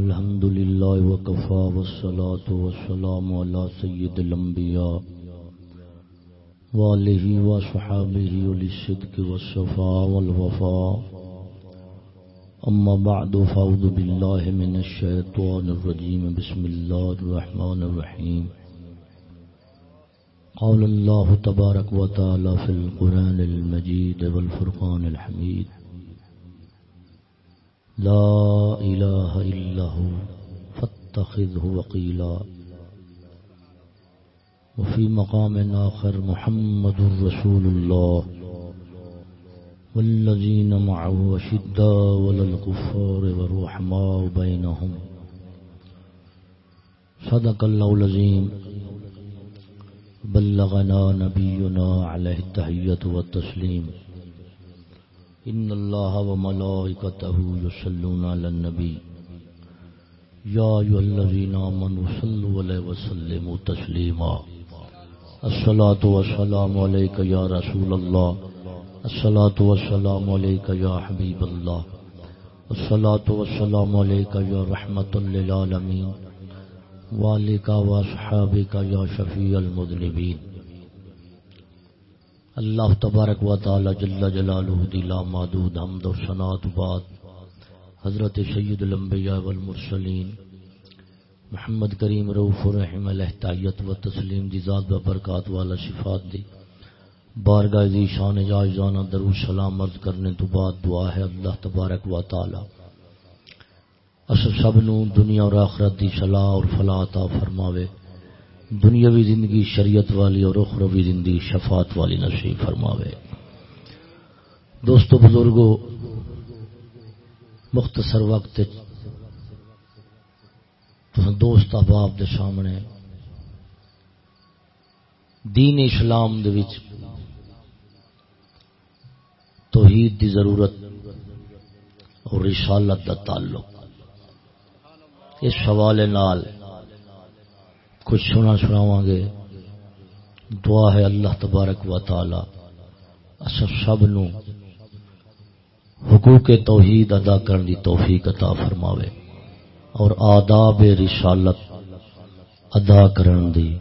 الحمد لله وكفى والصلاة والسلام على سيد الأنبياء وآله وصحابه للصدق والصفاء والوفاء. أما بعد فأعوذ بالله من الشيطان الرجيم. بسم الله الرحمن الرحيم. قال الله تبارك وتعالى في القرآن المجيد والفرقان الحميد لا إله إلا هو، فاتخذه وقيلا. وفي مقام آخر محمد رسول الله، والذين معه شداء وللكفار والرحماء بينهم. صدق الله العظيم. بلغنا نبينا عليه التحية والتسليم. إن الله وملائكته يصلون على النبي يا أيها الذين آمنوا صلوا عليه وسلموا تسليما الصلاة والسلام عليك يا رسول الله الصلاة والسلام عليك يا حبيب الله الصلاة والسلام عليك يا رحمة للعالمين وعليك وأصحابك يا شفيع المذنبين اللہ تبارک و تعالی جل جلالہ دی لا محدود حمد و ثناء بعد حضرت سید الانبیاء والمرسلین محمد کریم رؤوف الرحیم علیہ و تسلیم دی ذات و برکات والا صفات دی بارگاہ دی شان جاجانہ درود سلام عرض کرنے تو بعد دعا ہے اللہ تبارک و تعالی اس سب نو دنیا اور آخرت دی صلاح اور فلاح عطا فرماوے۔ دنیاوی زندگی شریعت والی اور اخروی زندگی شفاعت والی نصیب فرماوے۔ دوستو بزرگو، مختصر وقت دوست احباب دے سامنے دین اسلام دے وچ توحید دی ضرورت اور رسالت دا تعلق۔ اس حوالے نال کچھ سنا سناواں گے۔ دعا ہے اللہ تبارک و تعالی۔ اصل سب نو حقوق توحید ادا کرنے دی توفیق عطا فرماوے اور آداب رسالت ادا کرن دی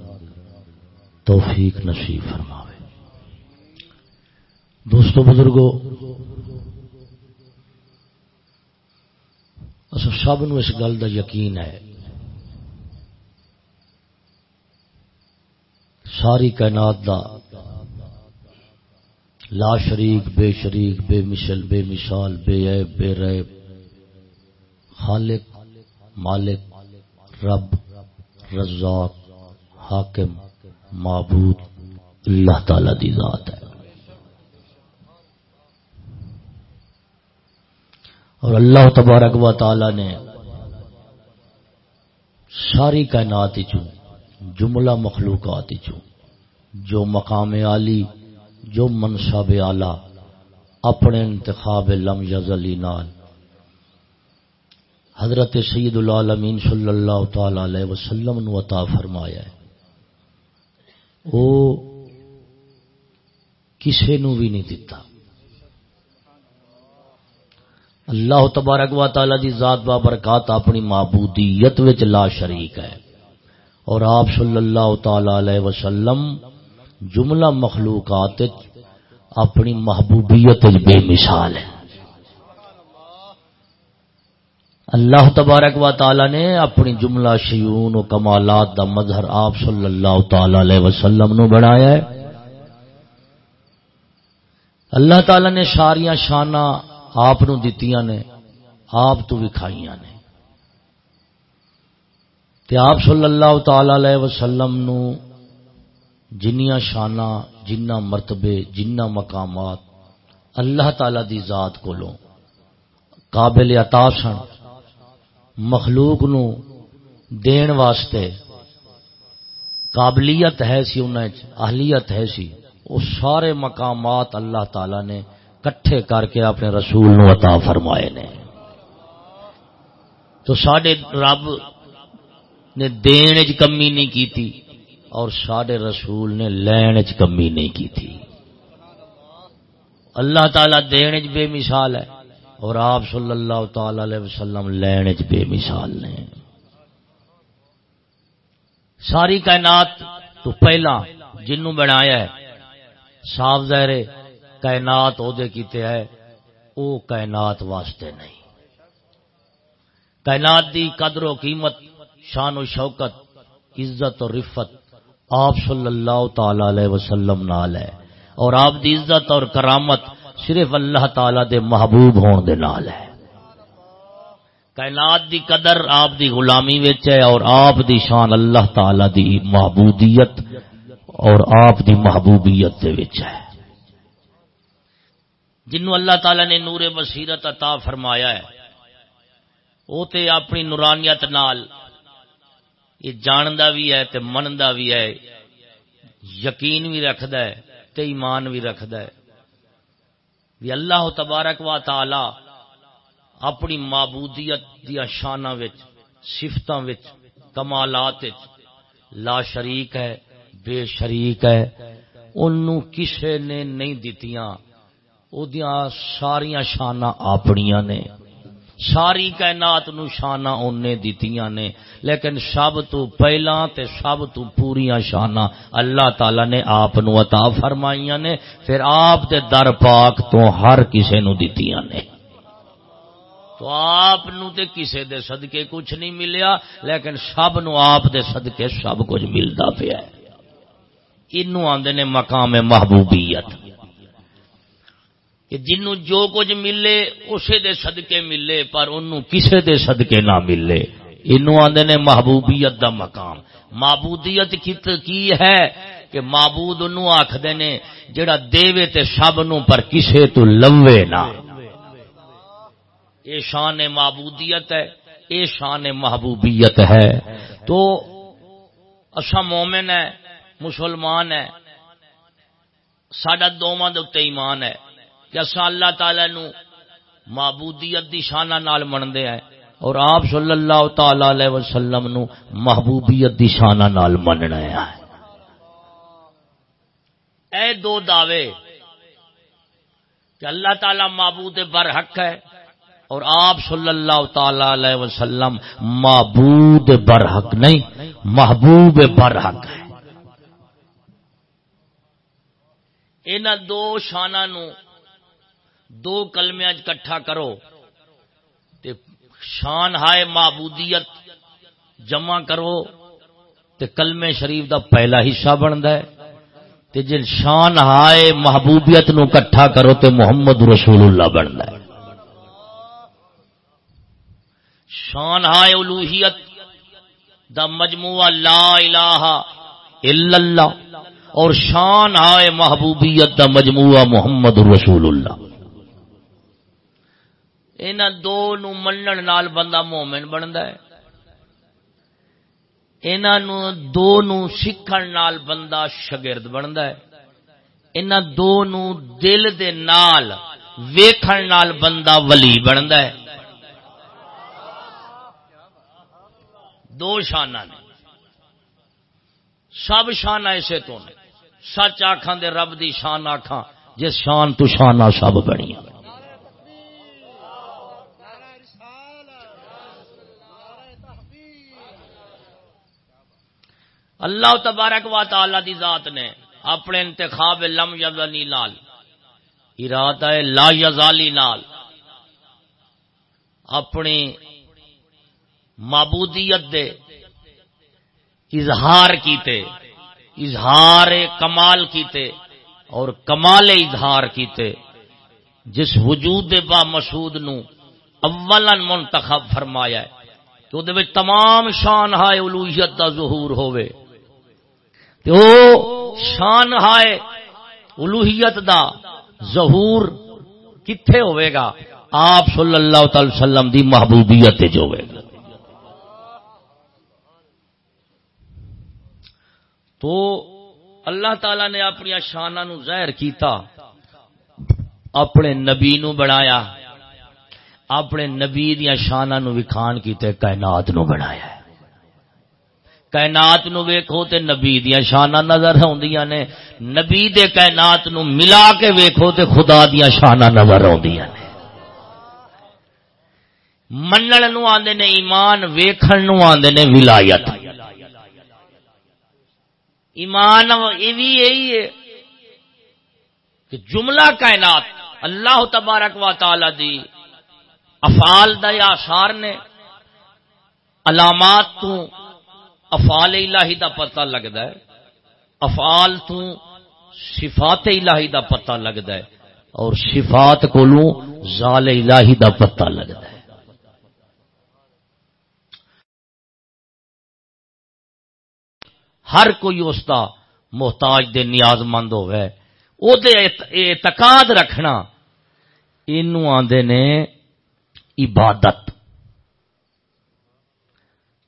توفیق نصیب فرماوے۔ دوستو بزرگو اصل سب نو اس گل دا یقین ہے۔ ساری کائنات دا لا شریک، بے شریک، بے مثل، بے مثال، بے عیب، بے ریب، خالق، مالک، رب، رزاق، حاکم، معبود، اللہ تعالی دی ذات ہے۔ اور اللہ تبارک و تعالی نے ساری کائنات چوں جملہ مخلوقات چوں جو مقام عالی، جو منصب اعلی، اپنے انتخاب لم یزلی نال حضرت سید العالمین صلی اللہ تعالی علیہ وسلم نو عطا فرمایا ہے۔ او کسے نو بھی نہیں دیتا اللہ تبارک و تعالی دی ذات با برکات اپنی معبودیت وچ لا شریک ہے۔ اور آپ صلی اللہ تعالی علیہ وسلم جملہ مخلوقات اپنی محبوبیت بے مثال ہے اللہ تبارک و تعالی نے اپنی جملہ شیون و کمالات دا مظہر آپ صلی اللہ تعالی علیہ وسلم نو بنایا ہے۔ اللہ تعالی نے ساریاں شانہ آپ دتیاں نے، آپ تو وکھائیاں نے۔ تے آپ صلی اللہ تعالی علیہ وسلم نو جنیاں شانہ جنہ مرتبے جنہ مقامات اللہ تعالی دی ذات کو قابل عطا سن، مخلوق نو دین واسطے قابلیت ہے سی انہیں اہلیت ہے سی وہ سارے مقامات اللہ تعالی نے کٹھے کر کے اپنے رسول نو عطا فرمائے نے۔ تو سڈے رب نے دین چ کمی نہیں کی تھی اور سڈے رسول نے لین چ کمی نہیں کی تھی اللہ تعالی دین چ بے مثال ہے اور آپ صلی اللہ تعالی علیہ وسلم لین چ بے مثال نے۔ ساری کائنات تو پہلا جنوں بنایا ہے، صاف ظاہر کائنات عہدے کیتے ہے او کائنات واسطے نہیں۔ کائنات دی قدر و قیمت شان و شوکت، عزت اور رفت آپ صلی اللہ تعالی علیہ وسلم نال ہے۔ اور آپ دی عزت اور کرامت صرف اللہ تعالی دے محبوب ہون دے نال ہے۔ کائنات دی قدر آپ دی غلامی وچ ہے اور آپ دی شان اللہ تعالی دی معبودیت اور آپ دی محبوبیت دے وچ ہے۔ جنوں اللہ تعالی نے نور بصیرت عطا فرمایا ہے وہ تے اپنی نورانیت نال یہ جاندا بھی ہے تے مندا بھی ہے، یقین بھی رکھدا ہے تے ایمان بھی رکھدا ہے۔ بھی اللہ تبارک و تعالی اپنی معبودیت دیا شانہ وچ، صفتاں وچ، کمالات وچ لا شریک ہے، بے شریک ہے۔ انہوں کسے نے نہیں دتیاں او دیاں ساریاں شانہ اپنیاں نے۔ ساری کائنات نو شانہ انہیں دتیاں نے۔ لیکن سب تو پہلا تے سب تو پوریاں شانہ اللہ تعالی نے آپ نو عطا فرمائیاں نے۔ پھر آپ دے در پاک تو ہر کسے نو دتیاں نے۔ تو آپ نو تے کسے دے صدقے کچھ نہیں ملیا، لیکن سب نو آپ دے صدقے سب کچھ ملتا پیا ہے۔ آندے نے مقام محبوبیت۔ کہ جنو جو کچھ ملے اسے دے صدقے ملے، پر انو کسے دے صدقے نہ ملے۔ انو آندے نے محبوبیت دا مقام۔ معبودیت کی ہے کہ معبود انو آخ نے جڑا دے تے سب نو پر کسے تو لوے نہ۔ یہ شان معبودیت ہے یہ شان محبوبیت ہے۔ تو اصا مومن ہے مسلمان ہے سڈا دونوں دے ایمان ہے۔ کہ اصا اللہ تعالی نو معبودیت دی شانہ نال منتے ہیں اور آپ صلی اللہ تعالی علیہ وسلم نو محبوبیت دی شانہ نال مننا ہے اے دو دعوے کہ اللہ تعالی معبود برحق ہے اور آپ صلی اللہ تعالی علیہ وسلم معبود برحق نہیں، محبوب برحق ہے۔ ان دو شانہ نو دو کلمیا کٹھا کرو تے شان ہائے معبودیت جمع کرو تے کلمے شریف دا پہلا حصہ بنتا ہے تے جن شان ہائے محبوبیت نو کٹھا کرو تے محمد رسول اللہ بنتا ہے۔ شان ہائے الوحیت دا مجموعہ لا الہ الا اللہ اور شان ہائے محبوبیت دا مجموعہ محمد رسول اللہ۔ ان دو نو منن نال بندہ مومن بنتا ہے۔ انہوں دو نو سیکھن نال بندہ شگرد بنتا ہے۔ ان دو نو دل دے نال ویکھن نال بندہ ولی بنتا ہے۔ دو شانہ نے۔ سب شان ایسے تو نے۔ سچ آخان دے رب دی شان آخان جس شان تو شانہ سب بنی اللہ تبارک و تعالی دی ذات نے اپنے انتخاب لم یزنی لال، ارادہ لا یزالی نال اپنی معبودیت دے اظہار کیتے، اظہار کمال کیتے اور کمال اظہار کیتے، جس وجود با مسعود نو اولا منتخب فرمایا ہے تو دے تمام شان ہائے الوحیت دا ظہور ہوئے تو شان ہائے الوحیت دا ظہور کتھے ہوئے گا؟ آپ صلی اللہ تعالی وسلم دی محبوبیت جو ہوئے گا۔ تو اللہ تعالی نے اپنی شانہ نو ظاہر کیتا، اپنے نبی نو بنایا، اپنے نبی دیا شانہ نو وکھان کیتے، کائنات نو بنایا۔ ہے کائنات نو ویکھو تے نبی دیا شانہ نظر آدیاں نے۔ نبی دے کائنات نو ملا کے ویکھو تے خدا دیا شانہ نظر آدیاں نے۔ منن آدھے نے ایمان، ویکھن آدھے نے ولایت۔ ایمان، یہ بھی یہی ہے کہ جملہ کائنات، اللہ تبارک و تعالی دی افعال دا یا آثار نے، علامات تو افعال الہی دا پتہ لگتا ہے۔ افعال تو صفات الہی دا پتہ لگتا ہے اور صفات کو زال الہی دا پتہ لگتا ہے۔ ہر کوئی اس کا محتاج دے نیاز مند ہوئے او دے اعتقاد رکھنا، اینو آندے نے عبادت۔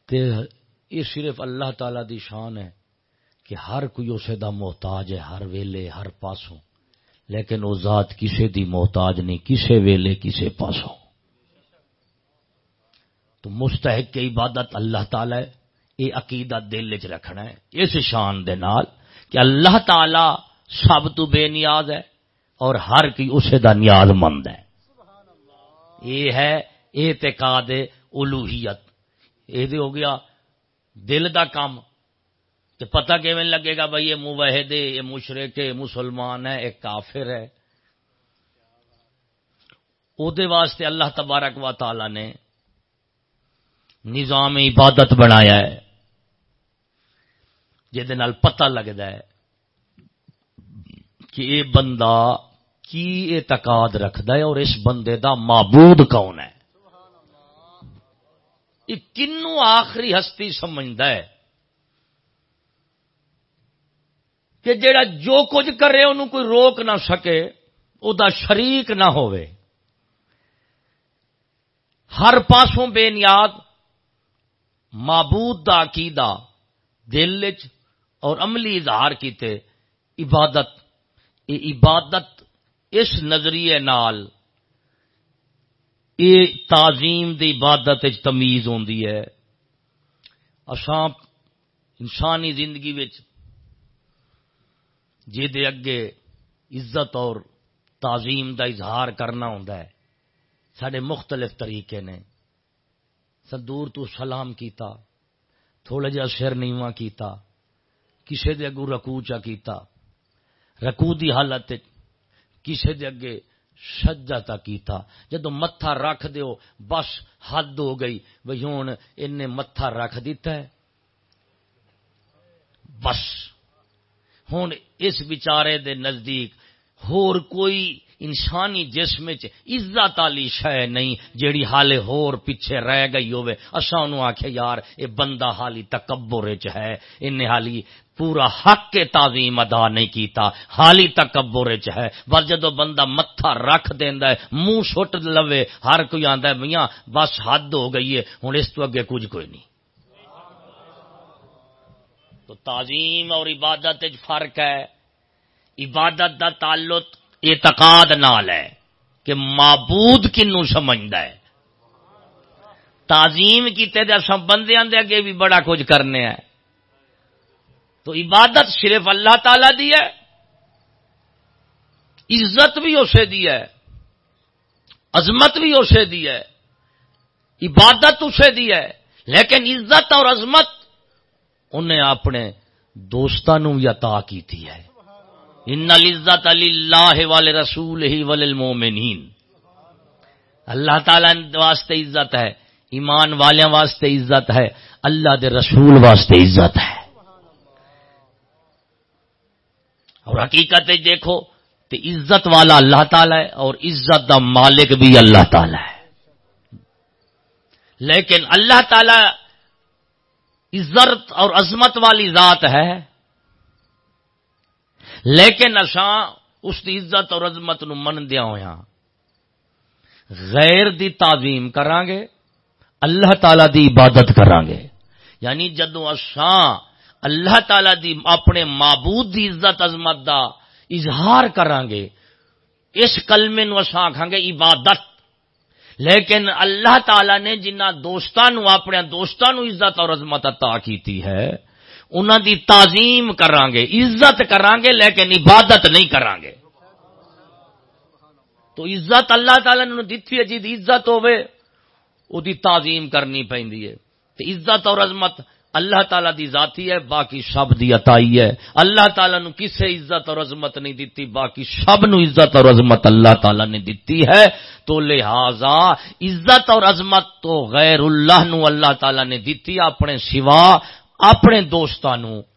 تے یہ صرف اللہ تعالی دی شان ہے کہ ہر کوئی اسے دا محتاج ہے، ہر ویلے، ہر پاسوں۔ لیکن وہ ذات کسے دی محتاج نہیں، کسے ویلے، کسے پاسوں۔ تو مستحق کی عبادت اللہ تعالی ہے، یہ عقیدہ دل چ رکھنا ہے۔ اس شان دے نال کہ اللہ تعالی سب تو بے نیاز ہے اور ہر کی اسے دا نیاز مند ہے۔ یہ ہے اعتقاد الوحیت یہ ہو گیا دل دا کام کہ پتہ کیون لگے گا بھائی یہ موحد یہ مشرق ہے مسلمان ہے ایک کافر ہے۔ او دے واسطے اللہ تبارک و تعالی نے نظام عبادت بنایا ہے، جہد پتہ لگتا ہے کہ یہ بندہ کی اعتقاد رکھد ہے اور اس بندے دا معبود کون ہے۔ یہ کنو آخری ہستی سمجھتا ہے کہ جیڑا جو کچھ کرے انہوں کوئی روک نہ سکے، او دا شریک نہ ہوئے۔ ہر پاسوں بے نیاد معبود دا عقیدہ، دل اور عملی اظہار کیتے، عبادت یہ عبادت اس نظریے نال یہ تعظیم دی عبادت تمیز ہوندی ہے۔ اساں انسانی زندگی وچ جے دے اگے عزت اور تعظیم دا اظہار کرنا ہوندا ہے۔ سارے مختلف طریقے نے۔ سدور تو سلام کیتا، تھوڑا جہا سر نیواں کیتا، کسے دے اگو رکوع چا کیتا۔ رکوع دی حالت کسے دے اگے سجا تا کیتا۔ جدو متھا رکھ دیو، بس حد ہو گئی۔ بھئی ہوں ان متھا رکھ دیتا ہے۔ بس۔ ہوں اس بیچارے دے نزدیک۔ ہور کوئی انسانی جسم عزت والی شہ نہیں جیڑی حالے ہور پیچھے رہ گئی ہوے اسا انہوں آخیا یار، اے بندہ حالی تکبر چ ہے۔ ان حالی پورا حق کے تعظیم ادا نہیں کیتا۔ حالی تکبر چ ہے۔ بس جدو بندہ متھا رکھ دیندا ہے، منہ سٹ لوے، ہر کوئی آندا ہے، میاں، بس حد ہو گئی ہے۔ ہن اس تو اگے کچھ کوئی نہیں۔ تو تعظیم اور عبادت فرق ہے۔ عبادت دا تعلق اعتقاد نال ہے کہ معبود کنو سمجھدا ہے۔ تعظیم کیتے دے سب بندیاں دے اگے بھی بڑا کچھ کرنے ہیں۔ تو عبادت صرف اللہ تعالی دی ہے۔ عزت بھی اسے دی ہے۔ عظمت بھی اسے دی ہے۔ عبادت اسے دی ہے۔ لیکن عزت اور عظمت انہیں اپنے دوستوں بھی عطا کی تھی ہے۔ ان العزت اللہ والے رسول ہی وللمومنین اللہ تعالی واسطے عزت ہے، ایمان والوں واسطے عزت ہے، اللہ دے رسول واسطے عزت ہے۔ اور حقیقت دیکھو تو عزت والا اللہ تعالی ہے اور عزت دا مالک بھی اللہ تعالی ہے۔ لیکن اللہ تعالی عزت اور عظمت والی ذات ہے۔ لیکن اساں اس کی عزت اور عظمت نو من دیا ہوا غیر دی تعظیم کران گے اللہ تعالی دی عبادت کران گے یعنی جدو اساں اللہ تعالی دی اپنے معبود دی عزت، عظمت دا اظہار کران گے اس کلمے نو اساں آکھاں گے عبادت۔ لیکن اللہ تعالی نے جنہ دوستانو اپنے دوستانو عزت اور عظمت عطا کیتی ہے انہوں دی تعظیم کران گے عزت کران گے لیکن عبادت نہیں کران گے تو عزت اللہ تعالی نے دتی ہے جی عزت ہوے وہ تعظیم کرنی پہ عزت اور عظمت اللہ تعالی دی ذاتی ہے، باقی سب دی عطائی ہے۔ اللہ تعالی نو کسے عزت اور عظمت نہیں دیتی، باقی سب نو عزت اور عظمت اللہ تعالی نے دیتی ہے۔ تو لہذا عزت اور عظمت تو غیر اللہ نو اللہ تعالی نے دیتی، اپنے سوا اپنے دوستانو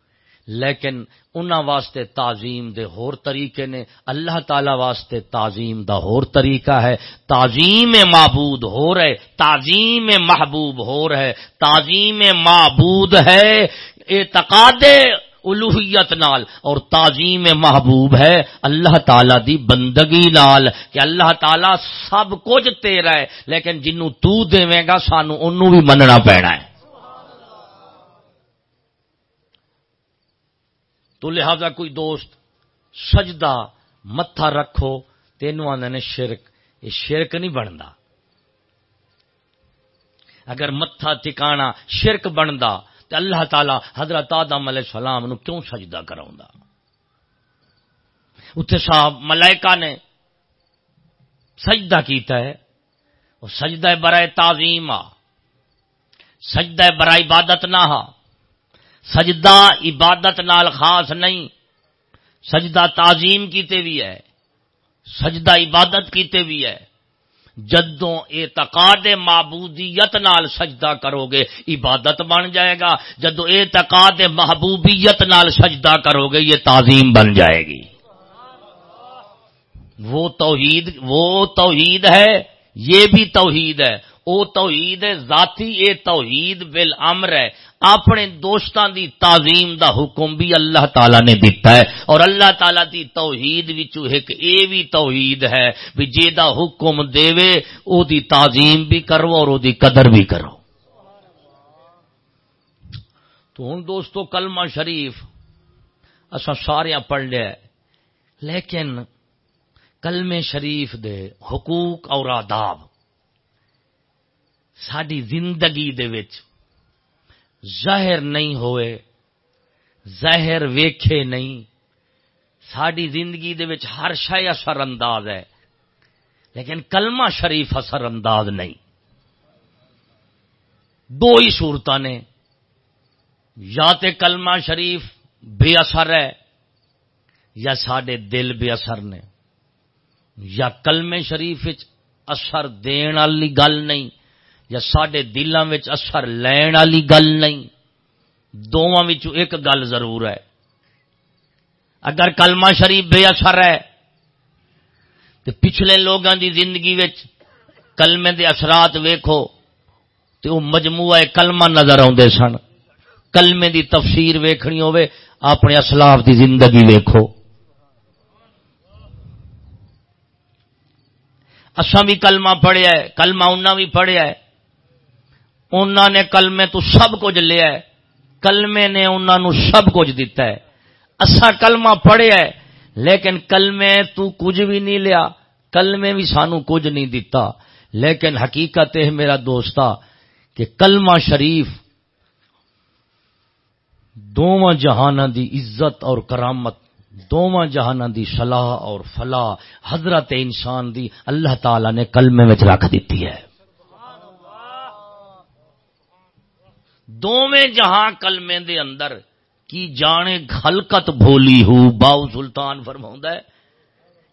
لیکن انہاں واسطے تعظیم دے ہور طریقے نے، اللہ تعالی واسطے تعظیم دا ہور طریقہ ہے۔ تعظیم معبود ہو رہے، تعظیم محبوب ہو رہے۔ تعظیم معبود ہے، اعتقاد الوحیت نال، اور تعظیم محبوب ہے اللہ تعالی دی بندگی نال کہ اللہ تعالی سب کچھ تیرا ہے، لیکن جنوں تو دیویں گا سانو انہوں بھی مننا پینا ہے۔ تو لہذا کوئی دوست سجدہ متھا رکھو، تینوں آدھے نے شرک، یہ شرک نہیں بنتا اگر متھا ٹکانا شرک بنتا تو اللہ تعالی حضرت آدم علیہ السلام نو کیوں سجدہ کراؤں اتنے صاحب ملائکہ نے سجدہ کیتا ہے وہ سجدہ برائے تعظیم آ سجدہ برائے عبادت نہ ہا۔ سجدہ عبادت نال خاص نہیں، سجدہ تعظیم کیتے بھی ہے، سجدہ عبادت کیتے بھی ہے۔ جدوں اعتقاد معبودیت نال سجدہ کرو گے، عبادت بن جائے گا جدو اعتقاد محبوبیت نال سجدہ کرو گے، یہ تعظیم بن جائے گی۔ وہ توحید وہ توحید ہے، یہ بھی توحید ہے۔ او توحید ذاتی اے توحید بل امر ہے۔ اپنے دوستان دی تعظیم دا حکم بھی اللہ تعالی نے دیتا ہے۔ اور اللہ تعالی دی توحید وچوں ایک اے بھی توحید ہے بھی جے دا حکم دے او دی تعظیم بھی کرو اور او دی قدر بھی کرو۔ تو ہن دوستو، کلمہ شریف اسا سارے پڑھ لیا لیکن کلمے شریف دے حقوق اور آداب ساری زندگی دے وچ ظاہر نہیں ہوئے، ظاہر ویکھے نہیں ساری زندگی دے وچ ہر شے اثر انداز ہے، لیکن کلمہ شریف اثر انداز نہیں۔ دو ہی صورت نے، یا تے کلمہ شریف بے اثر ہے، یا سڈے دل بے اثر نے، یا کلمے شریف اثر دین والی گل نہیں۔ یا سڈے دلوں میں اثر لین والی گل نہیں دونوں ایک گل ضرور ہے۔ اگر کلمہ شریف بے اثر ہے تو پچھلے لوگوں دی زندگی کلمے دے اثرات ویکھو تو وہ مجموعہ کلمہ نظر آتے سن۔ کلمے دی تفسیر ویکھنی ہوے اپنے اسلاف دی زندگی ویکھو۔ اسا بھی کلمہ پڑھیا ہے، کلمہ انہاں بھی پڑھیا ہے۔ انہوں نے کلمے تو سب کچھ لیا ہے۔ کلمے نے انہوں نے سب کچھ دیتا ہے۔ اسا کلمہ پڑھیا ہے، لیکن کلمے تو کچھ بھی نہیں لیا۔ کلمے بھی سانو کچھ نہیں دیتا لیکن حقیقت ہے میرا دوستا کہ کلمہ شریف دونوں جہان دی عزت اور کرامت دونوں جہان دی صلاح اور فلاح حضرت انسان دی اللہ تعالی نے کلمے میں رکھ دیتی ہے۔ دونوں جہاں کلمے دے اندر کی جانے خلقت بھولی ہو باؤ سلطان فرما ہے۔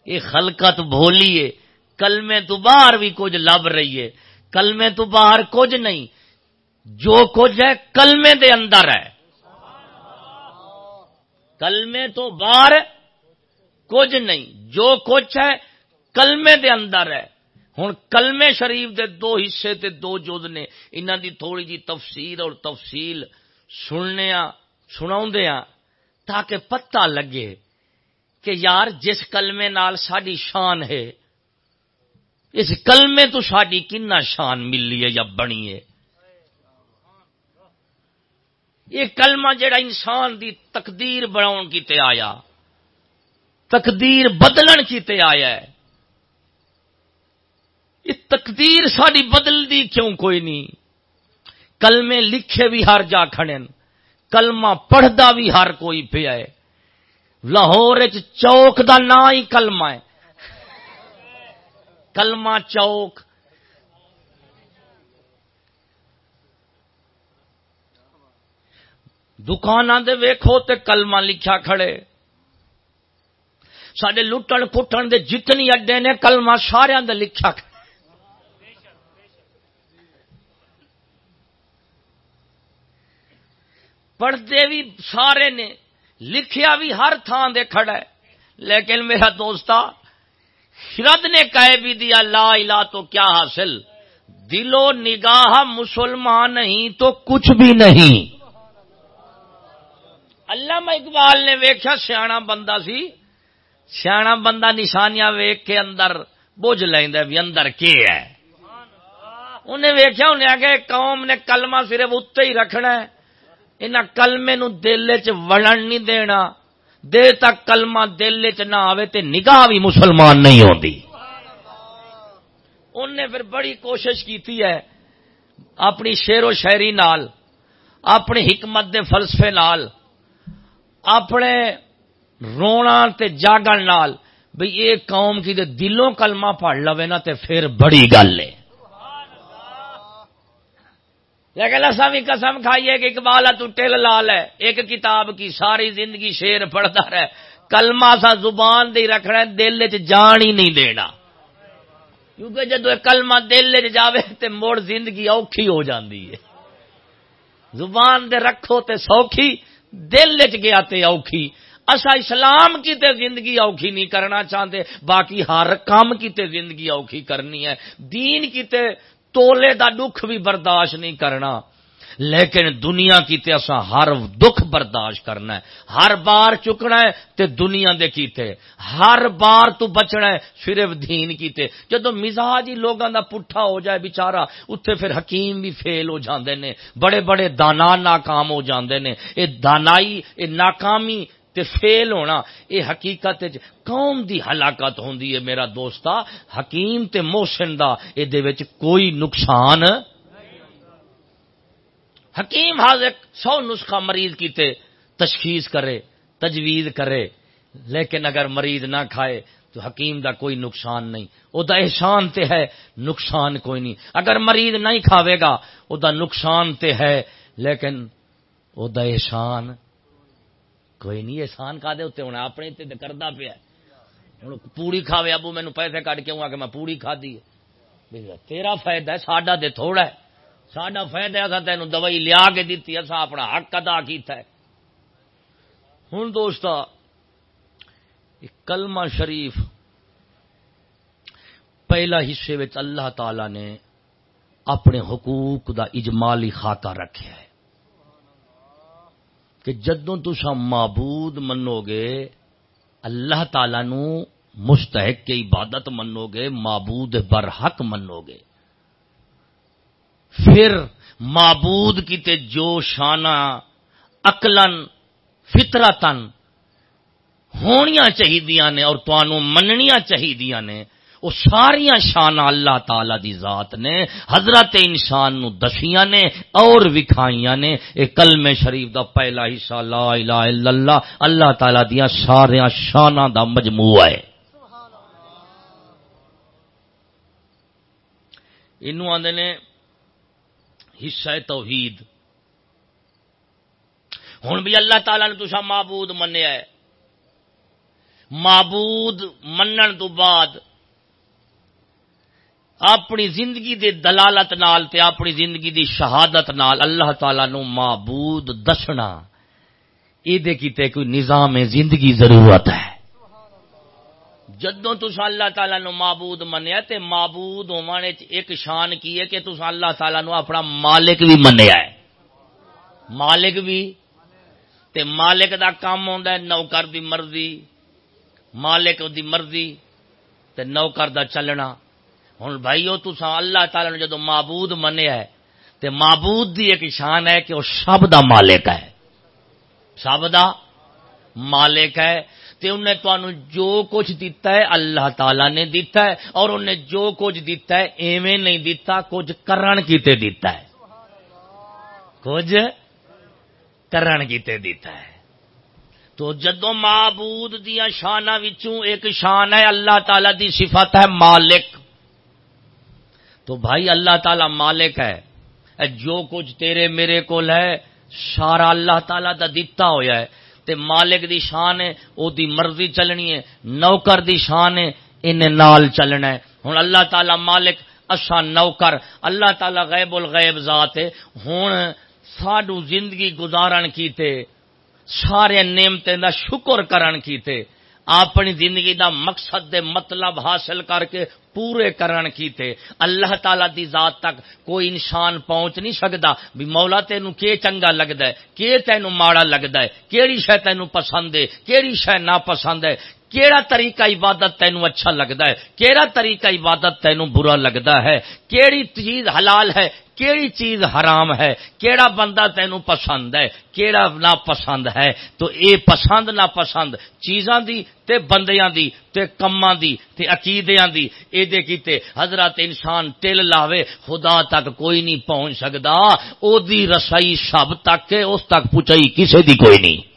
یہ خلقت بھولی ہے۔ کلمے تو باہر بھی کچھ لب رہی ہے۔ کلمے تو باہر کچھ نہیں۔ جو کچھ ہے کلمے دے اندر ہے۔ کلمے تو باہر کچھ نہیں۔ جو کچھ ہے کلمے دے اندر ہے۔ ہوں کلمے شریف دے دو حصے تے دو جز نے انہوں دی تھوڑی جی تفسیر اور تفصیل سننے سنا تاکہ پتہ لگے کہ یار جس کلمے نال ساری شان ہے، اس کلمے تو ساری کنا شان ملی ہے یا بنی ہے؟ یہ کلمہ جڑا انسان دی تقدیر بناؤ کیتے آیا، تقدیر بدلن کیتے آیا ہے۔ یہ تقدیر ساری بدل دی کیوں کوئی نہیں؟ کلمے لکھے بھی ہر جا کھڑے کلمہ پڑھتا بھی ہر کوئی پہ ہے۔ لاہور چوک دا نا ہی کلمہ ہے۔ کلمہ چوک۔ دکان دے ویکھو تے کلمہ لکھیا کھڑے۔ سڈے لٹن پٹن دے جتنی اڈے نے کلمہ سارے لکھا کھڑے۔ پڑھتے بھی سارے نے، لکھیا بھی ہر تھان دے کھڑا ہے۔ لیکن میرا دوستا شرد نے کہہ بھی دیا، لا الہ تو کیا حاصل؟ دل و نگاہ مسلمان نہیں تو کچھ بھی نہیں۔ اللہ اقبال نے ویخیا سیاح بندہ سی۔ سیاح بندہ نشانیاں ویخ کے اندر بوجھ لینا بھی اندر کی ہے۔ انہیں ویخیا انہیں آگے قوم نے کلمہ صرف اتنے ہی رکھنا ہے۔ ان کلمے نو دل چ وڑن نہیں دینا دیر تک کلمہ دل چ نہ آوے تے نگاہ بھی مسلمان نہیں ہوتی انہیں پھر بڑی کوشش کیتی ہے اپنی شیر و شاعری نال اپنی حکمت دے فلسفے نال اپنے رونا تے جاگن نال بھئی یہ قوم کی دے دلوں کلمہ پڑھ لوے نا تے پھر بڑی گل ہے لیکن اصا بھی قسم کھائیے کہ اقبال تو ٹل لال ہے، ایک کتاب کی ساری زندگی شیر پڑھتا رہے۔ کلمہ سا زبان دی رکھنا دل چ جان ہی نہیں دینا۔ کیونکہ جدو کلمہ دل چ جاوے تے موڑ زندگی اوکھی ہو جاندی ہے۔ زبان دے رکھو تے سوکھی، دل چ گیا تے اوکھی۔ اصا اسلام کی تے زندگی اوکھی نہیں کرنا چاہتے، باقی ہر کام کی تے زندگی اوکھی کرنی ہے۔ دین کی تے تولے دا دکھ بھی برداشت نہیں کرنا۔ لیکن دنیا کی تے اسا ہر دکھ برداشت کرنا ہے۔ ہر بار چکنا ہے تے دنیا دے کیتے ہر بار تو بچنا ہے صرف دین کیتے جدو مزاج ہی لوگوں دا پٹھا ہو جائے بیچارہ اتنے پھر حکیم بھی فیل ہو جاندے نے۔ بڑے بڑے دانا ناکام ہو جاندے نے۔ اے دانائی، اے ناکامی تے فیل ہونا، اے حقیقت قوم دی ہلاکت ہوندی ہے میرا دوستا حکیم تے محسن دا اے دے وچ کوئی نقصان حکیم حاضر سو نسخہ مریض کیتے تشخیص کرے، تجویز کرے، لیکن اگر مریض نہ کھائے تو حکیم دا کوئی نقصان نہیں۔ او دا احسان تے ہے، نقصان کوئی نہیں۔ اگر مریض نہیں کھاوے گا، او دا نقصان تے ہے، لیکن او دا احسان کوئی نہیں، احسان کا دے اتنے ہونا اپنے تے کردا پیا ہوں پوڑی کھاوے، ابو مینو پیسے کٹ کے آ کے میں پوڑی کھا دی تیرا فائدہ ہے، ساڈا دے تھوڑا ہے۔ ساڈا فائدہ ہے تینوں دوائی لیا کے دیتی اصا اپنا حق ادا کیتا ہے۔ ہوں دوست کلمہ شریف پہلا حصے اللہ تعالی نے اپنے حقوق دا اجمالی خاکہ رکھا ہے۔ کہ جدوں تسا معبود منو گے، اللہ تعالی نو مستحق کے عبادت منو گے، معبود برحق منو گے۔ پھر معبود کی تے جو شانہ اقلن فطرتن ہونیاں چاہیے نے اور تو مننیاں چاہیے نے وہ ساریا شان اللہ تعالی دی ذات نے، حضرت انسان نو دسیاں نے، اور وکھائیاں نے۔ اے کلمہ شریف دا پہلا حصہ لا الہ الا اللہ اللہ تعالی دیا ساریا شاناں دا مجموعہ ہے۔ انو آندے نے حصہ توحید۔ ہن بھی اللہ تعالی نے تسا معبود منیا ہے۔ معبود منن تو بعد اپنی زندگی دے دلالت نال تے اپنی زندگی دی شہادت نال اللہ تعالی نو معبود دسنا۔ یہ کیتے کوئی نظام زندگی ضرورت ہے۔ جدوں تس اللہ تعالی نو معبود منیا تے معبود ہونے ایک شان کی ہے کہ تس اللہ تعالی نو اپنا مالک بھی منیا ہے۔ مالک بھی۔ تے مالک دا کام ہوندا ہے، نوکر دی مرضی، مالک دی مرضی، تے نوکر دا چلنا۔ ہوں بھائیو تسا اللہ تعالی نے جدو معبود منیا ہے، تے معبود دی ایک شان ہے کہ وہ سب دا مالک ہے۔ سب دا مالک ہے، تے انہیں تو جو کچھ دیتا ہے، اللہ تعالی نے دیتا ہے، اور انہیں جو کچھ دیتا ہے، ایویں نہیں دیتا کچھ کرن کیتے دیتا ہے۔ کچھ کرن کیتے دیتا ہے۔ تو جدو معبود دیا شانہ وچوں ایک شان ہے، اللہ تعالی دی صفت ہے مالک۔ تو بھائی اللہ تعالی مالک ہے۔ جو کچھ تیرے میرے کو ہے، سارا اللہ تعالی دا دتا ہویا ہے۔ تے مالک دی شان ہے، او دی مرضی چلنی ہے، نوکر دی شان ہے ان نال چلنا ہے۔ ہن اللہ تعالی مالک اچھا نوکر، اللہ تعالی غیب الغیب ذات ہے۔ ہن ساڈو زندگی گزارن کیتے، سارے نعمتیں دا شکر کرن کیتے۔ اپنی زندگی دا مقصد دے مطلب حاصل کر کے پورے کرن کیتے۔ اللہ تعالی دی ذات تک کوئی انسان پہنچ نہیں سکتا بھی مولا تینو کی چنگا لگتا ہے؟ کی تینو ماڑا لگتا ہے؟ کیڑی شے تینو پسند ہے؟ کیڑی شے نا پسند ہے؟ کیڑا طریقہ عبادت تینو اچھا لگتا ہے؟ کیڑا طریقہ عبادت تینو برا لگتا ہے؟ کیڑی چیز حلال ہے؟ کیڑی چیز حرام ہے؟ کیڑا بندہ تینو پسند ہے؟ کیڑا نہ پسند ہے؟ تو اے پسند نہ پسند چیزاں دی تے بندیاں دی تے کماں دی تے عقیدیاں دی اے دے کیتے حضرت انسان ٹل لاوے، خدا تک کوئی نہیں پہنچ سکدا، او دی رسائی سب تک اس تک پہنچائی کسے دی کوئی نہیں۔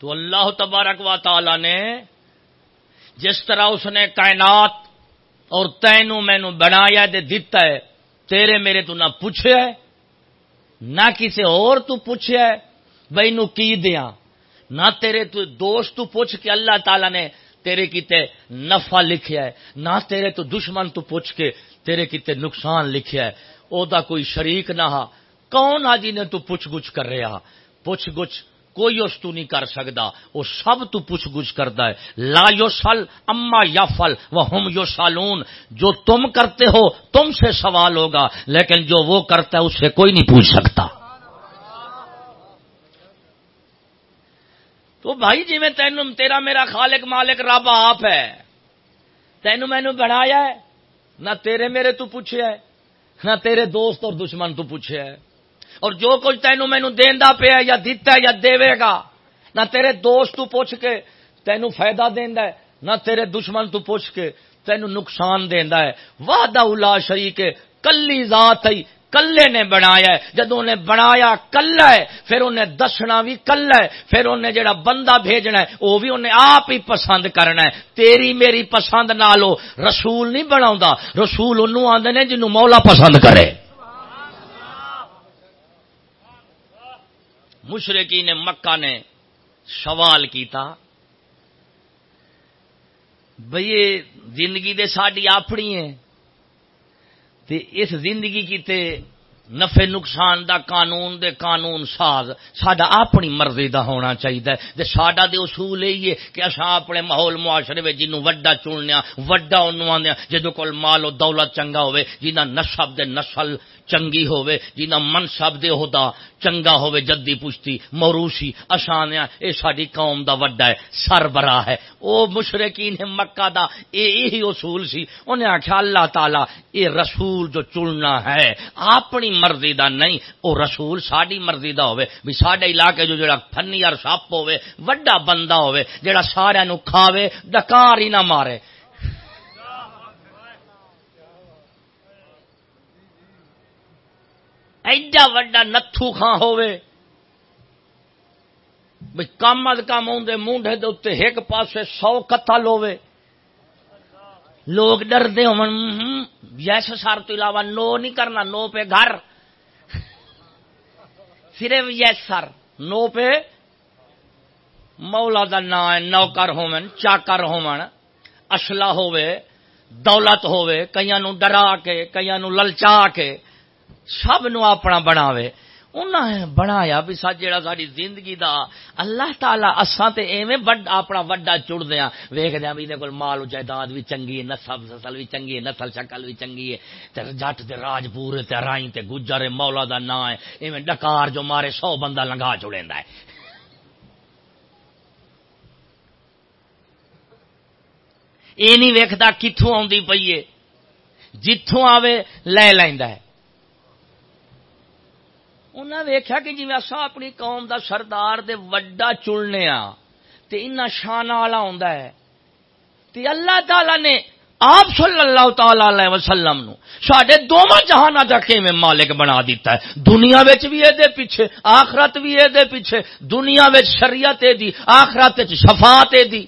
تو اللہ تبارک و تعالی نے جس طرح اس نے کائنات اور تینو مینو بنایا دے دیتا ہے، تیرے میرے تو نہ پوچھے نہ کسی اور تو پوچھے بھائی نو کی دیا نہ تیرے تو دوست تو پوچھ کے اللہ تعالی نے تیرے کیتے نفع لکھیا ہے، نہ تیرے تو دشمن تو پوچھ کے تیرے کیتے نقصان لکھیا ہے۔ او دا کوئی شریک نہ ہا، کون آجی نے تو پوچھ گچھ کر رہا؟ پوچھ گچھ کوئی اس تو نہیں کر سکتا۔ وہ سب تو پوچھ گچھ کرتا ہے۔ لا یو سل اما یا فل وہ ہم یو سالون جو تم کرتے ہو، تم سے سوال ہوگا، لیکن جو وہ کرتا ہے اسے کوئی نہیں پوچھ سکتا۔ تو بھائی جی میں تین تیرا میرا خالق مالک رب آپ ہے۔ تینو مینو بنایا ہے۔ نہ تیرے میرے تو پوچھے ہے، نہ تیرے دوست اور دشمن تو پوچھے ہے۔ اور جو کچھ تینو مینو دینا پیا یا دتا یا دے گا، نہ تیرے دوست تو پوچھ کے تینو فائدہ دینا ہے، نہ تیرے دشمن تو پوچھ کے تینو نقصان دینا ہے۔ وعدہ الا شریک کلی ذات ہی کلے نے بنایا ہے۔ جدو نے بنایا کلا ہے، پھر انہیں دسنا بھی کلا ہے۔ پھر انہیں جڑا بندہ بھیجنا ہے، وہ بھی انہیں آپ ہی پسند کرنا ہے۔ تیری میری پسند نہ رسول نہیں بنا رسول انہوں آدھے نے جنوں مولا پسند کرے۔ مشرقی نے مکہ نے سوال کیتا بھئی زندگی دے ساڈی اپنی ہے تے اس زندگی کی تے نفع نقصان دا قانون دے قانون ساز ساڈا اپنی مرضی دا ہونا چاہیے تے ساڈا دے اصول یہ کہ اساں اپنے ماحول معاشرے وچ جنوں وڈا چننے وڈا اونوں آندے جدوں کول مال و دولت چنگا ہوے جنہاں نسب دے نسل چنگی ہوے جنہ منصب دے ہودا چنگا ہوے جدی پشتی موروشی اشانیا اے ساری قوم دا وڈا ہے، سربراہ ہے۔ او مشرقین مکہ دا، اے یہی اصول سی۔ انہیں آخیا اللہ تعالی، اے رسول جو چننا ہے، اپنی مرضی دا نہیں، او رسول ساری مرضی دا ہوے بھی ساڈے علاقے جو جڑا فنی اور سپ ہوے وڈا بندہ ہوے جڑا سارے نو کھاوے ڈکار ہی نہ مارے۔ ایڈا وڈا نتھو خان ہوئے بھئی کم از کم آدھے مونڈے دے ایک پاسے سو قتل ہوئے لوگ ڈردے ہو یس سر تو علاوہ نو نہیں کرنا، نو پہ گھر۔ صرف یس سر، نو پہ مولا دا نا ہے، نوکر ہومن چاکر ہومن اصلہ ہوئے دولت ہوئے کئیاں نو ڈرا کے، کئیاں نو للچا کے۔ سب نو اپنا بناوے۔ انہیں بنایا بھی سا جڑا ساری زندگی دا۔ اللہ تعالی اساں تے ایویں بڑا اپنا وڈا چڑ دیا ویکھ دیا بھی کول مال جائیداد بھی چنگی ہے، نسل نسل بھی چنگی ہے، نسل شکل بھی چنگی ہے۔ تے جٹ تے راجپور تے رائی تے گجر مولا دا نا ہے۔ ایویں ڈکار جو مارے سو بندہ لنگا چڑیندا ہے۔ اے نہیں ویکھدا کتھوں آندی پئی ہے۔ جتھوں آوے لے لیندا ہے۔ انہیں ویخیا کہ جی اصا اپنی قوم دا سردار دے وڈا چننے تے شان والا ہے۔ تے اللہ تعالی نے آپ صلی اللہ تعالی علیہ وسلم نو سڈے دونوں جہان رکھے مالک بنا دیتا ہے؟ دنیا بھی یہ پیچھے، آخرت بھی یہ پیچھے، دنیا شریعت دی، آخرت شفاعت دی۔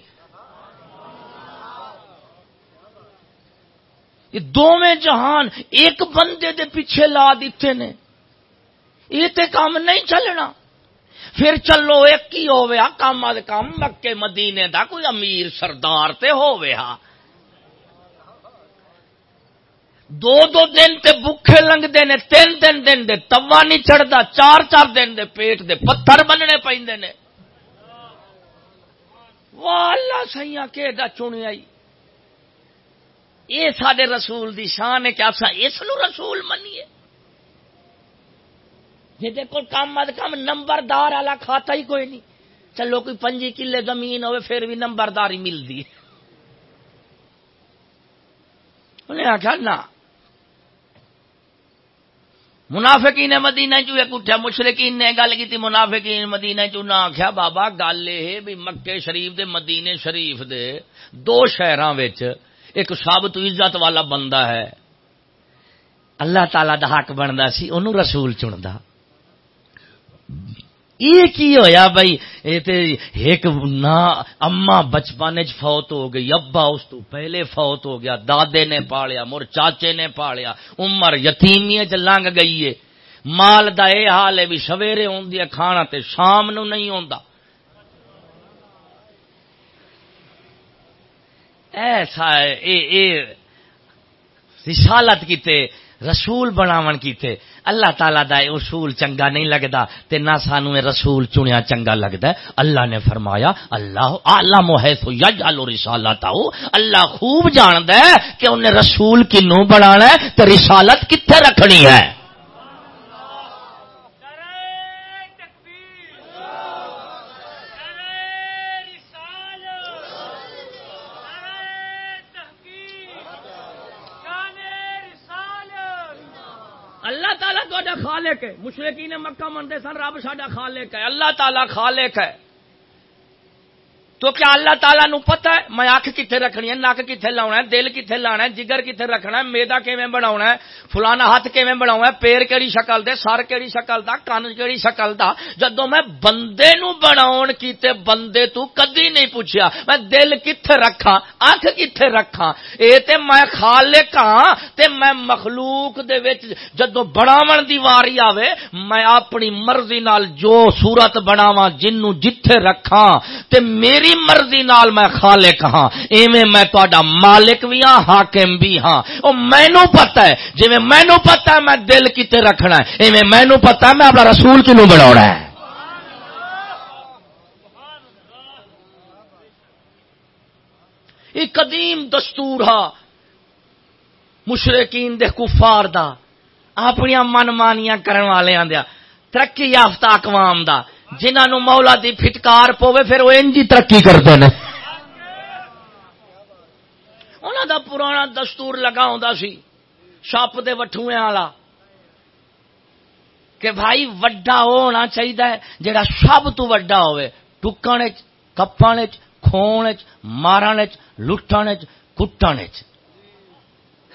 یہ دونوں جہان ایک بندے دے پیچھے لا دیتے نے۔ یہ تے کام نہیں چلنا۔ پھر چلو ایک ہی ہوئے کام کام مکے مدینے دا کوئی امیر سردار تے ہوئے دو دو دن تے بکھے لنگتے نے، تین تین دن دے توا نہیں چڑھتا چار چار دن دے پیٹ دے پتھر بننے پہ اللہ سیا کہ چنیا یہ سارے رسول دی شان ہے کہ آپ اس رسول منیے۔ جی کو کم از کم نمبردار والا کھاتا ہی کوئی نہیں۔ چلو کوئی پنجی کلے زمین ہوئے پھر بھی نمبرداری ملتی انہیں آخیا، نہ۔ منافقین مدینہ چو ایک اٹھا مشرقین نے گل کی منافقین مدینہ چو نہ آخیا، بابا، گل یہ بھی مکے شریف دے مدینے شریف دے دو شہراں وچ ایک سب تو عزت والا بندہ ہے۔ اللہ تعالی دا حق بندا سی، اونوں رسول چندا۔ یہ کی ہویا بھائی ایک نا اما بچپن فوت ہو گئی، ابا اس تو پہلے فوت ہو گیا، دادے نے پالیا مر چاچے نے پالیا، عمر یتیمی چ لنگ گئی ہے۔ مال دا اے حال ہے بھی سویرے آدھی ہے کھانا تے شام نو نہیں آتا ایسا اے اے رسالت کیتے، رسول بناون کیتے۔ اللہ تعالی دا اصول چنگا نہیں لگتا تے نہ سانو رسول چنیا چنگا لگتا ہے۔ اللہ نے فرمایا، اللہ عالم ہے سو یجعل رسالت اللہ خوب جاندا ہے کہ انہیں رسول کنوں بنانا ہے تے رسالت کتنے رکھنی ہے۔ خالق ہے مشرقی نے مکہ منتے سن، رب ساڈا خالق ہے، اللہ تعالی خالق ہے۔ تو کیا اللہ تعالیٰ نو پتہ ہے؟ میں اکھ کتنے رکھنی ہے نک کتنے لاؤنا ہے، دل کتنے لانا ہے، جگر کتنے رکھنا ہے، میدا کیویں بناونا ہے، فلانا ہاتھ کیویں بناونا ہے، پیر کیڑی شکل دے، سر کیڑی شکل دا کان کیڑی شکل دا، جدوں میں بندے نو بناون کیتے بندے تو کدی نہیں پوچھیا۔ میں دل کتنے رکھا اکھ کتنے رکھا اے تے میں خالق ہاں تے میں مخلوق دے وچ جدوں بناون دی واری آوے، میں اپنی مرضی نال جو صورت بناواں جنوں جتھے رکھاں، تے میری مرضی نال میں خالق ہاں ایویں میں تا مالک بھی ہاں حاکم بھی ہاں۔ وہ مینو پتا ہے جی مینو پتا ہے میں دل کتنے رکھنا ہے، ایویں مینو پتا ہے میں اپنا رسول کنو بنا ہے۔ یہ قدیم دستور ہا مشرقین دے کفار دا اپنی من مانیاں کرن والے دیا ترقی یافتہ اقوام دا۔ جنہوں مولا دی فٹکار پوے پھر وہ انجی ترقی کرتے ہیں انہوں دا پرانا دستور لگا ہوں سی، شاپ دے وٹھویں والا، کہ بھائی وڈا ہونا چاہیے جڑا سب تو وڈا ہوئے ٹکن کپن کھون مارن لٹن کٹن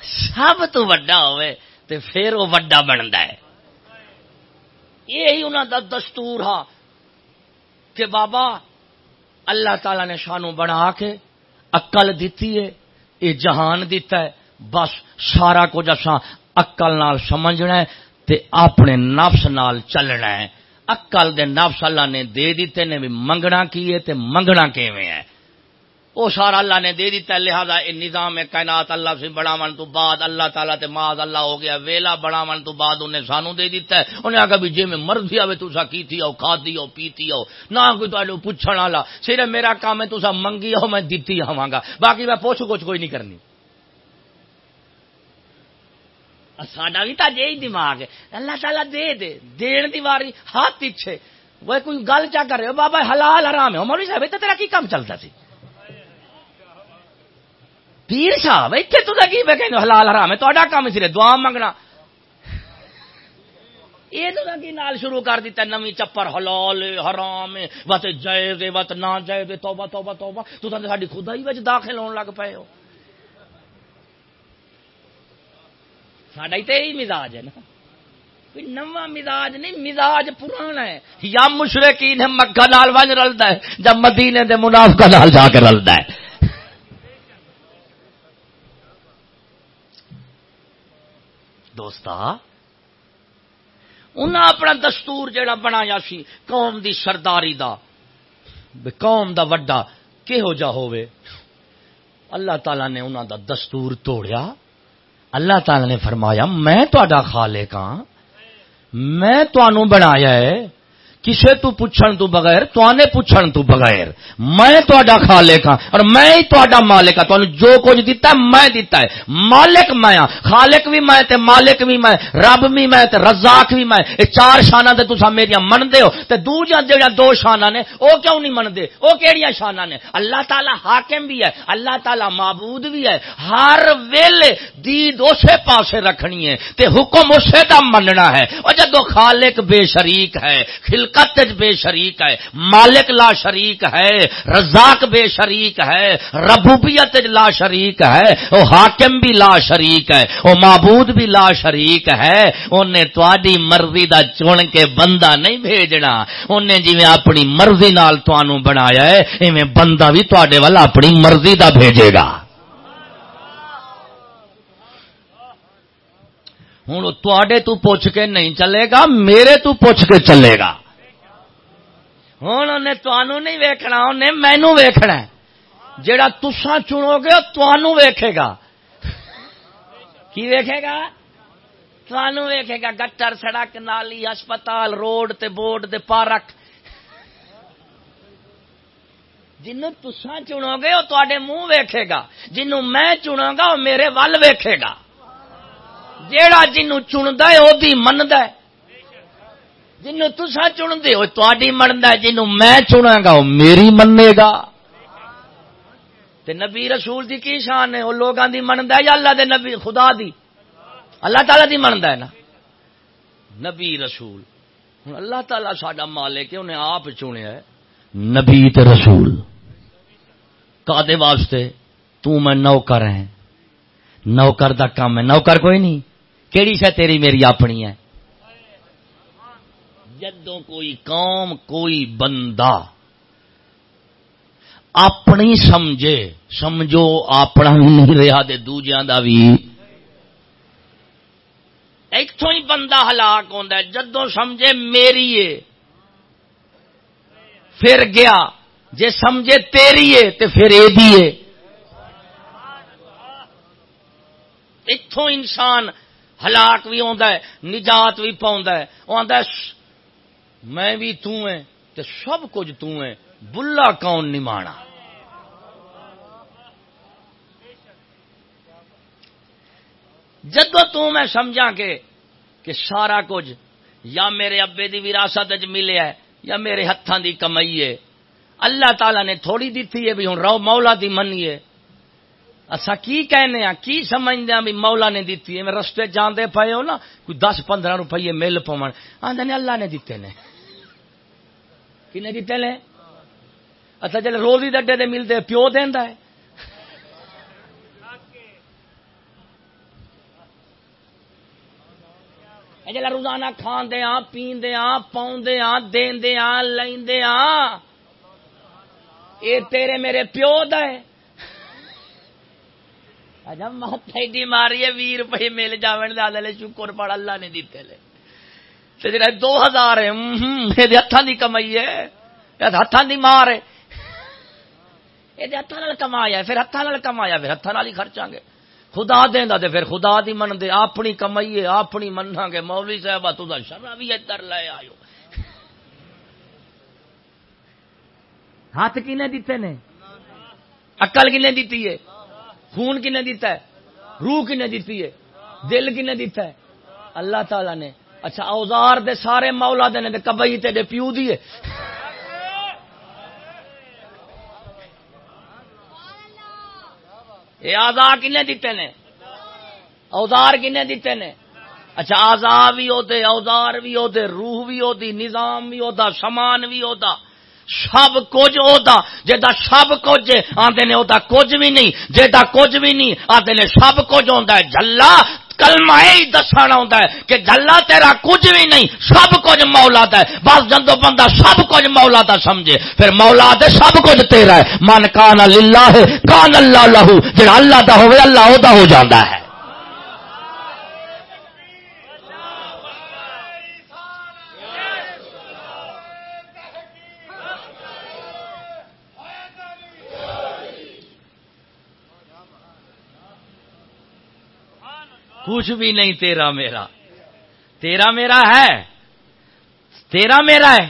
سب تو وڈا ہوئے تے پھر وہ وڈا بنتا ہے۔ یہی انہوں دا دستور ہا۔ کہ بابا، اللہ تعالی نے شانو بنا کے اقل دیتی ہے، یہ جہان دیتا ہے، بس سارا کچھ اصا اقل نال سمجھنا ہے تے اپنے نفس نال چلنا ہے۔ اکل دے نفس اللہ نے دے دیتے نے بھی منگنا کی ہے تے منگنا کیویں ہے؟ وہ سارا اللہ نے دے دیتا ہے، لہذا نظام کائنات اللہ سے بڑھاون تو بعد اللہ تعالیٰ تے ماض اللہ ہو گیا، ویلا بڑھاون تو بعد انہیں سانو دے دیتا ہے۔ انہیں آگا بھی جی میں مرضی آئے تو کیتی ہو کھادی ہو پیتی ہو نہ کوئی تو پوچھنا والا، صرف میرا کام ہے تو منگی ہو میں دیتی ہوا گا۔ باقی میں پوچھ کچھ کوئی نہیں کرنی۔ ساڈا بھی تو یہی دماغ ہے۔ اللہ تعالیٰ دے دے، دین دی واری ہاتھ پیچھے۔ وہ کوئی گل چا کر رہے ہو، بابا حلال حرام ہے۔ مولوی صاحب تیرا کی کام چلتا سی؟ پیر صاحب اتنے تو کی میں کہ حلال حرام ہے تا کام سر دعا منگنا یہ تو کی نال شروع کر دیتا ہے نمی چپر حلال، حرام بت جائز بت نہ جائز توبہ توبہ توبہ۔ تو ساری خدا ہی بچ داخل ہونے لگ پے ہو۔ ساڈا ہی تو یہی مزاج ہے نا۔ کوئی نوا مزاج نہیں، مزاج پرانا ہے۔ یا مشرقی نے مکہ نال ونج رلتا ہے جب مدینے دے منافقہ نال جا کے رلتا ہے۔ دوستا، انہاں اپنا دستور جڑا بنایا سی، قوم دی سرداری دا قوم دا وڈا، کہو جا ہوئے اللہ تعالی نے انہوں دا دستور توڑیا۔ اللہ تعالی نے فرمایا، میں تا خالق ہاں میں تنوع بنایا ہے۔ کسے تو پوچھن تو بغیر تو آنے پوچھن تو بغیر۔ میں تو اڈا خالق ہاں اور میں ہی تو اڈا مالک ہاں۔ تو جو کچھ دیتا ہے، میں دیتا ہے۔ مالک میں ہاں۔ خالق بھی میں تے مالک بھی میں، رب بھی میں تے رزاق بھی میں۔ اے چار شانہ تے تسا میری من دے ہو۔ تے دو جان دے دو شانہ نے، او کیوں نہیں من دے او کیڑیاں شانہ نے؟ اللہ تعالی حاکم بھی ہے، اللہ تعالی معبود بھی ہے۔ ہر ویلے دید اسے پاسے رکھنی ہے۔ تے حکم اسے دا مننا ہے۔ اور جدو خالق بے شریک ہے خلق بے شریک ہے، مالک لا شریک ہے، رزاق بے شریک ہے، ربوبیت لا شریک ہے وہ حاکم بھی لا شریک ہے وہ معبود بھی لا شریک ہے انہیں تاری مرضی دا چن کے بندہ نہیں بھیجنا انہیں جی اپنی مرضی نال توانو بنایا ہے، ایویں بندہ بھی تے والا اپنی مرضی دا بھیجے گا۔ ہوں تے تو پوچھ کے نہیں چلے گا، میرے تو پوچھ کے چلے گا۔ ہوں انہیں تنوع نہیں ویکنا انہیں مینو ویکنا جڑا تسا چنو گے تنوع ویکھے گا۔ کی ویکھے گا؟ تنوع ویکھے گا، گٹر، سڑک، نالی، ہسپتال، روڈ تے بورڈ دے پارک۔ جنوں تسا چنو گے وہ تے منہ ویکھے گا۔ جنوں میں چنوں گا وہ میرے ول ویکھے گا۔ جیڑا جنوں چنتا ہے وہ مند ہے۔ جنوں تسا چن دے ہو تاری منتا جنوں میں چنا گا وہ میری منے گا۔ تے نبی رسول دی کی شان ہے؟ وہ لوگوں دی منتا ہے یا اللہ دے نبی، خدا دی؟ اللہ تعالی دی منتا ہے نا؟ نبی رسول۔ ہوں اللہ تعالی ساڈا مالک انہیں آپ چنیا ہے۔ نبی تے رسول۔ کادے واسطے تو میں نوکر ہیں۔ نوکر دا کام ہے۔ نوکر کوئی نہیں۔ کیڑی شہ تیری میری اپنی ہے؟ جدوں کوئی قوم، کوئی بندہ اپنی سمجھے، سمجھو اپنا بھی نہیں رہا دے دوجیاں دا بھی۔ اتوں ہی بندہ ہلاک ہوتا ہے، جدوں سمجھے میری ہے، پھر گیا۔ جے سمجھے تیری ہے تو پھر یہ بھی ہے۔ اتوں انسان ہلاک بھی آتا ہے، نجات بھی پاؤں ہے وہ آتا ہے میں بھی تے سب کچھ تے بلا کون نمانا جدو میں سمجھا کہ کہ سارا کچھ یا میرے ابے کی وراثت ملے ہے، یا میرے ہاتھوں کی کمائی ہے۔ اللہ تعالی نے تھوڑی دیتی ہے بھی ہوں رو مولا دی منیے اصا کی کہنے ہیں کی سمجھتے ہیں بھی مولا نے دیتی ہے؟ میں رستے جانے پے ہو نا، کوئی دس پندرہ روپیے مل پو آدھے اللہ نے دیتے نے۔ کنے دیتے نے اچھا جل روزی ڈڈے دے ملتے پیو دینا ہے۔ جل روزانہ کھان دیا پیندیا پاؤندیا دیا لیندیا یہ تیرے میرے پیو دے اچھا مت ایڈی ماری ہے بھی روپئے مل جاون دے شکر پڑ اللہ نے دیتے لے۔ جڑا دو ہزار ہے یہ ہاتھوں کی کمائی ہے۔ ہاتھوں کی مار ہے۔ یہ ہاتھوں کمایا پھر ہاتھوں کمایا پھر ہاتھوں ہی خرچا گے۔ خدا دینا تے پھر خدا دی من دے اپنی کمائیے اپنی منا گے۔ مولی صاحب تو شرا بھی ادھر لے آئو ہاتھ کنے دیتے نے؟ اکل کنے دیتی ہے؟ خون کنے دیتا ہے؟ روح کنے دیتی ہے؟ دل کنے دیتا ہے؟ اللہ تعالی نے اچھا اوزار دے سارے مولا دے نے کبئی تے پیو دیے یہ آزا کنے دیتے نے؟ اوزار کنے دیتے نے؟ اچھا آزا بھی ہوتے اوزار بھی ہوتے روح بھی ہوتی نظام بھی ہوتا سامان بھی ہوتا سب کچھ ہوتا جا سب کچھ آتے نے ہوتا کچھ بھی نہیں۔ جا کچھ بھی نہیں آتے نے سب کچھ ہوتا ہے۔ جلا کلمہ ہی دسنا آتا ہے کہ گلا تیرا کچھ بھی نہیں، سب کچھ مولا ہے۔ بس جدو بندہ سب کچھ مولا دا سمجھے۔ پھر مولا دے سب کچھ تیرا ہے۔ من کان اللہ ہے کان اللہ لہو۔ جڑا اللہ دا ہوئے اللہ دا ہو جاندہ ہے۔ کچھ بھی نہیں، تیرا میرا۔ تیرا میرا ہے۔ تیرا میرا ہے۔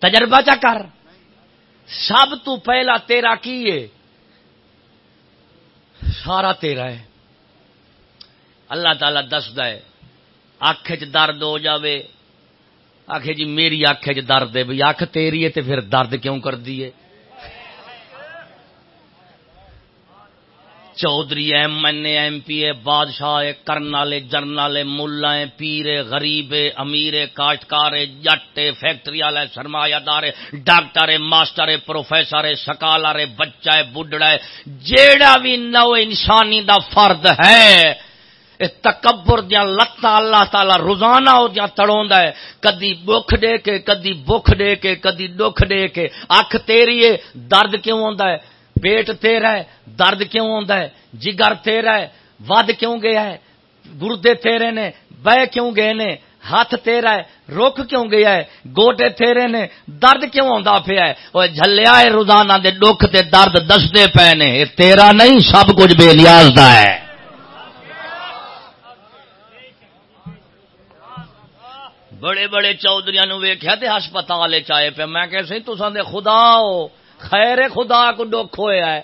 تجربہ چا کر۔ سب تو پہلا تیرا کی ہے؟ سارا تیرا ہے۔ اللہ تعالی دس اکھ چ درد ہو جاوے۔ آخ جی میری اکھ چ درد ہے بھائی اکھ تیری ہے تو پھر درد کیوں کر دیے Chaudhry M N A M P A, بادشاہ کرنل جرنل ملا پیر غریب امیر کاشتکار جٹ فیکٹری والے سرمایہ دار ڈاکٹر ماسٹر پروفیسر سکالار بچہ بڈڑا جیڑا بھی نو انسانی دا فرد ہے تکبر دیا لتا اللہ تعالی روزانہ تڑوں ہے کدی بخ دے کے کدی بخ دے کے کدی دکھ دے کے اکھ تیری ہے درد کیوں آتا ہے پیٹ تیرا ہے، درد کیوں آتا ہے؟ جگر تیرا ہے، ود کیوں گیا ہے؟ گردے تیرے نے بہ کیوں گئے نے؟ ہاتھ تیرا ہے، رخ کیوں گیا ہے؟ گوٹے تیرے نے، درد کیوں آتا پیا ہے؟ وہ جلیا ہے روزانہ دے دکھ تے درد دستے پے نے، یہ تیرا نہیں، سب کچھ بے نیاز دا ہے۔ بڑے بڑے چودھری نو ویخیا ہسپتال چائے پہ میں کہ سی تو خدا ہو خیر خدا کو دکھ ہوا ہے۔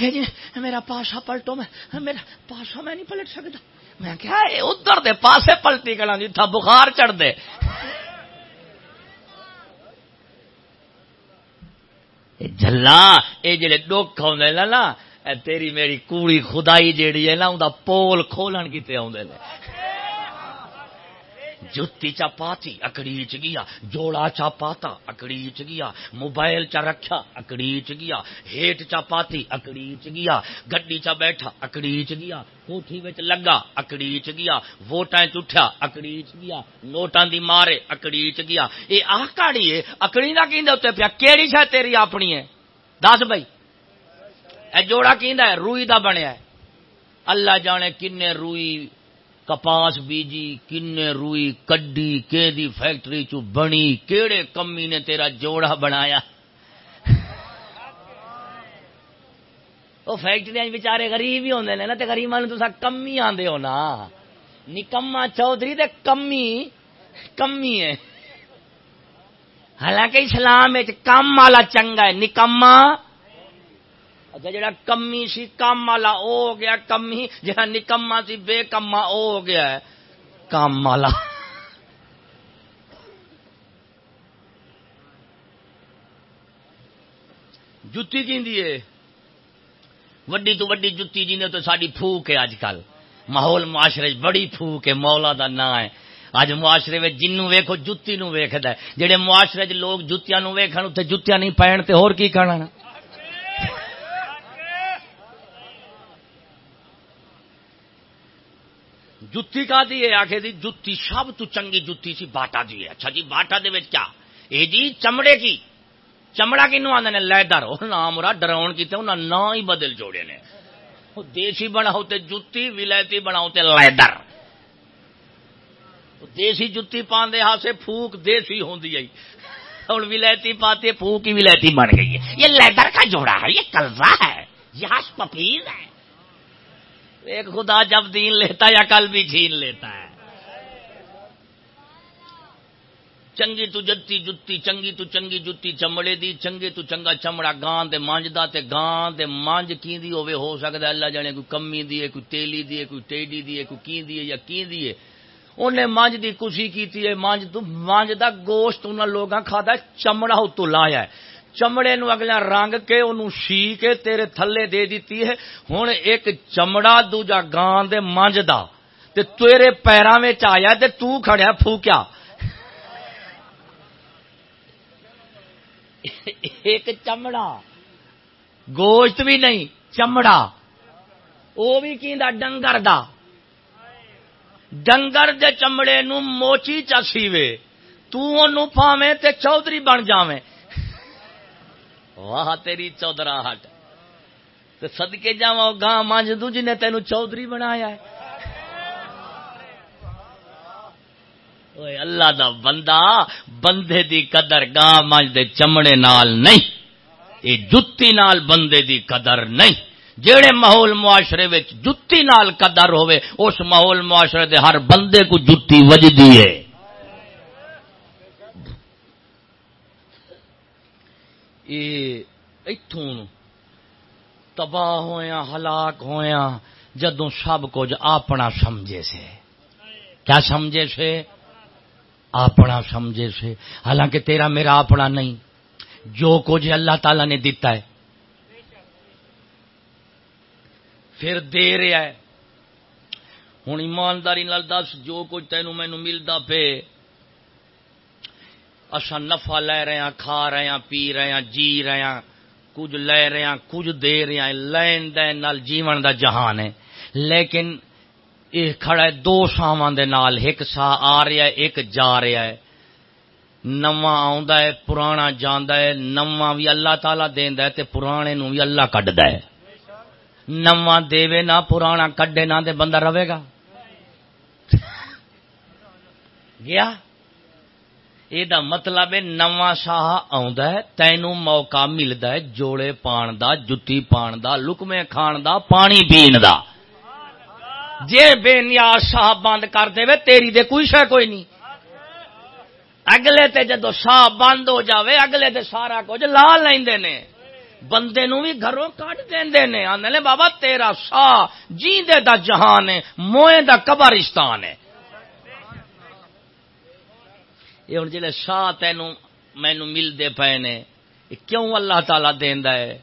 جی میرا پاسا پلٹو میں میرا پاسا میں نہیں پلٹ سکتا۔ میں کیا ادھر دے پاسے پلٹی کرنا جی تھا بخار چڑھ دے۔ جلا یہ جڑے دکھ آدھے نا تیری میری کوڑی خدائی جیڑی ہے نا ان پول کھولن کتنے آدھے جتی چا پاتی اکڑیچ گیا، جوڑا چا پاتا اکڑیچ گیا، موبائل چا رکھا اکڑیچ گیا، ہیٹ چا پاتی اکڑیچ گیا، گڈی چا بیٹھا اکڑیچ گیا، کوٹھی وچ لگا اکڑیچ گیا، ووٹاں چٹھیا اکڑیچ گیا، نوٹاں دی مارے اکڑیچ گیا۔ اے آ کاڑی ہے؟ اکڑی نہ کیندے اوتے پیا؟ کیڑی شے تیری اپنی ہے؟ دس بھائی اے جوڑا کیندا ہے؟ روئی دا بنیا ہے۔ اللہ جانے کنے روئی کپاس بیجی کن روئی، کڈی کہ فیکٹری چ بنی، کیڑے کمی نے تیرا جوڑا بنایا؟ وہ فیکٹری بچارے غریب ہی ہوتے ہیں نا گریب تو کمی آدھے ہو نا۔ نکما چودھری تے کمی کمی ہے۔ حالانکہ اسلام کم والا چنگا ہے نکما اچھا جڑا کمی سی کم والا او ہو گیا، کمی جڑا نکما سی بے کما او ہو گیا ہے کم والا۔ جتی کی وڈی تو وڈی جتی جی نے تو ساری پھوک ہے اج کل ماحول معاشرے بڑی پھوک ہے، مولا دا نا ہے۔ اج معاشرے میں جنوں ویکھو، جتی نو ویکھدا ہے۔ جڑے معاشرے چ لوگ جتیاں نو ویکھن تے جتیاں نہیں پہن تے ہور کی کرنا جتی کا دی ہے آخر دی، جتی سب تو چنگی جتی سی، باٹا دی ہے۔ اچھا جی باٹا دے کیا؟ اے جی چمڑے کی۔ چمڑا کنو آدھے نے؟ لیدر وہ نام مرا ڈراؤن کیتے انہاں نا ہی بدل جوڑے نے۔ دیسی بناؤ تے جتی، ولایتی بناؤ تے لیدر دیسی جتی پاندے ہاں سے پھوک دیسی ہوندی آئی اور ولایتی پاتے، پھوک ہی ولایتی بن گئی ہے۔ یہ لیدر کا جوڑا ہے، یہ کلزہ ہے۔ یہ ہاش پپیز ہے۔ ایک خدا جب دین لیتا یا کل بھی چھین لیتا ہے۔ چنگی تو جتی جتی، چنگی تو چنگی جتی، چمڑے دی چنگے تو چنگا چمڑا گان دے مانج دا تے گان دے مانج کی دی ہوے ہو سکدا اللہ جانے کوئی کمی دی ہے، کوئی تیلی دی ہے، کوئی ٹیڈی دی ہے، کوئی کی دی ہے یا کی دی ہے۔ انہیں مانج دی خوشی کیتی ہے، مانج تو مانج دا گوشت انہاں لوگاں کھادا چمڑا تو لایا ہے۔ چمڑے نو اگلا رنگ کے انہوں سی کے تیرے تھلے دے دیتی ہے ہوں ایک چمڑا دوجا گان دے منج دا تے تیرے پیروں میں آیا تے تو کھڑیا پھوکیا ایک چمڑا گوشت بھی نہیں چمڑا وہ بھی کیندا ڈنگر دا ڈنگر دے چمڑے نو موچی چسیوے تو پاویں تے چودھری بن جاویں واہ، تیری چودرا ہٹ تو سدکے جا گاں مانج دوں جن تینوں چودھری بنایا ہے۔ اللہ دا بندہ، بندے دی قدر گاں مانج دے چمڑے نال نہیں۔ یہ جتی نال بندے دی قدر نہیں۔ جیڑے ماحول معاشرے وچ جتی نال قدر ہوئے اس ماحول معاشرے دے ہر بندے کو جتی وجدی ہے۔ اتوں تباہ ہویا ہلاک ہویا جدوں سب کچھ اپنا سمجھے سے۔ کیا سمجھے سے؟ اپنا سمجھے سے۔ حالانکہ تیرا میرا اپنا نہیں، جو کچھ اللہ تعالی نے دیتا ہے۔ پھر دے رہا ہے۔ ہوں ایمانداری دس، جو کچھ تینوں مینو ملتا پے اصا نفع لے رہے ہیں، کھا رہے ہیں، پی رہے ہیں جی رہے ہیں، کچھ لے رہے ہیں، کچھ دے رہے ہیں۔ لین دین نال جیون دا جہان ہے۔ لیکن یہ کھڑا ہے، دو ساواں دے نال، ایک سا آ رہا ہے، ایک جا رہا ہے۔ نواں آندا ہے، پرانا جاندا ہے، نواں بھی اللہ تعالی دیندا ہے تے پرانے نو بھی اللہ کڈدا ہے۔ نواں دے نہ، پرانا کڈے نہ تے بندہ رہے گا۔ گیا؟ یہ مطلب ہے نواں شاہ تینوں موقع ملتا ہے جوڑے پان دا جتی پان دا لکمے کھان دا پانی پین دا جے بے نیاز شاہ بند کر دے تیری دے کوئی شہ کوئی نہیں اگلے تے جدو شاہ بند ہو جاوے اگلے تے سارا کچھ لا لیندے نے بندے نو بھی گھروں کٹ دے نے آدھے بابا تیرا شاہ جیندے دا جہان ہے موئے دا قبرستان ہے یہ ہوں جی شاہ تین مینو ملتے پے نے کیوں اللہ تعالی دینا ہے؟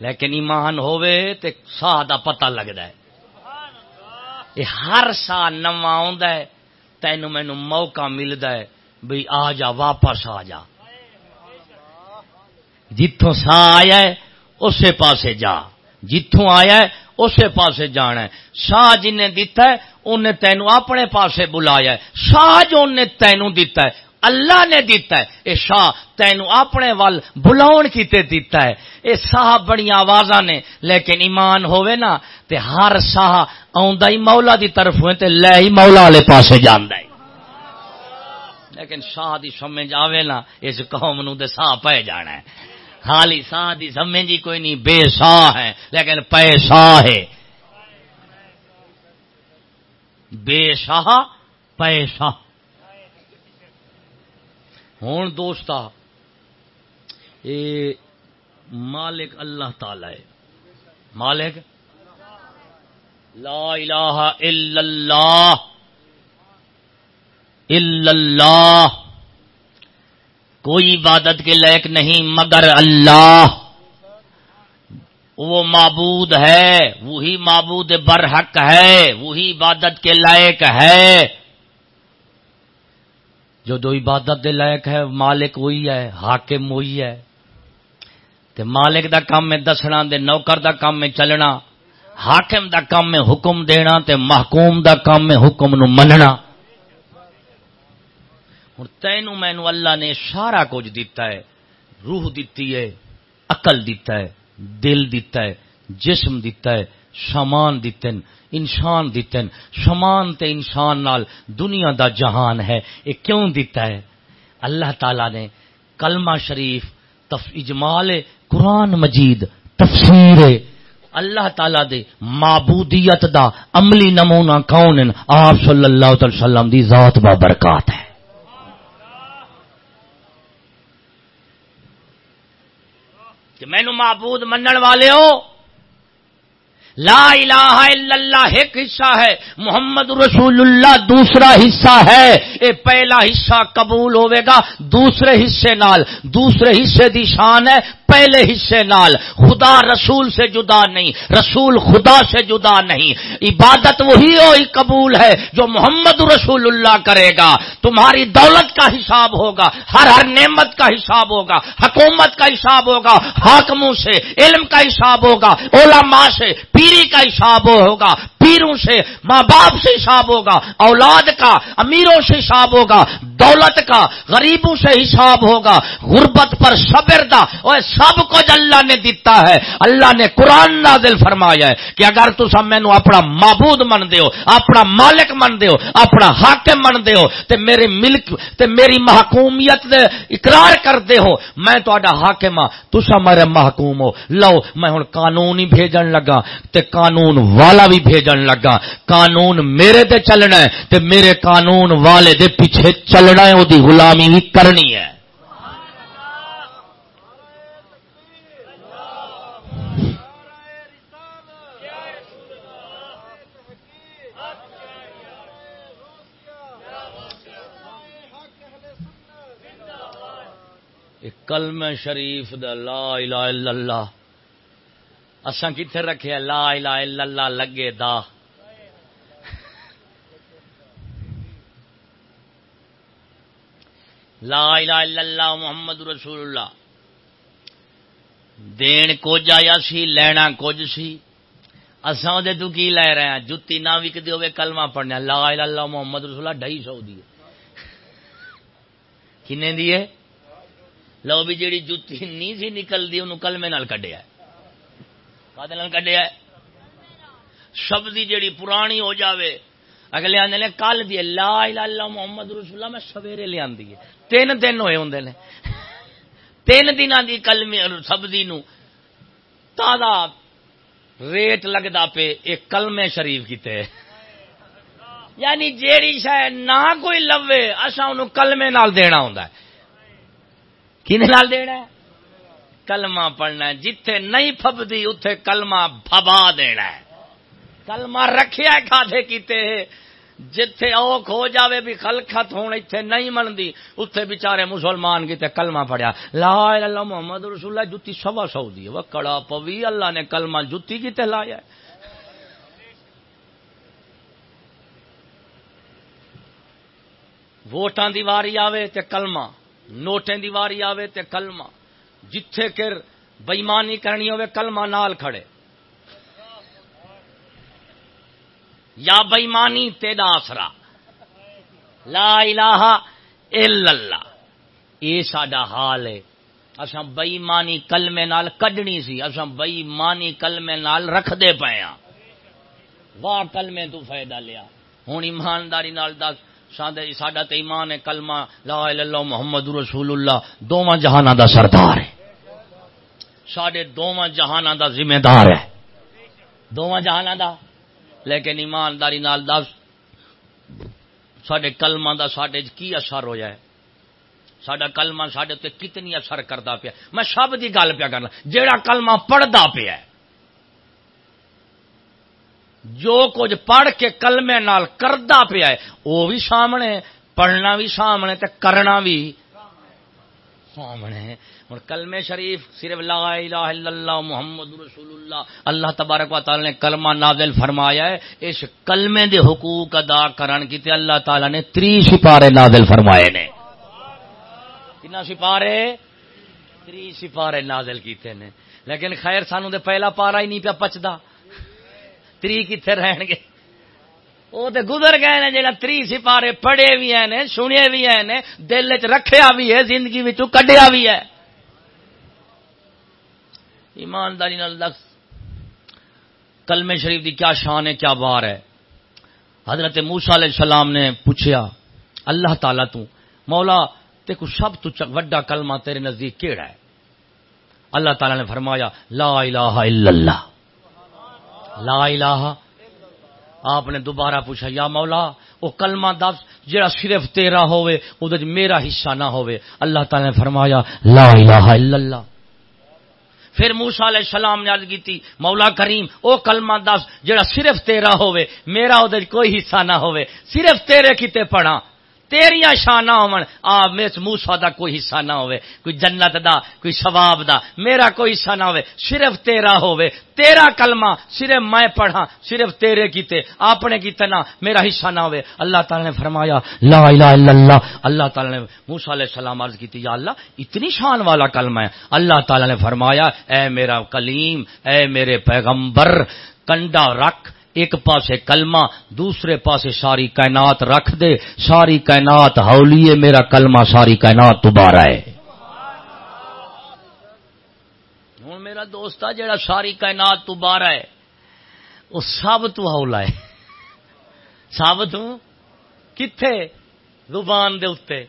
لیکن ایمان ہوے تے ساہ دا پتہ لگتا ہے۔ یہ ہر سا نوا ہے، تینوں مینو موقع ملتا ہے بھئی آ جا، واپس آ جا۔ جتوں سا آیا ہے اسے پاسے جا۔ جتوں آیا ہے اسے پاسے جانا ہے۔ شاہ جن نے دیتا ہے، انہیں تینو اپنے پاسے بلایا ہے۔ شاہ جو انہیں تینو دیتا ہے، اللہ نے دیتا ہے۔ اے شاہ، تینو اپنے وال بلاؤن کیتے دیتا ہے۔ اے شاہ بڑی آوازاں نے۔ لیکن ایمان ہوئے نا، تے ہر شاہ آندا ہی مولا دی طرف ہوئے، تے لے ہی مولا والے پاسے جاندا ہے۔ لیکن شاہ دی سمجھ آوے نا، اس قوم نو دے شاہ پے جانا ہے۔ خالی سا دی سمجھی کوئی نہیں، بے سا ہے۔ لیکن پیسہ ہے۔ بے شاہ پیسہ۔ ہوں دوست اے مالک اللہ تعالی ہے۔ مالک؟ لا الہ الا اللہ۔ الا اللہ۔ کوئی عبادت کے لائق نہیں، مگر اللہ۔ وہ معبود ہے، وہی معبود برحق ہے، وہی عبادت کے لائق ہے۔ جو دو عبادت کے لائق ہے، مالک وہی ہے، حاکم وہی ہے۔ تے مالک دا کام میں دسنا دے نوکر دا کام میں چلنا، حاکم دا کام میں حکم دینا، تے محکوم دا کام میں حکم نو مننا۔ ہوں تینوں مینو اللہ نے سارا کچھ دیتا ہے، روح دیتی ہے اقل دیتا ہے، دل دیتا ہے، جسم دیتا ہے سامان دیتے انسان دیتے سامان تے انسان نال دنیا دا جہان ہے، یہ کیوں دیتا ہے؟ اللہ تعالی نے کلمہ شریف، تف، اجمال قرآن مجید تفسیر، اللہ تعالی دے معبودیت دا عملی نمونہ کون آپ صلی اللہ علیہ وسلم دی ذات با برکات ہے۔ کہ مینو معبود منن والے ہو لا الہ الا اللہ ایک حصہ ہے، محمد رسول اللہ دوسرا حصہ ہے۔ اے پہلا حصہ قبول ہوئے گا، دوسرے حصے نال، دوسرے حصے دی شان ہے۔ پہلے حصے نال، خدا رسول سے جدا نہیں، رسول خدا سے جدا نہیں۔ عبادت وہی ہوئی قبول ہے جو محمد رسول اللہ کرے گا۔ تمہاری دولت کا حساب ہوگا، ہر ہر نعمت کا حساب ہوگا، حکومت کا حساب ہوگا، حاکموں سے علم کا حساب ہوگا، علماء سے پیری کا حساب ہوگا، پیروں سے ماں باپ سے حساب ہوگا، اولاد کا، امیروں سے حساب ہوگا۔ دولت کا، غریبوں سے حساب ہوگا، غربت پر صبر دا اور سب کچھ اللہ نے دیتا ہے، اللہ نے قرآن نازل فرمایا ہے کہ اگر تو سب مینو اپنا معبود من دیو، اپنا مالک من دیو، اپنا حاکم من دیو، تے میری ملک، تے میری محکومیت دے اقرار کر دے ہو، میں تو اڈا حاکم ہاں تسا میرے محکوم ہو۔ لو، میں ہن قانون ہی بھیجن لگا، تے قانون والا بھی بھیجن لگا۔ قانون میرے تے چلنا ہے، تے میرے قانون والے دے پیچھے چلنا ہے وہ غلامی بھی کرنی ہے۔ کلم شریف دا لا الہ الا اللہ۔ اساں کتنے رکھے لا الہ الا اللہ لگے دا۔ لا الہ الا اللہ محمد رسول اللہ۔ دین کچھ آیا سی، لینا کچھ سی۔ اساں دے تو کی لے رہے ہیں؟ جتی نہ وکدی ہوے کلمہ پڑھنا لا الہ الا اللہ محمد رسول اللہ، ڈھائی سو دی کنے دیے لو بھی جیڑی جتی نہیں سی نکلتی انہوں کلمے نال کڈیا کڈیا سبزی جیڑی پرانی ہو جاوے۔ اگلے آدھے نے کل دی لا الہ الا محمد رسول اللہ، میں سویرے لے آندی ہے۔ تین دن ہوئے ہوں نے۔ تین دن دی کلمی سبزی نو تازہ ریٹ لگتا پے ایک کلمے شریف کیتے۔ یعنی جیڑی شاید نہ کوئی لوے اصا ان کلمے نال دینا ہوں نال دینا ہے؟ کلمہ پڑھنا ہے۔ جتھے نہیں پبدی اتے کلمہ بھبا دینا ہے۔ کلمہ رکھیا کھادے کیتے جتھے اوکھ ہو جاوے بھی خلقت ہون ایتھے نہیں منتی اتنے بچارے مسلمان کیتے کلمہ پڑھیا لا اللہ محمد رسول اللہ، جتی سوا سو دی وہ کڑا پوی اللہ نے کلمہ جتی کیتے لایا ہے۔ ووٹاں دی واری آوے تے کلمہ، نوٹیں دی واری آوے تے کلمہ۔ جتھے کر بےمانی کرنی ہوے کلمہ نال کھڑے۔ یا بےمانی تیرا آسرا۔ لا الہ الا اللہ۔ یہ ساڈا حال ہے۔ اصا بئیمانی کلمے نال کڈنی سی۔ اصا بئیمانی کلمے نال رکھ دے پے ہاں۔ واہ، کلمے تو فائدہ لیا۔ ہوں ایمانداری نال دس۔ ساڈا تو ایمان ہے، کلمہ لا الہ اللہ، محمد رسول اللہ۔ دونوں جہانہ دا سردار ہے۔ سڈے دونوں جہانہ دا ذمہ دار ہے۔ دونوں جہانہ دا لیکن ایمانداری نال دس سڈے کلما کا سڈے کی اثر ہوا ہے؟ سڈا کلما سڈے کتنی اثر کرتا پیا؟ میں سب کی گل پیا کرنا جہا کلما پڑھتا پیا جو کچھ پڑھ کے کلمے نال کردا پیا ہے وہ بھی سامنے، پڑھنا بھی سامنے تے کرنا بھی سامنے۔ ہوں کلمے شریف صرف لا الہ الا اللہ محمد رسول اللہ اللہ تبارک و تعالی نے کلمہ نازل فرمایا ہے۔ اس کلمے دے حقوق ادا کرن کیتے اللہ تعالی نے تری سپارے نازل فرمائے نے۔ کنا سپارے؟ تری سپارے نازل کیتے نے۔ لیکن خیر سانو دے پہلا پارا ہی نہیں پیا پچدا۔ تری کتنے رہن گے؟ وہ تو گزر گئے نے جہاں تری سپارے پڑھے بھی ہیں سنے بھی ہیں دل چ رکھیا بھی ہے، زندگی کڈیا بھی ہے۔ ایمانداری دس کلمے شریف دی کیا شان ہے، کیا بار ہے۔ حضرت موسا علیہ السلام نے پوچھا اللہ تعالی تو، مولا تے کو سب تو وڈا کلمہ تیرے نزدیک کیڑا ہے؟ اللہ تعالی نے فرمایا، لا الہ الا اللہ۔ لا الہ۔ آپ نے دوبارہ پوچھا، یا مولا، وہ کلمہ دس جڑا صرف تیرا ہوئے ادھر میرا حصہ نہ ہوئے اللہ تعالی نے فرمایا، لا الہ الا اللہ۔ پھر موسا علیہ السلام نے عرض کی مولا کریم، او کلمہ دس، جڑا صرف تیرا ہوئے میرا وہ کوئی حصہ نہ ہوئے صرف تیرے کتے پڑھا تیریاں شانہ ہون۔ آ میس موسا دا کوئی حصہ نہ ہوئے، کوئی جنت دا، کوئی ثواب دا، میرا کوئی حصہ نہ ہوئے، صرف تیرا ہوئے۔ تیرا کلمہ صرف میں پڑھا صرف تیرے کیتے، اپنے کیتے نہ، میرا حصہ نہ ہوئے۔ اللہ تعالی نے فرمایا، لا الہ الا اللہ۔ اللہ تعالی نے موسی علیہ السلام عرض کیتی یا اللہ، اتنی شان والا کلمہ ہے۔ اللہ تعالی نے فرمایا، اے میرا کلیم اے میرے پیغمبر، کنڈا رکھ ایک پاسے کلمہ، دوسرے پاسے ساری کائنات رکھ دے، ساری کائنات ہولیے میرا کلمہ ساری کائنات دوبارہ ہے۔ ہوں میرا دوست جڑا ساری کائنات تو بارہ ہے، وہ سب تو ہولا ہے۔ سب تو کتنے زبان دے اتنے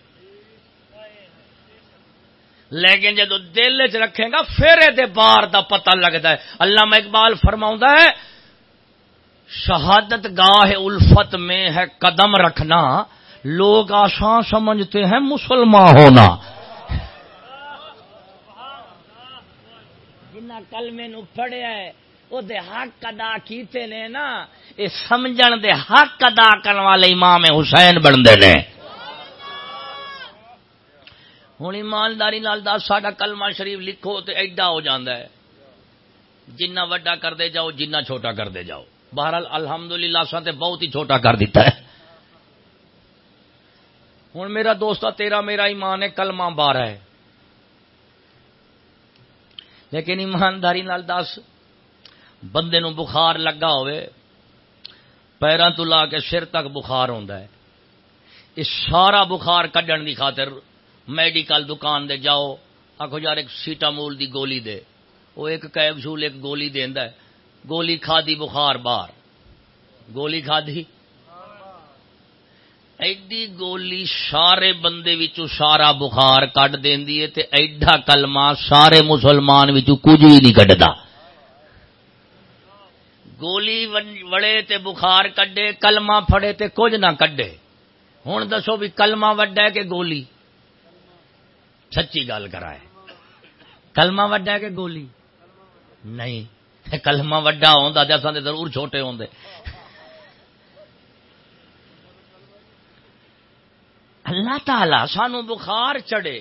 لیکن جدو دل چ رکھے گا، پھر یہ بار دا پتہ لگتا ہے۔ اللہ اقبال فرما ہے شہادت گاہ الفت میں ہے قدم رکھنا۔ لوگ آسان سمجھتے ہیں مسلمان ہونا۔ جنا کلمے نو پڑھیا ہے وہ دے حق ادا کیتے نے نا یہ سمجھن دے حق ادا کرنے والے امام حسین بنتے نے۔ ہوں ایمانداری دس، ساڈا کلمہ شریف لکھو تو ایڈا ہو جاندہ ہے۔ جنہ وڈا کرتے جاؤ، جنہ چھوٹا کرتے جاؤ۔ بہرحال الحمد للہ سن بہت ہی چھوٹا کر دیتا ہے۔ ہوں میرا دوست تیرا میرا ایمان ہے، کلمہ بارہ ہے۔ لیکن ایمانداری نال دس، بندے نو بخار لگا ہوئے پیروں تو لا کے سر تک بخار ہوتا ہے۔ یہ سارا بخار کڈن دی خاطر میڈیکل دکان دے جاؤ آخو یار ایک سیٹامول دی گولی دے۔ وہ ایک کیپسول ایک گولی دینا ہے۔ گولی کھا دی بخار بار۔ گولی کھا دی؟ ایڈی گولی سارے بندے وچوں سارا بخار کٹ دینی ہے تے ایڈا کلمہ سارے مسلمان وچوں کچھ بھی نہیں کٹدا گولی وڑے تے بخار کڈے، کلمہ پھڑے تے کچھ نہ کڈے۔ ہوں دسو بھی کلمہ وڈا ہے کہ گولی؟ سچی گل کرائے کلمہ وڈا ہے کہ گولی؟ نہیں۔ کلمہ وڈا ہوتا جیسا ضرور چھوٹے ہوں اللہ تعالی سانو بخار چڑے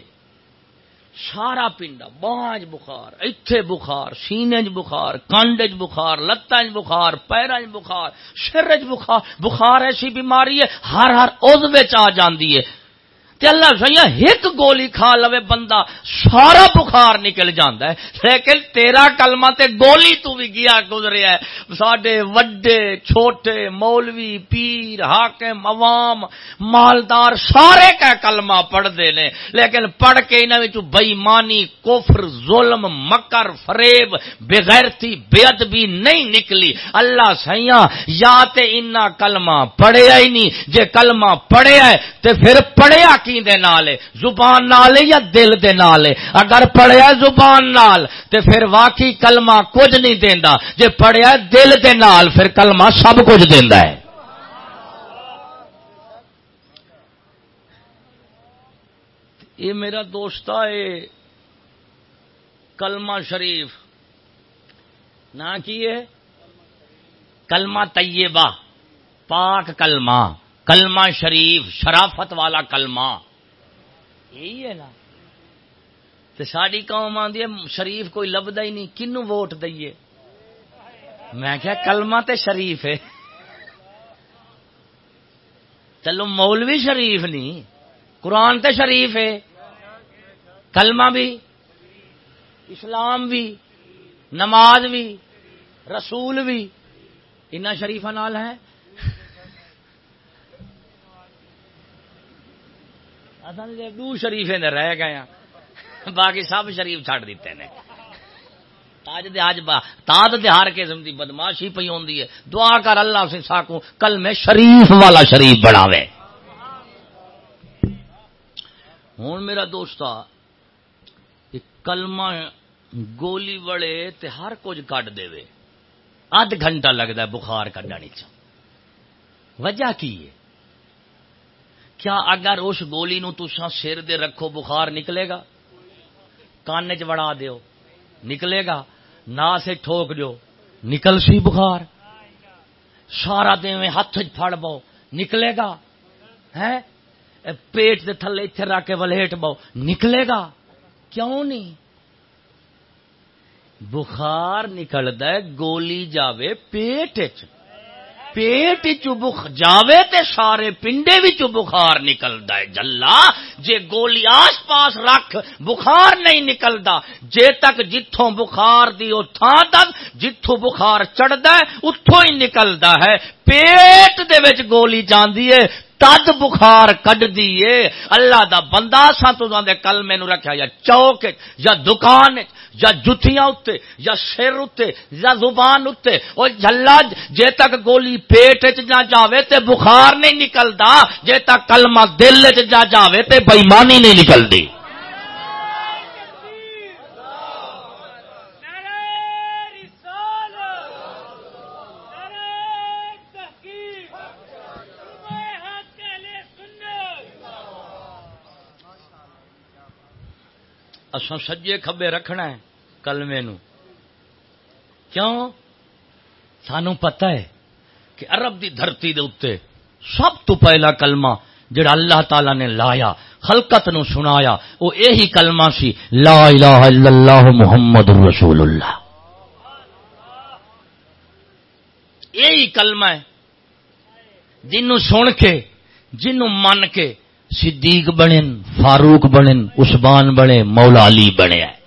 سارا پنڈا، بانج بخار، ایتھے بخار سینے بخار کانڈ بخار لتان بخار پیروں بخار سر چ بخار بخار ایسی بیماری ہے، ہر ہر عز آ جاندی ہے۔ اللہ سیا ایک گولی کھا لو بندہ، سارا بخار نکل جاندہ ہے۔ لیکن تیرا کلمہ تے گولی تو بھی گیا گزریا ہے۔ ساڈے وڈے، چھوٹے، مولوی، پیر، حاکم، عوام، مالدار، سارے کا کلمہ پڑھ دے نے۔ لیکن پڑھ کے انہاں وچ بےایمانی، کفر، ظلم، مکر، فریب، بغیرتی بے ادبی نہیں نکلی۔ اللہ سیاں یا تے انہاں کلمہ پڑھیا ہی نہیں۔ جے کلمہ پڑھیا ہے، تے پھر پڑھیا کی دے زبان نالے یا دل دے نالے؟ اگر پڑھیا زبان نال، تے پھر واقعی کلمہ کچھ نہیں دیندا۔ جے پڑھیا دل دے نال، پھر کلمہ سب کچھ دیندا ہے۔ یہ میرا دوست ہے کلمہ شریف۔ نہ کیے؟ کلمہ طیبہ، پاک کلمہ۔ کلمہ شریف، شرافت والا کلمہ۔ یہی ہے نا۔ تو ساری قوم آدھی شریف کوئی لبدا ہی نہیں کنو ووٹ دئیے؟ میں کیا کلمہ تے شریف ہے۔ چلو مولوی شریف نہیں، قرآن تے شریف ہے۔ کلمہ بھی، اسلام بھی، نماز بھی، رسول بھی ان شریفا نال ہے دو شریف رہ گئے ہیں، باقی سب شریف چڈ دیتے ہیں تاج دہاج با تاج دہار قسم کی بدماشی پی ہوں دعا کر اللہ سے ساکو کل میں شریف والا شریف بناوے۔ ہوں میرا دوست کلمہ گولی وڑے تے ہر کچھ کٹ دے ادھ گھنٹہ لگتا ہے بخار کڈنے چ وجہ کی ہے؟ کیا اگر اس گولی نو تسا سر دے رکھو بخار نکلے گا؟ کان چ وڑا دیو۔ نکلے گا؟ نا سے ٹھوک دو نکل سی بخار۔ سارا دن ہاتھ پھڑ بو۔ نکلے گا؟ ہے پیٹ دے تھلے اتنے رکھ کے ولیٹ بہو نکلے گا؟ کیوں نہیں بخار نکلتا ہے، گولی جاوے پیٹ چ پیٹ بخ جاوے تے سارے پنڈے بھی بخار نکلتا ہے، جلا، جے گولی آس پاس رکھ، بخار نہیں نکلتا جے تک جتوں بخار دی تھان تک جتوں بخار چڑھتا ہے اتوں ہی نکلتا ہے۔ پیٹ دے وچ گولی جاندی ہے، تد بخار کڈ دیے اللہ دا بندہ سا تو دے کلمے نو رکھیا یا چوک یا دکان یا جتیاں اتے، یا سر اتے، یا زبان اتے او جھلا، جے تک گولی پیٹ وچ نہ جاوے تے بخار نہیں نکلدا، جے تک کلمہ دل وچ جا جاوے تے بے نہیں نکلدی۔ اساں سجے کھبے رکھنا ہے۔ کلمے نو۔ کیوں؟ سانو پتہ ہے کہ عرب دی دھرتی دے اتے سب تو پہلا کلمہ جڑا اللہ تعالی نے لایا، خلقت نو سنایا وہ یہی کلمہ سی، لا الہ الا اللہ محمد رسول اللہ۔ یہی کلمہ ہے۔ جنوں سن کے، جنوں من کے، صدیق بنے فاروق بنے عثمان بنے، مولا علی بنے۔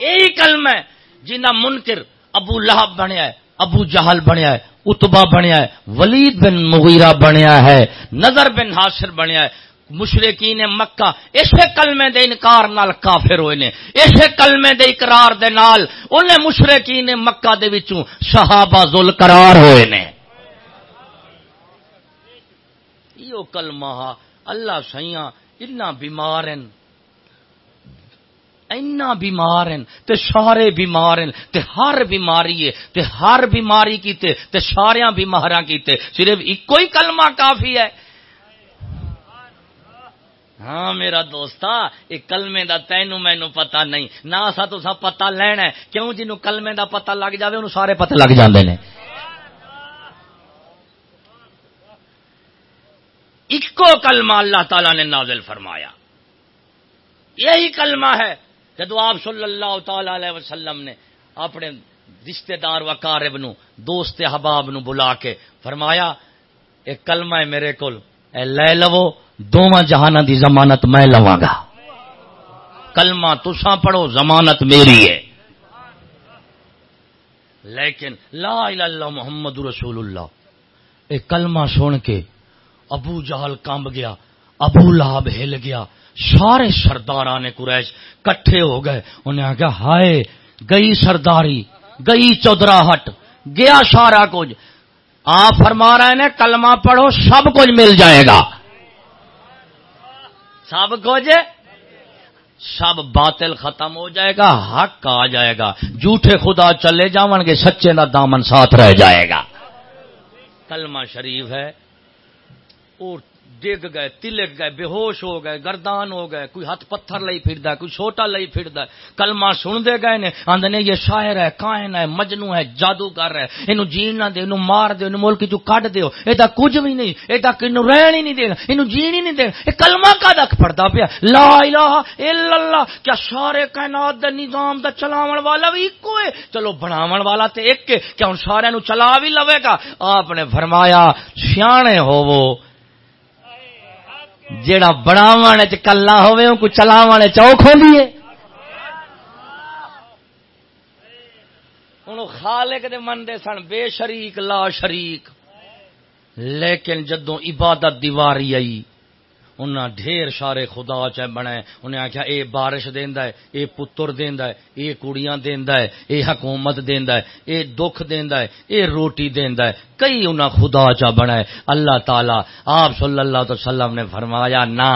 یہی کلم ہے جنہ منکر ابو لہب بنیا ہے ابو جہل بنیا ہے اتبا بنیا ہے ولید بن مغیرہ بنیا ہے، نظر بن حاصر بنیا ہے مشرقین مکہ اسے کلمے دے انکار نال کافر ہوئے نے اسے کلمے دے اقرار دے نال انہیں مشرقین مکہ دے وچوں صحابہ ذل قرار ہوئے نے۔ ایو کلمہ اللہ سیاں، اتنا بیمار ہیں۔ اینا بیمار ہیں تے سارے بیمار ہیں تے ہر بیماری ہے، تے ہر بیماری کیتے تے سارے بیماراں کیتے صرف ایک ہی کلمہ کافی ہے۔ ہاں میرا دوستا یہ کلمے دا تینو مینو پتا نہیں۔ نہ سا تو سا پتا لینا ہے، کیوں جنوں کلمے دا پتا لگ جاوے، انہوں سارے پتے لگ جاندے نے۔ اکو کلمہ اللہ تعالی نے نازل فرمایا۔ یہی کلمہ ہے۔ جدو آپ صلی اللہ تعالی علیہ وسلم نے اپنے رشتے دار وکارب نو، دوست حباب نو بلا کے فرمایا، ایک کلمہ ہے میرے کو لے لو دونوں جہان دی ضمانت میں لوا گا۔ کلمہ تسا پڑھو، ضمانت میری ہے۔ لیکن لا الہ الا محمد رسول اللہ۔ ایک کلمہ سن کے ابو جہل کمب گیا، ابو لاب ہل گیا۔ سارے سردار نے قریش کٹھے ہو گئے۔ انہیں آگیا، ہائے، گئی سرداری، گئی چودرا ہٹ گیا سارا کچھ۔ آپ فرما رہے ہیں، کلمہ پڑھو، سب کچھ مل جائے گا۔ سب کچھ؟ سب باطل ختم ہو جائے گا، حق آ جائے گا۔ جھوٹے خدا چلے جاؤ گے، سچے نہ دامن ساتھ رہ جائے گا۔ کلمہ شریف ہے، اور ڈگ گئے تلک گئے بے ہوش ہو گئے گردان ہو گئے کوئی ہاتھ پتھر لئی پھر کوئی چھوٹا لئی پھر کلمہ سن دے گئے نے آندنے یہ شاعر ہے کائن ہے مجنو ہے جادوگر ہے اینو جین نہ دے اینو مار دے اینو ملک جو کڈ دیو اے کچھ بھی نہیں اے تا کینو رہن ہی نہیں دے اینو جین ہی نہیں دے اے کلمہ کا دکھ پڑدا پیا لا الہ الا اللہ کیا سارے کائنات دا نظام دا چلاون والا بھی اکو ہے چلو بناون والا تے ایک کیا ہن سارے نو چلا بھی لوے گا آپ نے فرمایا سیانے ہوو جیڑا بناو کلا ہوے کو چلاو چوک ہوندی ہے۔ ہوں خالق دے من دے سن بے شریک، لا شریک۔ لیکن جدوں عبادت دیواری آئی انہاں ڈھیر سارے خدا چ بنے انہیں آخیا اے بارش دیندا ہے، اے پتر دیندا ہے، اے کڑیاں دیندا ہے، اے حکومت دیندا ہے، اے دکھ دیندا ہے، اے روٹی دیندا ہے۔ کئی انہاں خدا چا بنا ہے اللہ تعالی آپ صلی اللہ علیہ وسلم نے فرمایا نہ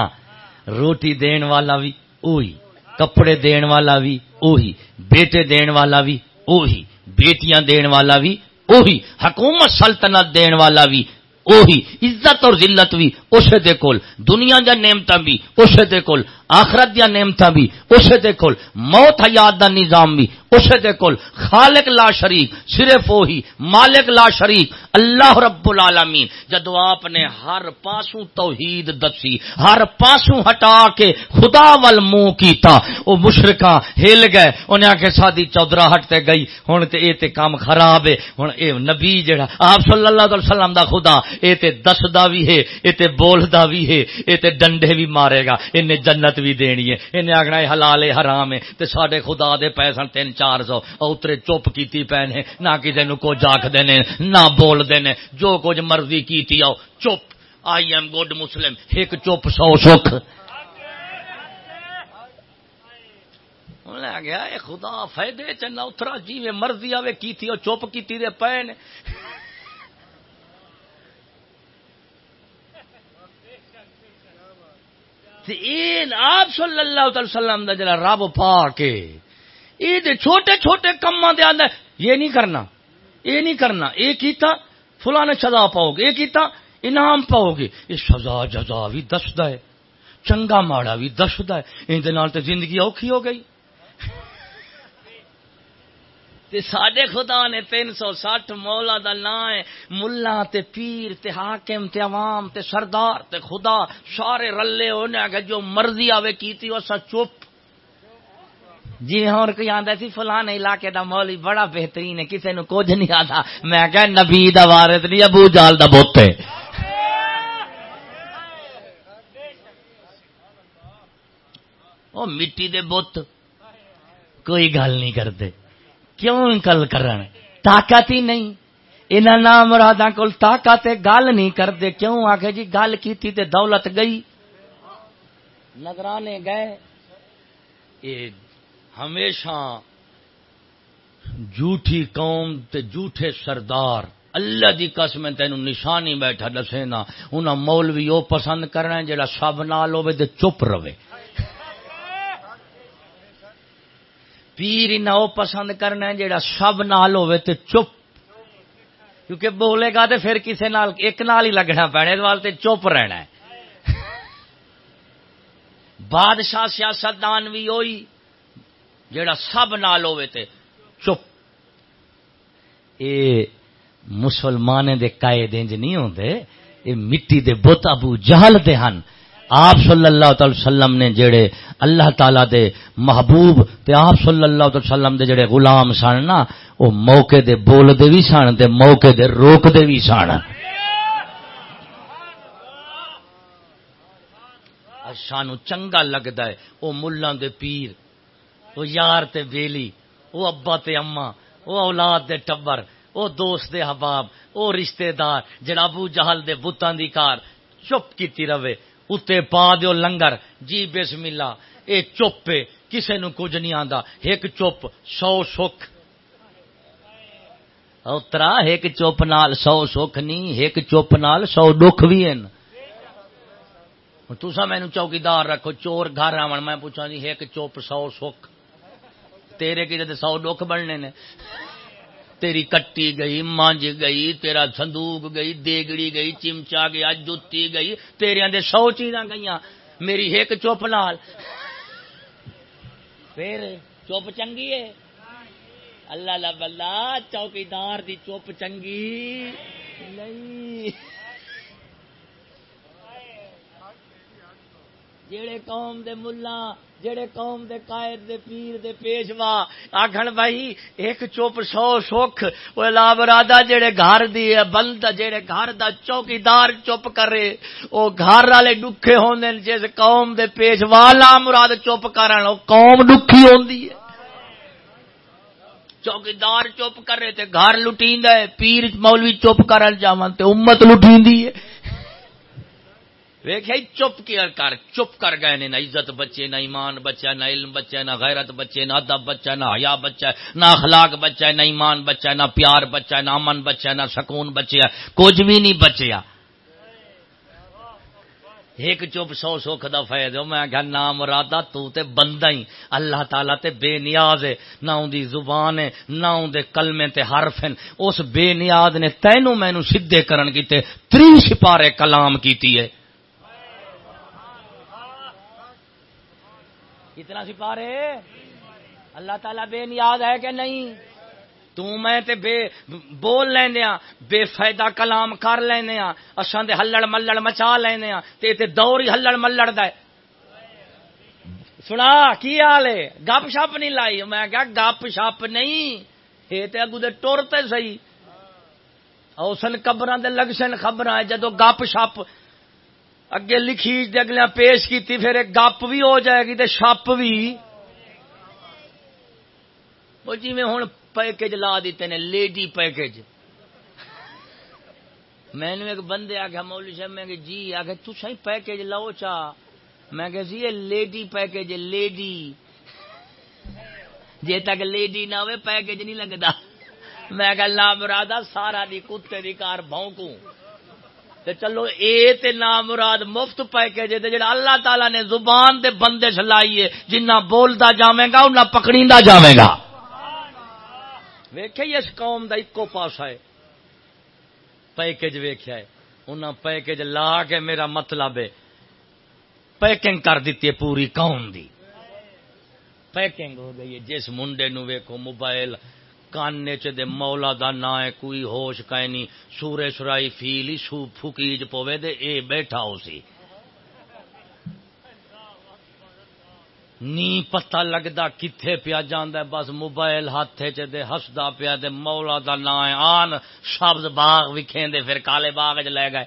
روٹی دین والا بھی اوہی، کپڑے دین والا بھی اوہی، بیٹے دین والا بھی اوہی، بیٹیاں دین والا بھی اوہی، حکومت سلطنت دین والا بھی اوہی عزت اور ذلت بھی اسے دے کول دنیا جا نعمت بھی اسے دے کول آخرت دیا نعمت بھی اسے دے کول موت حیات دا نظام بھی اسے دے کول خالق لا شریک، صرف وہی مالک لا شریک، اللہ رب العالمین۔ جدو آپ نے ہر پاسوں توحید دسی، ہر پاسوں ہٹا کے خدا وال منہ کیتا، او مشرکاں ہل گئے، انہیں آ کے سادی چودرا ہٹتے گئی، ہن تے اے تے کام خراب ہے، ہن اے نبی جڑا، آپ صلی اللہ علیہ وسلم دا خدا اے تے دسدا بھی ہے، اے تے بولدا بھی ہے، اے تے ڈنڈے بھی مارے گا، انہیں جنت بھی دینی ہے۔ انہیں آخنا حلال حرام ہے، تے ساڈے خدا دے پیسے تین چار سو۔ اترے چپ کیتی پے نے نہ کسی نو کو جاک دینے نہ بول دینے جو کچھ مرضی کیتی آؤ، چپ۔ آئی ایم گڈ مسلم، ایک چپ سو سکھ۔ گیا، اے خدا، فائدے چنا اترا جی مرضی آوے کی چپ کی پے نے آپ صلی اللہ علیہ وسلم دا جڑا رب پا کے یہ چھوٹے چھوٹے کما دے آدھا یہ نہیں کرنا، یہ نہیں کرنا، یہ کیتا، فلاں سزا پاؤ گے، یہ کیتا، انعام پاؤ گے، یہ سزا جزا بھی دستا ہے، چنگا ماڑا بھی دستا ہے اندر زندگی اوکھی ہو گئی۔ سڈے خدا نے تین سو سٹھ مولا دا نام ہے ملا تے پیر تے حاکم تے عوام تے سردار تے خدا، سارے رلے ہونے کہ جو مرضی آوے کیتی، وہ سا چپ۔ جی ہوں کوئی آدھا سی، فلانے علاقے دا مولی بڑا بہترین ہے کسی نو کچھ نہیں آتا میں کہ نبی دا وارث نہیں، ابو جال دا بت ہے۔ مٹی دے بت۔ کوئی گل نہیں کرتے۔ کیوں کل کرن طاقت ہی نہیں۔ انہاں نام مراداں کول طاقت گل نہیں کرتے کیوں؟ آکھے جی گل کیتی تے دولت گئی۔ نگرانے گئے۔ اے، ہمیشہ جھوٹھی قوم تے جھوٹے سردار۔ اللہ دی قسم تینوں نشانی بیٹھا دسے نا۔ انہاں مولوی او پسند کرنا جڑا سب نال ہوے تے چپ رہے پیر نہ پسند کرنا ہے، جیڑا سب نال ہوئے تے چپ۔ کیونکہ بولے گا تے پھر کسے نال، ایک نال ہی لگنا پینے وال تے چپ رہنا ہے۔ بادشاہ سیاست دان بھی ہوئی جیڑا سب نال ہوئے تے چپ۔ اے مسلمان دے قائد انج جی نہیں ہوندے، اے مٹی دے بت ابو جہل دے ہن۔ آپ صلی اللہ تعالی وسلم نے جڑے اللہ تعالی دے محبوب تے آپ صلی اللہ تعالی وسلم دے جڑے غلام سن نا، وہ موقع دے بول دے بھی سن تے موقع دے روک دے بھی سن۔ سانو چنگا لگتا ہے، وہ ملان دے پیر، وہ یار تے بیلی وہ ابا تے اما وہ اولاد دے ٹبر، وہ دوست دے حباب وہ رشتہ دار جڑا ابو جہل دے بتان دی کار، چپ کیتی رہے۔ اتنے پا دیو لنگر جی بسم اللہ اے چپ کسے نو کچھ نہیں آندا ایک چپ سو سکھ اترا ایک چپ نال سو سکھ نہیں ایک چپ نال سو دکھ بھی ہیں تسا مینو چوکیدار رکھو چور گھر آن میں پوچھا جی ایک چپ سو سکھ تیرے کی سو دکھ بننے نے تیری کٹی گئی، مانج گئی، تیرا سندوک گئی، دیگڑی گئی، چمچا گیا جتی گئی تیرے دے سو چیزاں گئی میری ایک چپ نال پھر چپ چنگی ہے؟ اللہ اللہ چوکیدار دی چپ چنگی۔ نہیں۔ جڑے قوم دے ملا جڑے قوم دے قائد، دے پیر، دے پیشوا آخر بھائی، ایک چپ سو سکھ وہ لاب رادا گھر دی بند جڑے گھر دا چوکیدار چپ کرے وہ گھر والے ڈکھے ہوندے جس قوم دے پیشوا لا مراد چپ کرن، او قوم ڈکھی ہوندی ہے۔ چوکیدار چپ کرے تے گھر لٹیندا ہے، پیر مولوی چپ کرن جاون تے امت لٹیندی ہے۔ ویک چپ کیا کر چپ کر گئے نے نہ عزت بچے نہ ایمان بچہ نہ علم بچہ نہ غیرت بچے نہ ادب بچہ نہ حیا بچہ نہ اخلاق بچہ نہ ایمان بچہ نہ پیار بچہ نہ امن بچہ نہ سکون بچیا کچھ بھی نہیں بچیا ایک چپ سو سکھ دا فیض میں کہ نام رادا تو تے بندہ ہی اللہ تعالی تے بے نیاز ہے نہ اون دی زبان ہے نہ اون دے کلمے تے حرف ہیں اس بے نیاز نے تینوں مینوں سیدھے کرن کیتے تری سپارے کلام کیتی ہے اتنا سپارے۔ اللہ تعالی بے نیاد ہے کہ نہیں؟ تو میں تے بے بول لینے ہاں بے فائدہ کلام کر لینے ہاں۔ اساں دے ہلڑ ملڑ مچا لینے ہاں۔ تے تے دور ہی ہلڑ ملڑ دا سنا، کی حال ہے؟ گپ شپ نہیں لائی۔ میں کہا، گپ شپ نہیں۔ یہ تے اگو دے ٹر تے صحیح۔ اوسن قبراں دے لگسن خبراں جدو گپ شپ اگے لکھی دے اگلے پیش کیتی، پھر ایک گپ بھی ہو جائے گی تے شپ بھی۔ وہ جی میں ہوں پیکج لا دیتے نے، لیڈی پیکج میں نے ایک بندے آ مولوی صاحب، میں جی آ تو سی پیکج لاؤ چا۔ میں کہ جی یہ لیڈی پیکج لیڈی۔ جی تک لیڈی نہ ہوئے پیکج نہیں لگتا میں کہ لا مرادا سارا دی کتے دی کار بھونکوں۔ تے چلو اے تے نام مراد مفت پیکج تے جڑا اللہ تعالی نے زبان دے بندش لائیے جنہ بولدا جاویں گا، انہاں پکڑیندا جاویں گا۔ ویکھے اس قوم دا اکو پاسا ہے۔ پیکج ویکھیا ہے۔ انہاں پیکج لا کے میرا مطلب ہے، پیکنگ کر دیتی ہے پوری قوم دی۔ پیکنگ ہو گئی ہے، جس منڈے نو ویکھو موبائل۔ کانے چ دے مولا دا نا ہے، کوئی ہوش کائیں نہیں سورے سرائی فیلی سو پھکیج پوے دے، اے بیٹھا ہو سی۔ نی پتہ لگتا کتنے پیا جانا بس موبائل ہاتھ چ ہسدا پیا دے، مولا دا نا ہے۔ آن سبز باغ وکھیں دے، پھر کالے باغ چ لے گئے۔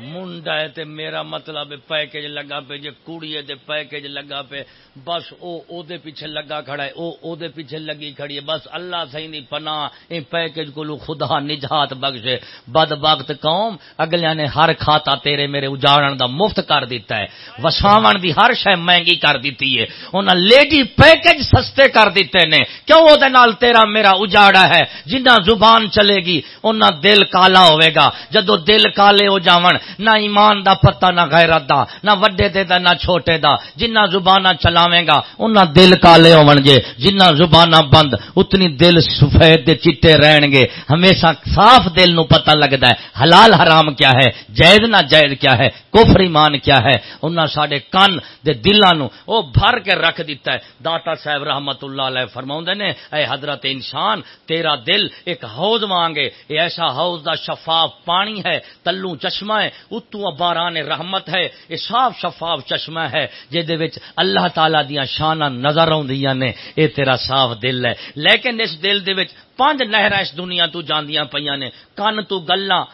منڈا ہے تے میرا مطلب پیکج لگا پہ جے کڑی ہے تے پیکج لگا پہ بس او او دے پیچھے لگا کھڑا ہے، او او دے پیچھے لگی کھڑی ہے۔ بس اللہ صحیح نہیں پناہ ان پیکج کو خدا نجات بخشے۔ بد بخت قوم، اگلیاں نے ہر کھاتا تیرے میرے اجاڑن دا مفت کر دیتا ہے۔ وساون دی ہر شے مہنگی کر دیتی ہے۔ انہاں لیڈی پیکج سستے کر دیتے نے۔ کیوں او دے نال تیرا میرا اجاڑا ہے؟ جنہ زبان چلے گی، انہاں دل کالا ہوے گا۔ جدو دل کالے ہو جاون نہ ایمان دا پتہ، نہ غیرت دا، نہ وڈے دے دا، نہ چھوٹے دا۔ جنہ زبانہ چلاویں گا، انہاں دل کالے ہون گے۔ جنہ زبانہ بند، اتنی دل سفید دے چٹے رہن گے۔ ہمیشہ صاف دل نو پتہ لگدا ہے، حلال حرام کیا ہے، جائز نہ جائز کیا ہے، کفر ایمان کیا ہے۔ انہاں ساڈے کان دے دلاں نو او بھر کے رکھ دیتا ہے۔ داتا صاحب رحمت اللہ علیہ فرماوندے نے، اے حضرت انسان، تیرا دل ایک حوض مانگے اے ایسا حوض دا شفاف پانی ہے، تلوں چشمہ ہے۔ اتو باران رحمت ہے، یہ صاف شفاف چشمہ ہے، جہد اللہ تعالی دیا شانہ نظر آدی نے۔ یہ تیرا صاف دل ہے۔ لیکن اس دل دے پانچ نہر اس دنیا تو جاندیاں پہ نے۔ کن تو گلاں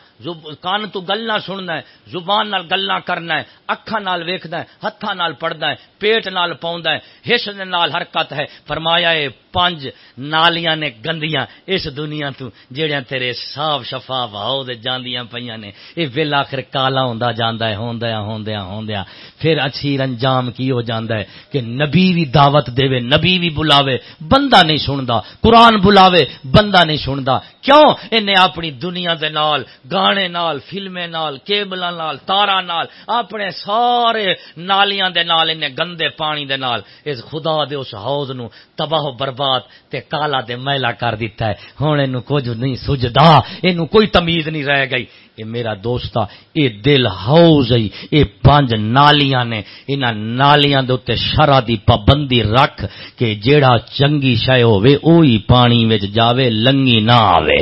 کان تو گلا سننا ہے، زبان نال گلا کرنا ہے اکھا نال ویکھدا ہے، ہتھاں نال پڑھدا ہے، پیٹ نال پاوندا ہے حس نال حرکت ہے۔ فرمایا اے پنج نالیاں نے گندیاں اس دنیا تو جیڑیاں تیرے صاف شفاف ہاؤ دے جاندیاں پیاں نے، اے ویل آخر کالا ہوندا جاندا ہے ہوندیا ہوندیا ہوندیا پھر اچھی انجام کی ہو جاندا ہے کہ نبی بھی دعوت دے نبی بھی بلاوے، بندہ نہیں سندا، قرآن بلاوے، بندہ نہیں سندا۔ کیوں؟ انہیں اپنی دنیا دے نال، گانے نال، فلمیں نال، کیبلاں نال تارا نال، اپنے سارے نالیاں دے نال، انہیں گندے پانی دے نال۔ اس خدا دے اس حوض نو تباہ و برباد تے کالا دے میلا کر دیتا ہے۔ ہن اینو کچھ نہیں سجدا، اینو کوئی تمیز نہیں رہ گئی۔ اے میرا دوستا اے دل حوض ہے اے پانچ نالیاں نے۔ انہاں نالیاں دے اوتے شرع دی پابندی رکھ کہ جیڑا چنگی شے ہوے اوہی پانی وچ جاوے، لنگی نہ آوے۔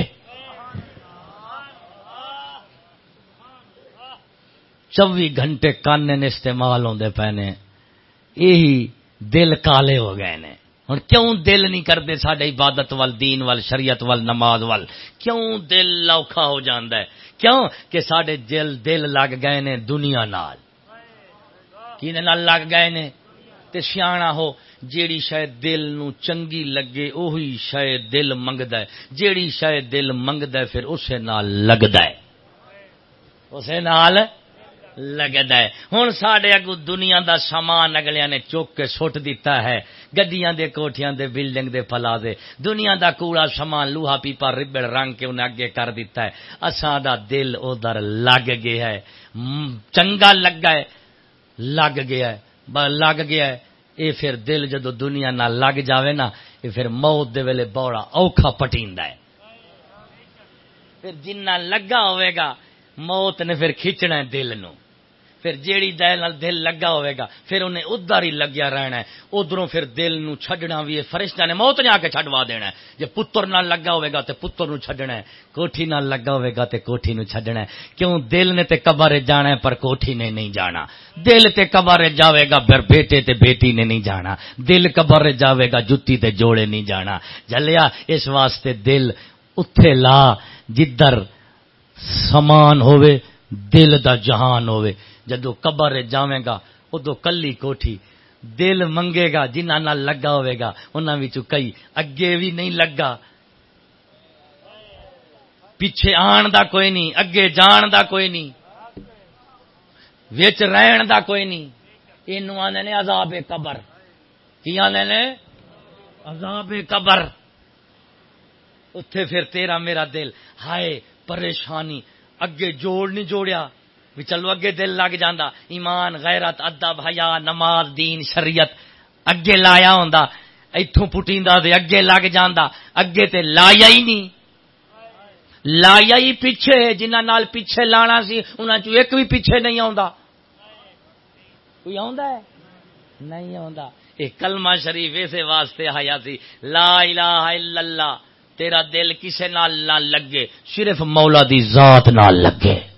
چوبی گھنٹے کان استعمال ہوتے پے نے۔ یہی دل کالے ہو گئے نے۔ ہوں کیوں دل نہیں کرتے سڈے عبادت وال، دین وال، شریعت وال، نماز وال؟ کیوں دل لوکھا ہو جاندہ ہے؟ کیوں کہ سڈے دل دل لگ گئے نے دنیا نال؟ کی نال لگ گئے نے؟ تے سیاح ہو، جیڑی شاید دل نو چنگی لگے اوہی شاید دل منگدا ہے۔ جیڑی شاید دل منگدا ہے، پھر اسے نال لگدا ہے۔ اسے نال لگتا ہے ہوں سڈے اگو دنیا دا سامان اگلے نے چوک کے سٹ دیتا ہے گڈیاں دے کوٹیاں دے بلڈنگ دے پلا دے دنیا دا کوڑا سامان لوہا پیپا ربڑ رنگ کے انہیں اگے کر دیتا ہے اساں دا دل ادھر لگ گیا ہے چنگا لگا ہے لگ گیا ہے لگ گیا ہے اے پھر دل جدو دنیا نہ لگ جاوے نا یہ پھر موت دے ویلے بوڑا اوکھا پٹیندا ہے پھر جنہ لگا ہوئے گا موت نے پھر کھچنا ہے دل نو پھر جیڑی دل دل لگا ہوئے گا، پھر انہیں ادھر ہی لگیا رہنا ہے۔ ادھروں پھر دل نو چھڈنا بھی ہے۔ فرشتہ نے موت نے آ کے چھڈوا دینا ہے۔ جے پتر نہ لگا ہوئے گا تے پتر نو چھڈنا ہے۔ کوٹھی نہ لگا ہوئے گا تے کوٹھی نو چھڈنا ہے۔ کیوں دل نے تے قبر جانا ہے پر کوٹھی نے نہیں جانا۔ دل تے قبر جاوے گا پھر بیٹے تے بیٹی نے نہیں جانا۔ دل قبر جاوے گا جتی تے جوڑے نہیں جانا۔ جلیا، اس واسطے دل اتھے لا، جدر سمان ہوئے دل دا جہان ہوئے جدو قبر جاویں گا، ادو کلی کوٹھی۔ دل منگے گا جنہ نہ لگا ہوئے گا انہوں کئی۔ اگے بھی نہیں لگا۔ پیچھے آن دا کوئی نہیں، اگے جان دا کوئی نہیں۔ وچ رہن دا کوئی نہیں۔ یہ آنے نے عذاب قبر۔ کی آنے نے؟ عذاب قبر۔ اتے پھر تیرا میرا دل۔ ہائے، پریشانی۔ اگے جوڑ نہیں جوڑیا۔ بھی چلو اگے دل لگ جانا ایمان، غیرت، ادب، حیا، نماز، دین، شریعت اگے لایا ہوں اتوں پٹی اگے لگ جانا اگے تے لایا ہی نہیں۔ لایا ہی پیچھے جنہ نال پیچھے لانا سی انہوں ایک بھی پیچھے نہیں آتا کوئی ہے؟ نہیں آتا یہ کلمہ شریف اسے واسطے آیا سی۔ لا الہ الا اللہ، تیرا دل کسے نال نہ لگے، صرف مولا دی ذات نال لگے۔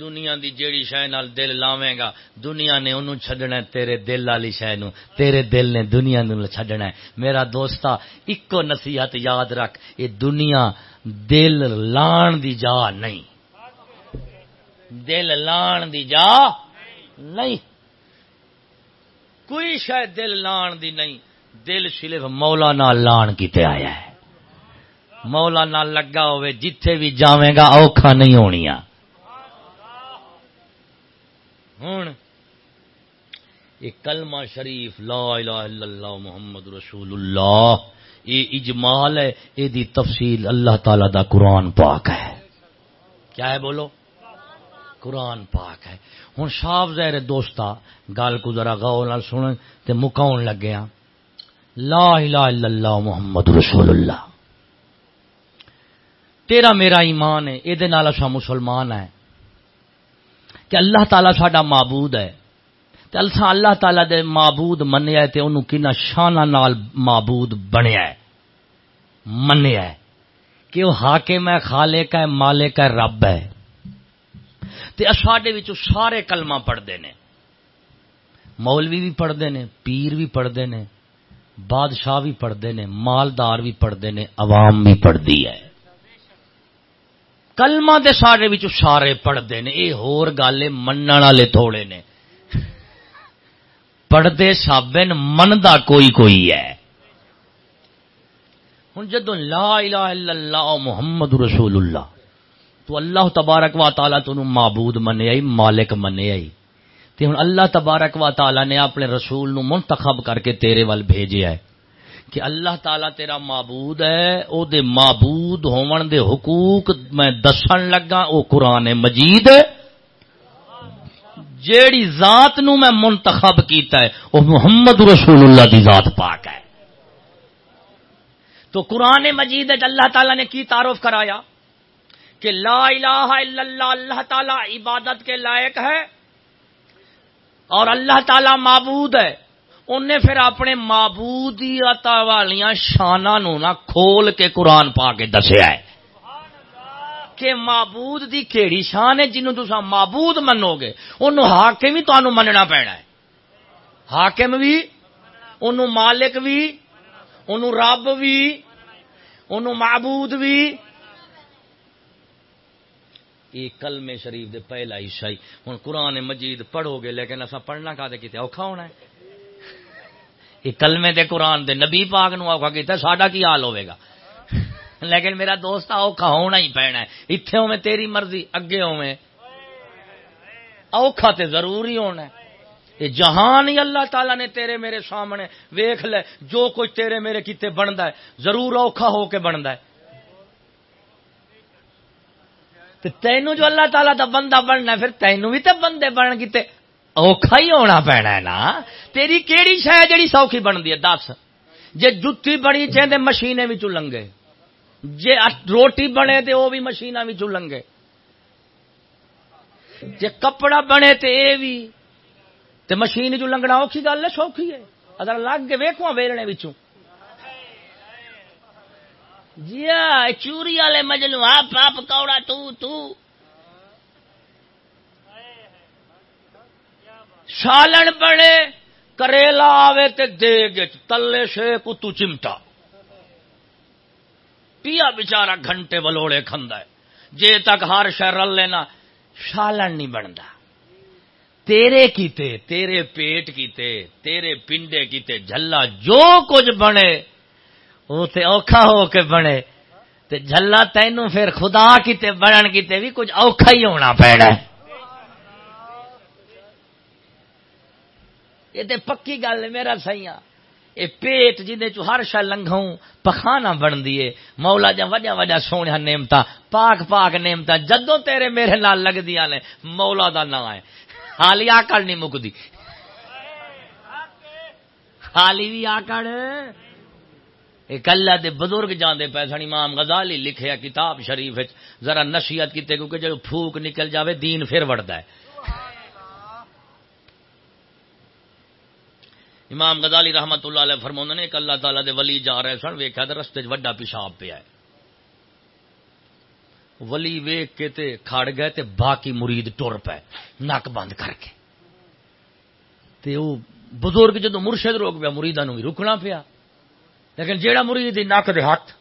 دنیا دی جیڑی شہ نال دل لاویں گا، دنیا نے انہوں چھڈنا ہے، تیرے دل والی شہ نو تیرے دل نے دنیا نو چھڈنا ہے۔ میرا دوستا اکو نصیحت یاد رکھ، یہ دنیا دل لان دی جا نہیں۔ دل لان دی جا نہیں۔ کوئی شاید دل لان دی نہیں، دل صرف مولا نال لان کیتے آیا ہے۔ مولا نال لگا ہوئے، جتھے بھی جاویں گا، اوکھا نہیں ہونیاں۔ ہوں یہ کلمہ شریف لا الہ الا اللہ محمد رسول اللہ، یہ اجمال ہے، یہ دی تفصیل اللہ تعالی دا قرآن پاک ہے۔ کیا ہے بولو؟ قرآن پاک ہے۔ ہوں صاف ظاہر دوستا گل کو ذرا غور سن تے مکاؤن لگیا ہاں۔ لا الہ الا اللہ محمد رسول اللہ۔ تیرا میرا ایمان ہے، یہ مسلمان ہے کہ اللہ تعالیٰ ساڈا معبود ہے۔ تے السا اللہ تعالیٰ دے معبود منیا تے انہوں کنا شانہ نال معبود بنیا ہے۔ منیا ہے کہ وہ حاکم ہے، خالق ہے، مالک ہے، رب ہے۔ تے اساڈے وچوں سارے کلمہ پڑھدے نے۔ مولوی بھی پڑھدے نے، پیر بھی پڑھدے نے، بادشاہ بھی پڑھدے نے، مالدار بھی پڑھدے نے، عوام بھی پڑھدی ہے۔ کلمہ دے سارے وچ سارے پڑھتے ہیں یہ ہور گل من والے تھوڑے نے۔ پڑھتے سب منتا کوئی کوئی ہے۔ ہوں جدو لا الہ الا اللہ محمد رسول اللہ، تو اللہ تبارک و تعالی تو معبود منیا مالک منیا تے ہوں اللہ تبارک و تعالی نے اپنے رسول نو منتخب کر کے تیرے ول بھیجیا ہے کہ اللہ تعالیٰ تیرا معبود ہے، او دے معبود ہون دے حقوق میں دسن لگا، او قرآن مجید جیڑی ذات نو میں منتخب کیتا ہے، او محمد رسول اللہ دی ذات پاک ہے۔ تو قرآن مجید اللہ تعالیٰ نے کی تعارف کرایا کہ لا الہ الا اللہ اللہ تعالیٰ عبادت کے لائق ہے اور اللہ تعالیٰ معبود ہے۔ انہیں پھر اپنے معبودیت والیاں شانہ نو نہ کھول کے قرآن پا کے دسیا ہے کہ معبود دی کیڑی شان ہے جنہوں تسا معبود منو گے انہوں حاکم بھی تانوں مننا پینا ہے حاکم بھی انہوں مالک بھی انہوں رب بھی انہوں معبود بھی یہ کلمے شریف دے پہلا حصہ ہی ہوں قرآن مجید پڑھو گے لیکن اصا پڑھنا کا کتنے اوکھا ہونا ہے یہ کلمے دے قرآن دے نبی پاک نو اوکھا کیتا ساڈا کی حال ہوے گا؟ لیکن میرا دوست اوکھا ہونا ہی پینا ہے۔ اتنے ہوے تیری مرضی، اگے ہوے اوکھا تے ضروری ہونا ہے۔ یہ جہان ہی اللہ تعالیٰ نے تیرے میرے سامنے ویخ لے، جو کچھ تیرے میرے کیتے بنتا ہے، ضرور اوکھا ہو کے بنتا ہے۔ تینوں جو اللہ تعالیٰ دا بندہ بننا ہے، پھر تینوں بھی تو بندے بن کیتے اوکھا ہی ہونا پینا ہے نا تیری کیڑی شہ جڑی سوکھی بنتی ہے دس جی جتی بڑی چاہتے مشینے بھی لنگے جے روٹی بنے تے وہ بھی مشین لنگے جے کپڑا بنے تے اے بھی تے مشین جو لنگنا اوکھی گل ہے سوکھی ہے اگر لگ کے ویکو ویلنے بچوں جی چوری والے مجلو آپ آپ کوڑا تو تو سالن بنے، کریلا آوے تے دے تلے سے کتو چمٹا۔ پیا بچارا گھنٹے بلوڑے کھندا ہے۔ جے تک ہر شہر رل لینا سالن نہیں بنتا تیرے کیتے، تیرے پیٹ کیتے، تیرے پنڈے کیتے، جھلا جو کچھ بنے وہ تے اوکھا ہو کے بنے۔ تے جھلا تینوں پھر خدا کیتے، بنن کیتے بھی کچھ اوکھا ہی ہونا پیڑا ہے۔ یہ تے پکی گل ہے، میرا سائیاں اے پیٹ جن ہر شا لنگھوں پخانا بن دیے مولا جا وجہ وجہ سونے نیمتا پاک پاک نیمتا جدو تیرے میرے نال لگ دیا نے، مولا دا نام ہے۔ حالی آکڑ نہیں مکدی۔ حالی بھی آکڑ۔ ایک دے بزرگ جاندے پیسہ امام غزالی لکھیا کتاب شریف ذرا نصیحت کیتے، کیونکہ جب پھوک نکل جاوے، دین پھر وڑتا ہے۔ امام غزالی رحمت اللہ علیہ فرما نے ایک اللہ تعالیٰ دے ولی جا رہے سن ویکیا تو رستے وڈا پیشاب پیا ہے۔ ولی ویک کے تے کھڑ گئے تے باقی مرید ٹر پے نک بند کر کے۔ تے وہ بزرگ جدو مرشد روک پیا مریدا بھی رکنا پیا۔ لیکن جیڑا مرید نک دے ہاتھ،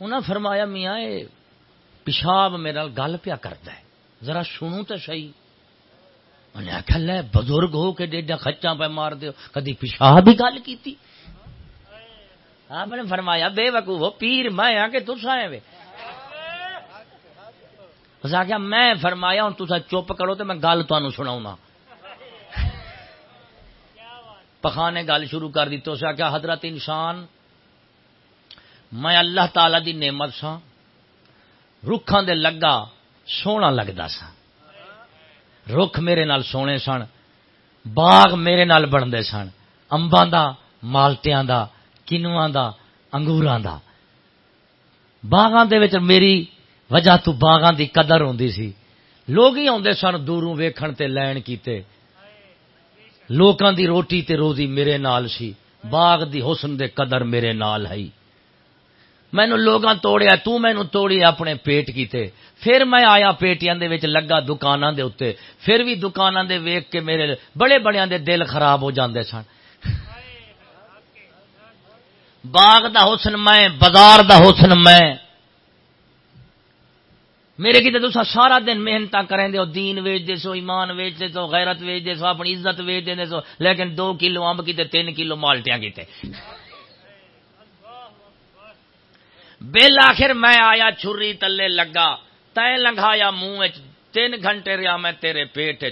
انہاں فرمایا، میاں، اے پیشاب میرا گل پیا کرتا ہے۔ ذرا سنو تو صحیح۔ انہیں آخیا لے بزرگ ہو کے ڈیڈا خچا پہ مار دیو۔ کدی پیشاب بھی گل کی آپ نے فرمایا، بے وقوف ہو، پیر میں آ کے تس آئے وے اس آخیا میں فرمایا ہوں تصا چپ کرو تو میں گل تمہیں سنا پخانے گل شروع کر دی تو اس آخیا حضرت انسان، میں اللہ تعالی دی نعمت سا رکھان دے لگا سونا لگتا سا رخ میرے نال سونے سن، باغ میرے نال بنتے سن امباں دا مالٹیاں دا، کنواں دا، انگوراں دا۔ باغاں دے وچ میری وجہ تو باغاں دی قدر ہوندی سی۔ لوگ ہی آندے سن دوروں ویکھن تے لین کیتے۔ لوکاں دی روٹی تے روزی میرے نال سی۔ باغ دی حسن دے قدر میرے نال ہے مینو لوگاں توڑیا، تو مینو توڑی اپنے پیٹ کیتے۔ پھر میں آیا پیٹیاں دے وچ لگا دکاناں دے اوتے پھر بھی دکاناں دے ویکھ کے میرے بڑے بڑیاں دے دل خراب ہو جاندے سن۔ باغ دا حسن میں، بازار دا حسن میں۔ میرے کی تو سارا دن محنت کریں دے دین ویچ دے سو، ایمان ویچ دے سو، غیرت ویچ دے سو، اپنی عزت ویچ دے سو۔ لیکن دو کلو امب کیتے، تین کلو مالٹیاں کیتے۔ بل آخر میں آیا، چھری تلے لگا۔ تے لنگایا منہ تین گھنٹے رہا میں تیرے پیٹ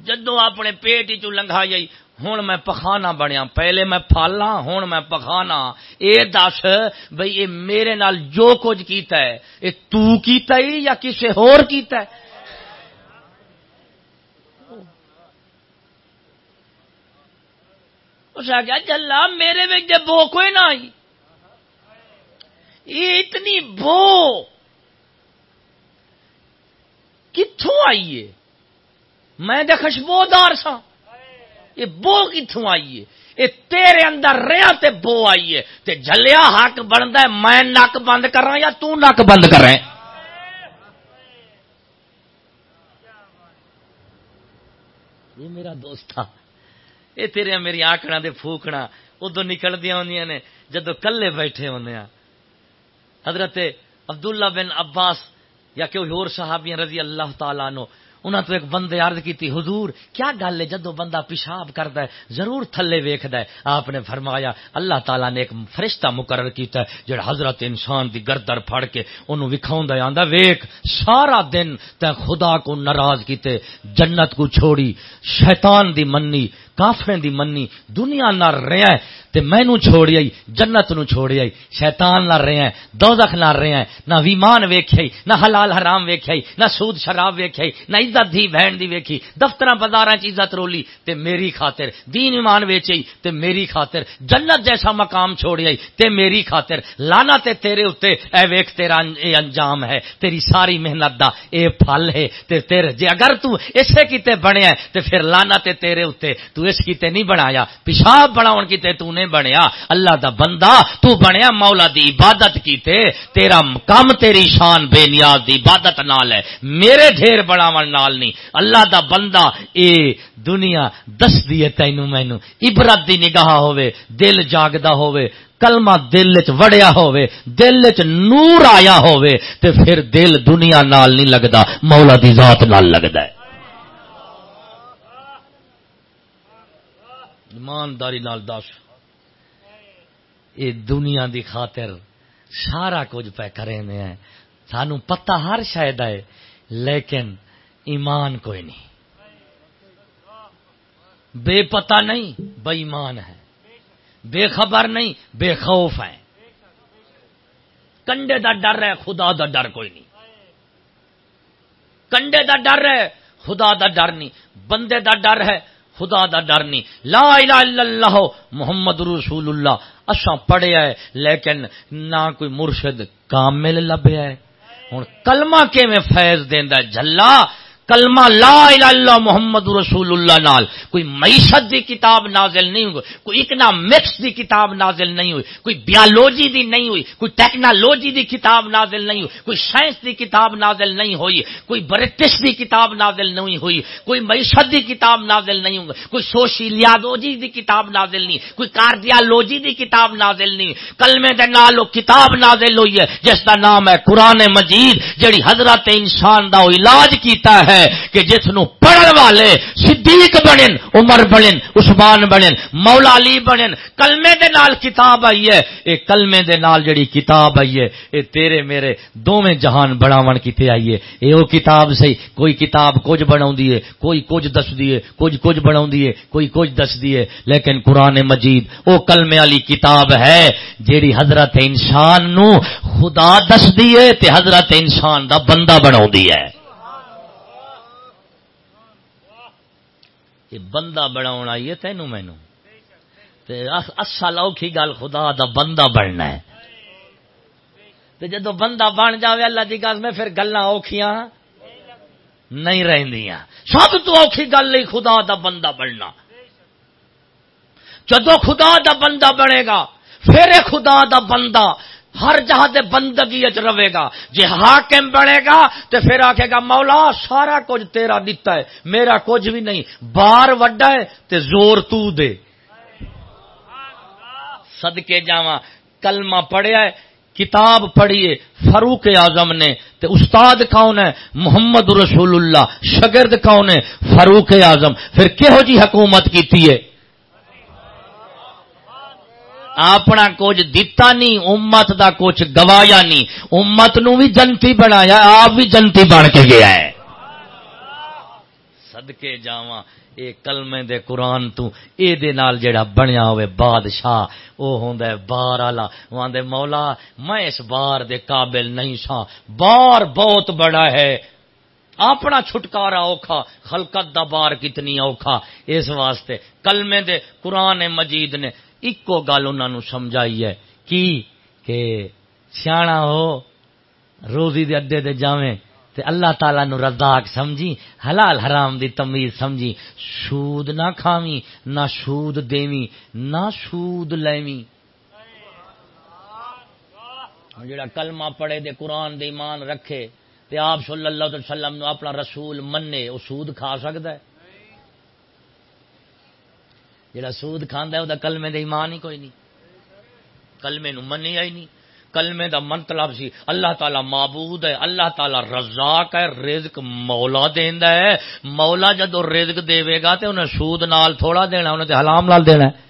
جدو اپنے پیٹ چ لنگائی ہوں میں پخانا بنیا۔ پہلے میں پالا ہوں میں پخانا اے دس، بھئی اے میرے نال جو کچھ کیتا ہے، اے تو کیتا ہی یا کسی ہور کیتا ہے؟ اس آگیا جلا میرے میں جب بو کوئی نہ آئی۔ یہ اتنی بو کتوں آئیے میں دے خوشبودار سا۔ یہ بو کتوں آئیے یہ؟ تیرے اندر رہا تے بو آئیے تے جلیا حق بنتا ہے، میں نک بند کر رہا یا تو نک بند کر رہے یہ میرا دوست تھا۔ یہ تیرے میری آکڑا دے پھوکنا ادو نکل دیا ہوں نے۔ جدو کلے بیٹھے ہونے ہیں حضرت عبداللہ بن عباس یا کہ اور صحابی رضی اللہ تعالیٰ نو انہوں تو ایک بندے عرض کی تھی حضور، کیا گل ہے جدو بندہ پیشاب کرتا ہے، ضرور تھلے ویکد ہے؟ آپ نے فرمایا، اللہ تعالیٰ نے ایک فرشتہ مقرر کیتا ہے، جڑا حضرت انسان دی گردر پھڑ کے انہوں وکھاؤں آندا ویک سارا دن تے خدا کو ناراض کیتے، جنت کو چھوڑی، شیطان دی منی، کافریں دی منی، دنیا نہ رہا ہے تے مینو چھوڑی آئی، جنت نو چھوڑی آئی۔ شیطان نہ رہا ہے دوزخ نہ رہا ہے نہ ویمان ویکھائی نہ حلال حرام ویکھائی نہ سود شراب ویکھائی نہ عزت دی بہن دی ویکھی۔ دفتر بازار عزت رولی، تے میری خاطر۔ دین ایمان ویچی تے میری خاطر۔ جنت جیسا مقام چھوڑی آئی، تے میری خاطر۔ لانا تے تیرے اتے، اے ویکھ تیرا انجام ہے، تیری ساری محنت دا اے پھل ہے۔ تے تیرے، جے اگر تو اسے کیتے بنیا تے پھر لانا تے تیرے اتے۔ تو اس کیتے نہیں بنایا، پیشاب بناون کیتے تو نے کیویں بنیا۔ اللہ دا بندہ، تو بنیا مولا دی عبادت کیتے، تیرا کم تیری شان بے نیاز دی عبادت نال ہے۔ میرے ڈھیر بناون نال نہیں۔ اللہ دا بندہ، اے دنیا، دس دیے تینو مینو۔ عبرت دی نگاہ ہوے دل جاگدا ہوے کلمہ دل چ وڑیا ہوے دل چ نور آیا ہوے تے پھر دل دنیا نال نہیں لگدا، مولا دی ذات نال لگدا ہے۔ ایمانداری نال دس۔ یہ دنیا دی خاطر سارا کچھ پہ کرے ہیں۔ سانو پتہ ہر شاید ہے لیکن ایمان کوئی نہیں۔ بے پتہ نہیں، بے ایمان ہے۔ بے خبر نہیں، بے خوف ہے۔ کنڈے دا ڈر ہے، خدا دا ڈر کوئی نہیں۔ کنڈے دا ڈر ہے، خدا دا ڈر نہیں۔ بندے دا ڈر ہے خدا دا ڈر نہیں۔ لا الہ الا اللہ، محمد رسول اللہ۔ اچھا پڑھیا ہے لیکن نہ کوئی مرشد کامل لبیا ہے ہوں کلمہ کیویں فیض دینا جلا کلمہ لا الہ اللہ محمد رسول اللہ نال۔ کوئی معیشت دی کتاب نازل نہیں ہوئی، کوئی اکنامکس دی کتاب نازل نہیں ہوئی، کوئی بیالوجی دی نہیں ہوئی، کوئی ٹیکنالوجی دی کتاب نازل نہیں ہوئی، کوئی سائنس دی کتاب نازل نہیں ہوئی، کوئی برٹش دی کتاب نازل نہیں ہوئی، کوئی معیشت دی کتاب نازل نہیں ہوئی، کوئی سوشیلیالوجی دی کتاب نازل نہیں، کوئی کارڈیالوجی دی کتاب نازل نہیں۔ کلمے دے نال کتاب نازل ہوئی ہے، جس کا نام ہے قرآن مجید جڑی حضرت انسان دا علاج کیتا ہے۔ ہے کہ جس نو پڑھن والے صدیق بنن، عمر بنن، عثمان بنن، مولا علی بنن۔ کلمے دے نال کتاب آئی ہے۔ اے کلمے دے نال جڑی کتاب آئی ہے، اے تیرے میرے دوویں جہان بناون کیتے آئی ہے۔ اے او کتاب صحیح، کوئی کتاب کچھ بناوندی ہے، کوئی کچھ دسدی ہے، کچھ کچھ بناوندی ہے، کوئی کچھ دسدی ہے۔ لیکن قرآن مجید او کلمے والی کتاب ہے جیڑی حضرت انسان نو خدا دسدی ہے تے حضرت انسان دا بندہ بناوندی ہے۔ یہ بندہ بنا آئیے تینو مینو۔ اصل اوکھی گل خدا دا بندہ بننا ہے۔ جدو بندہ بن جاوے اللہ کی گل میں پھر گلا اوکھیاں نہیں رہندیاں۔ سب تو اوکھی گل نہیں خدا دا بندہ بننا۔ جدو خدا دا بندہ بنے گا، پھر خدا دا بندہ ہر جہاں دے بندگی اچ رہے گا۔ جی حاکم بنے گا تو پھر آکھے گا، مولا، سارا کچھ تیرا دیتا ہے، میرا کچھ بھی نہیں۔ بار وڈا ہے تے زور تو دے۔ صدقے جاواں، کلمہ پڑھیا ہے، کتاب پڑھیے فاروق اعظم نے۔ تے استاد کون ہے؟ محمد رسول اللہ شگرد کون ہے؟ فاروق اعظم۔ پھر کہو جی حکومت کیتی ہے؟ اپنا کچھ دتا نہیں، امت دا کچھ گوایا نہیں۔ امت نو بھی جنتی بنایا، آپ بھی جنتی بن کے گیا ہے۔ سدکے جاواں، اے کلمے دے قرآن تو اے دے نال جڑا بنیا ہوئے بادشاہ، او ہوندا ہے بار والا۔ وہاں دے مولا، میں اس بار دے قابل نہیں سا بار بہت بڑا ہے۔ اپنا چھٹکارا اوکھا، خلقت دا بار کتنی اوکھا۔ اس واسطے کلمے دے قرآن مجید نے ایکو گل انہوں سمجھائی ہے کی کہ سیاح ہو روزی دے اڈے دے جاویں تے اللہ تعالی نو رزاق سمجھی حلال حرام دی تمیز سمجھی سود نہ کھاویں نہ سود دیویں نہ سود لیویں جڑا کلمہ پڑھے دے قرآن دے ایمان رکھے تے آپ صلی اللہ علیہ وسلم نو اپنا رسول منے او سود کھا سکدا ہے جڑا سود کھانا ہے، او دا کلمے دے ایمان ہی کوئی نہیں۔ کلمے نو منیا ہی نہیں۔ کلمے دا مطلب سی، اللہ تعالی معبود ہے، اللہ تعالی رزاق ہے، رزق مولا دیندا ہے۔ مولا جدو رزق دے گا تے انہیں سود نال تھوڑا دینا، انہیں تے حلام نال دینا ہے۔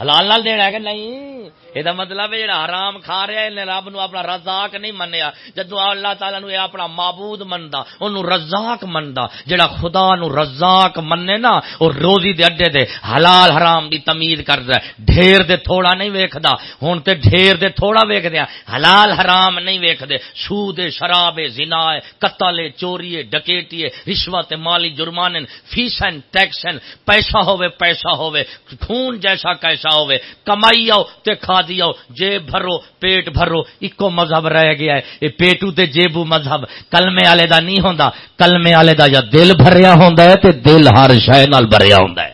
حلال نال دینا ہے کہ نہیں؟ یہ مطلب ہے جڑا حرام کھا رہا ہے رب نو اپنا رزاق نہیں منیا جدو اللہ تعالی نو اپنا معبود مندا اونوں رزاق مندا جڑا خدا نو رزاق مننے نا او روزی دے اڈے دے حلال حرام دی تمیز کردا ہے ڈھیر دے تھوڑا نہیں ویکھدا ہن تے ڈھیر دے تھوڑا ویکھدے حلال حرام نہیں ویکھدے سود شراب زنا قتل چوری ڈکیٹی رشوت مالی جرمانے فیسن ٹیکسن پیسہ ہوے پیسہ ہوے خون جیسا کیسا ہوے کمائی آؤ تے کھا دیو جیب بھرو، پیٹ بھرو اکو مذہب رہ گیا ہے۔ یہ پیٹو تے جیبو مذہب، کلمے والے دا نہیں ہوندا، کلمے والے دا یا دل بھریا ہوندا ہے تے دل ہر شے نال بھریا ہوندا ہے۔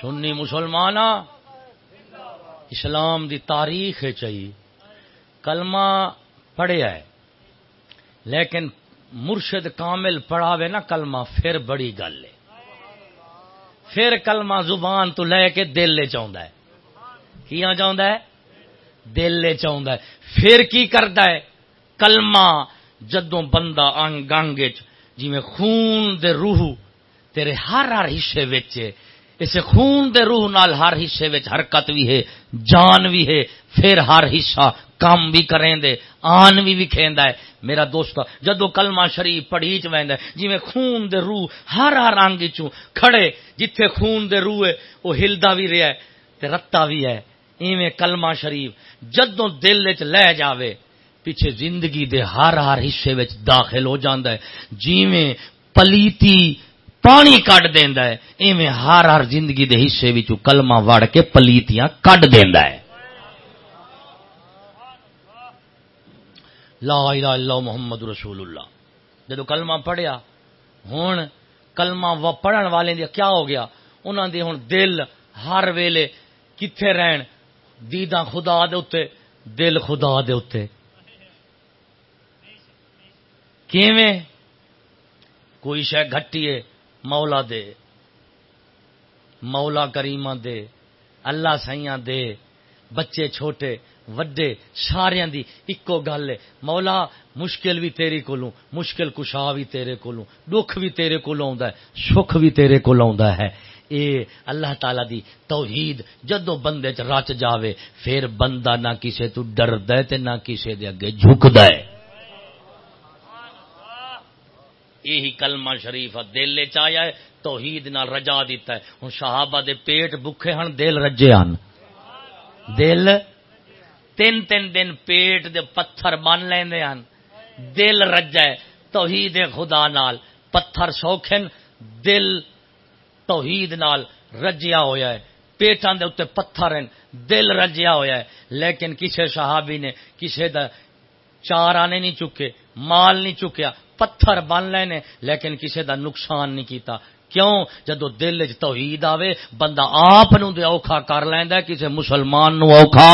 سنی مسلمان اسلام دی تاریخ چاہیے کلمہ پڑھیا ہے، لیکن مرشد کامل پڑھاوے نا کلمہ، پھر بڑی گل ہے۔ پھر کلمہ زبان تو لے کے دل لے چاہتا ہے۔ کیا چاہتا ہے؟ دل لے چاہتا ہے۔ پھر کی کرتا ہے؟ کلمہ، جدوں بندہ انگ انگ جی میں خون دے روح تیرے ہر ہر حصے وچے اسے خون دے روح نال ہر حصے وچ حرکت بھی ہے، جان بھی ہے، پھر ہر حصہ کام بھی کریں دے آن بھی وکھیندا ہے۔ میرا دوست جدو کلمہ شریف پڑھی چ ویندا ہے، جویں خون دے روح ہر ہر انگ چوں کھڑے، جتھے خون دے روح ہے، او ہلدا بھی رہیا ہے تے رتا بھی ہے۔ ایویں کلمہ شریف جدوں دل وچ لے جاوے، پیچھے زندگی دے ہر ہر حصے وچ داخل ہو جاندا ہے۔ جویں پلیتی پانی کٹ دینا ہے۔ ایویں ہر ہر زندگی دے حصے بھی کلمہ وڑ کے پلیتیاں کٹ دینا ہے۔ لا الہ الا محمد رسول اللہ۔ جدو کلمہ پڑھیا ہوں کلمہ پڑھن والے دیا کیا ہو گیا؟ انہوں دے ہوں دل ہر ویلے کتنے رہن؟ دیداں خدا دے اتے دل خدا دے اتے کیویں؟ کوئی شہ گھٹیے مولا دے، مولا کریما دے، اللہ سائیاں دے، بچے چھوٹے، وڈے سارے دی اکو گل ہے۔ مولا، مشکل بھی تیری کولوں، مشکل کشا بھی تیرے کولوں، دکھ بھی تیرے کول آ سکھ بھی تیرے کول ہے۔ اے اللہ تعالی دی توحید جدو بندے چ رچ جاوے، پھر بندہ نہ کسے تو ڈرد ہے تے نہ کسے دے اگے جھکدا ہے۔ یہی کلمہ شریف دل چایا ہے، توحید نال رجا دیتا ہے۔ ہن صحابہ دے پیٹ بکھے ہن، دل رجے ہن۔ دل تین تین دن پیٹ دے پتھر بن لیندے ہن۔ دل رجا ہے، توحید خدا نال پتھر سوکھن دل توحید نال رجیا ہویا ہے۔ پیٹاں دے اوتے پتھر ہیں دل رجیا ہویا ہے۔ لیکن کسے صحابی نے، کسے دا چار آنے نہیں چکے، مال نہیں چکیا۔ پتھر بن لینے، لیکن کسی دا نقصان نہیں کیتا۔ کیوں؟ جدو دل چ توحید آوے، بندہ آپ نو دے اوکھا کر لینا کسے مسلمان نو اوکھا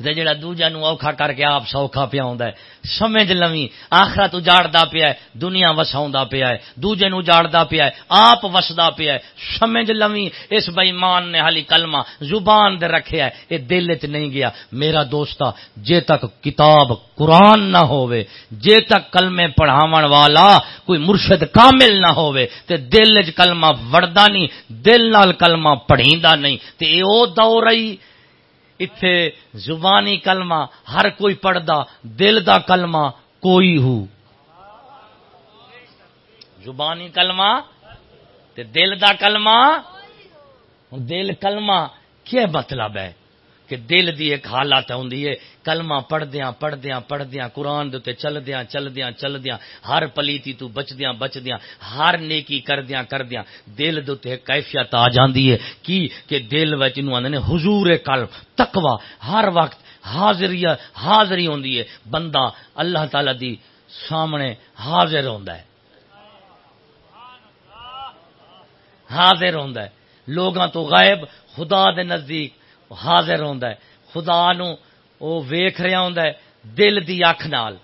جڑا دوجا نو اوکھا کر کے آپ سوکھا پیا ہے۔ سمجھ لوی آخرت اجاڑتا پیا ہے، دنیا وساؤں پیا ہے، دوجے نو اجاڑتا پیا ہے، آپ وسدا پیا ہے۔ سمجھ لوی اس بئیمان نے حالی کلمہ زبان دے رکھے ہے یہ دل چ نہیں گیا۔ میرا دوستا جے تک کتاب قرآن نہ ہووے، جے تک کلمے پڑھاون والا کوئی مرشد کامل نہ ہووے، تے دل چ کلمہ وڑدا نہیں، دل نال کلمہ پڑھیندا نہیں، تے او دور رہی۔ اتے زبانی کلمہ، ہر کوئی پڑھدا، دل دا کلمہ کوئی ہو۔ زبانی کلمہ تے دل دا کلمہ، دل کلمہ کیا مطلب ہے؟ کہ دل دی ایک حالت ہوندی ہے، کلمہ پڑھدیاں پڑھدیاں پڑھدیاں، قرآن دے چلدیاں چلدیاں چلدیاں، ہر پلیتی تو بچدیاں بچدیاں، ہر نیکی کردیاں کردیاں۔ دل دے کیفیت آ جاندی ہے۔ کی؟ کہ دل وچ نو اندے حضور قلب تقوی۔ ہر وقت حاضری حاضری ہوندی ہے۔ بندہ اللہ تعالی دی سامنے حاضر ہوندا ہے۔ حاضر ہوندا ہے۔ لوگاں تو غائب، خدا دے نزدیک حاضر ہوندا ہے۔ خدا نو او ویکھ رہا ہوندا ہے دل دی اکھ نال۔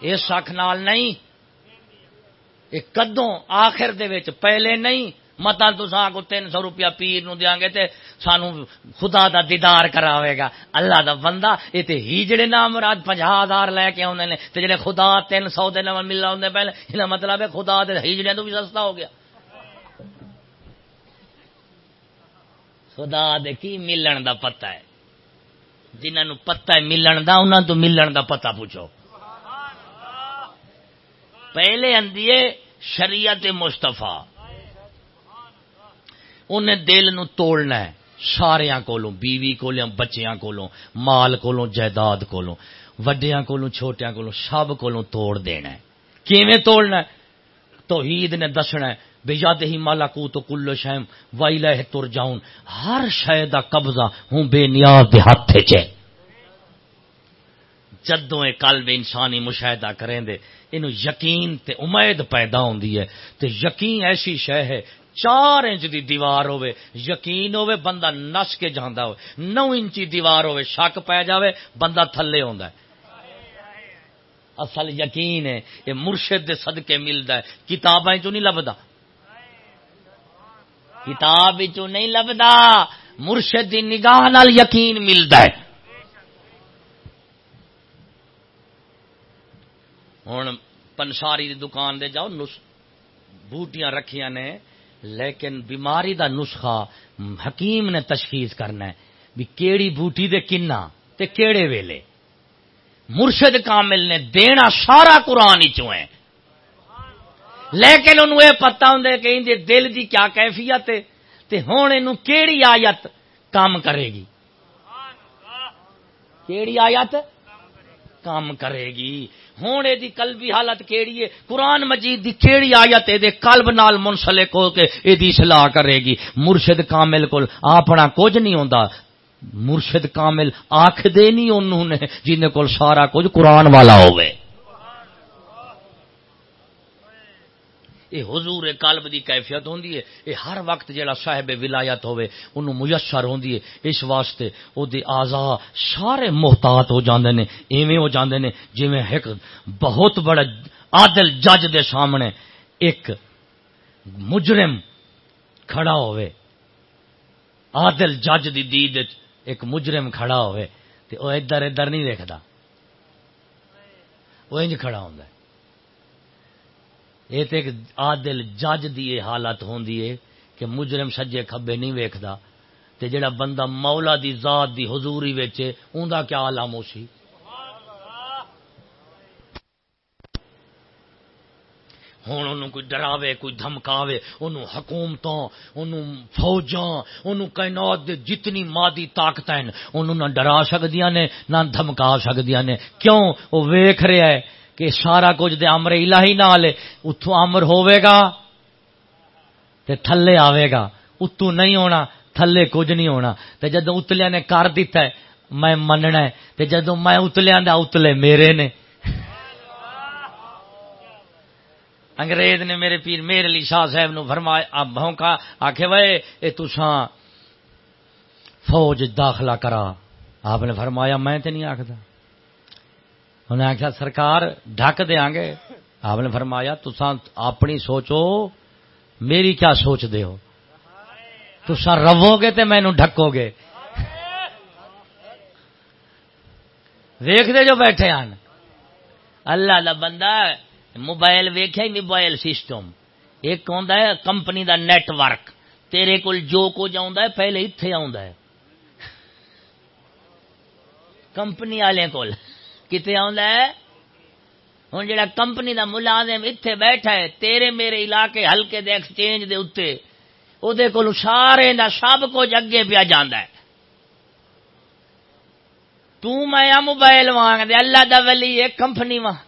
اس اکھ نال نہیں۔ اے کدوں آخر دے وچ پہلے نہیں۔ متا تو کو تین سو روپیہ پیر نو دیا گے تے سانو خدا دا دیدار کراوے گا۔ اللہ دا بندہ، یہ تے ہی جڑے نام مراد پنجا ہزار لے کے آنے نے، تے جڑے خدا تین سو دے نام پہلے یہ مطلب ہے خدا دے ہی جڑے تو بھی سستا ہو گیا۔ خدا دے کی ملن دا پتہ ہے؟ جنہوں پتہ ہے ملن دا انہوں تو ملن دا پتہ پوچھو۔ پہلے اندیے شریعت مستفا انہیں دل نو توڑنا ہے سارا کولوں، بیوی کولوں، بچیاں کولوں، مال کولوں، جائیداد کولوں، وڈیاں کولوں، چھوٹیاں کولوں، سب کولوں توڑ دینا ہے۔ کیویں توڑنا ہے؟ توحید نے دسنا ہے بے یاد ہی مالا کو تو کلو شہم وائی لہ تر جاؤن ہر شے دا قبضہ ہوں بے نیاز دے ہاتھ چے جدوں اے قلب انسانی مشاہدہ کریں دے انو یقین تے امید پیدا ہوندی ہے۔ تے یقین ایسی شے ہے، چار انچ دی دیوار ہوئے یقین ہوئے بندہ نس کے جاندا ہوئے نو انچی دیوار ہوئے شک پہ جاوے، بندہ تھلے ہوندا ہے۔ اصل یقین ہے، یہ مرشد دے صدقے ملدا ہے کتاباں چوں نہیں لبدا کتاب چوں نہیں لبدا، مرشد دی نگاہ نال یقین ملدا ہے۔ ہوں پنساری دی دکان دے جاؤ، نس، بوٹیاں رکھیاں نے، لیکن بیماری دا نسخہ حکیم نے تشخیص کرنا ہے بھی کیڑی بوٹی دے کنا تے کیڑے ویلے۔ مرشد کامل نے دینا سارا قرآن ہی چوئے لیکن انہوں یہ پتا ہوں کہ اندے دل دی کیا کیفیت ہے تے ہون انہوں کیڑی آیت کام کرے گی؟ کیڑی آیت کام کرے گی۔ ہوں یہ قلبی حالت کیڑی ہے؟ قرآن مجید دی کیڑی آیت دے قلب نال منسلک ہو کے یہ سلاح کرے گی۔ مرشد کامل کو اپنا کچھ نہیں ہوندا۔ مرشد کامل آخ دے نہیں انہوں نے جن کو سارا کچھ قرآن والا ہوئے یہ حضور قلب دی کیفیت ہوندی ہے یہ ہر وقت جڑا صاحب ولایت ہوے انہوں میسر ہوندی ہے اس واسطے او دی اعضا سارے محتاط ہو جاندے نے، ایویں ہو جاندے نے، جویں ایک بہت بڑا عادل جج دے سامنے ایک مجرم کھڑا ہوئے عادل جج دی دید ایک مجرم کھڑا ہوئے تے او ادھر ادھر نہیں دیکھدا وہ انج کھڑا ہوندا۔ ہے یہ تو ایک عادل جج دی حالت ہوندی ہے کہ مجرم سجے کھبے نہیں ویکھدا تے جڑا بندہ مولا دی ذات دی حضوری وچ اوندا کیا عالم ہو سی ہوں ان کوئی ڈراوے، کوئی دھمکاوے ان حکومتوں ان فوجاں ان کائنات دے جتنی مادی طاقت ہیں انہوں نہ ڈرا سکدیاں نے، نہ دھمکا سکدیاں نے۔ کیوں؟ وہ ویکھ رہا ہے۔ کہ سارا کچھ دے امر الہی نال اتو امر ہوے گا تے تھلے آوے گا اتو نہیں ہونا، تھلے کچھ نہیں ہونا۔ تے جدو اتلیا نے کر دیتا ہے، میں مننا ہے۔ تے جدو میں اتلیا دا اتلے میرے نے۔ انگریز نے میرے پیر، میرے علی شاہ صاحب نو فرمایا بھونکا، آکھے وے، اے تساں فوج داخلہ کرا۔ آپ نے فرمایا، میں تے نہیں آکھدا۔ انہیں آخیا، سرکار ڈک دیا گے آپ نے فرمایا تسا اپنی سوچو، میری کیا سوچ دے ہو؟ تسا رو گے تو مینو ڈکو گے۔ ویخ دے جو بیٹھے ہیں اللہ دا بندہ موبائل ویخیا موبائل سسٹم۔ ایک ہوں کمپنی دا نیٹ ورک تیرے کول جو کچھ آ پہلے اتے آ کمپنی والے کول۔ کتنے ہوں جڑا کمپنی دا ملازم اتنے بیٹھا ہے، تیرے میرے علاقے ہلکے دے ایکسچینج دے اتنے وہ کو سارے دا سب کچھ اگے پیا جانا ہے۔ تو میں موبائل وانگ دے، اللہ دا ولی ایک کمپنی وہاں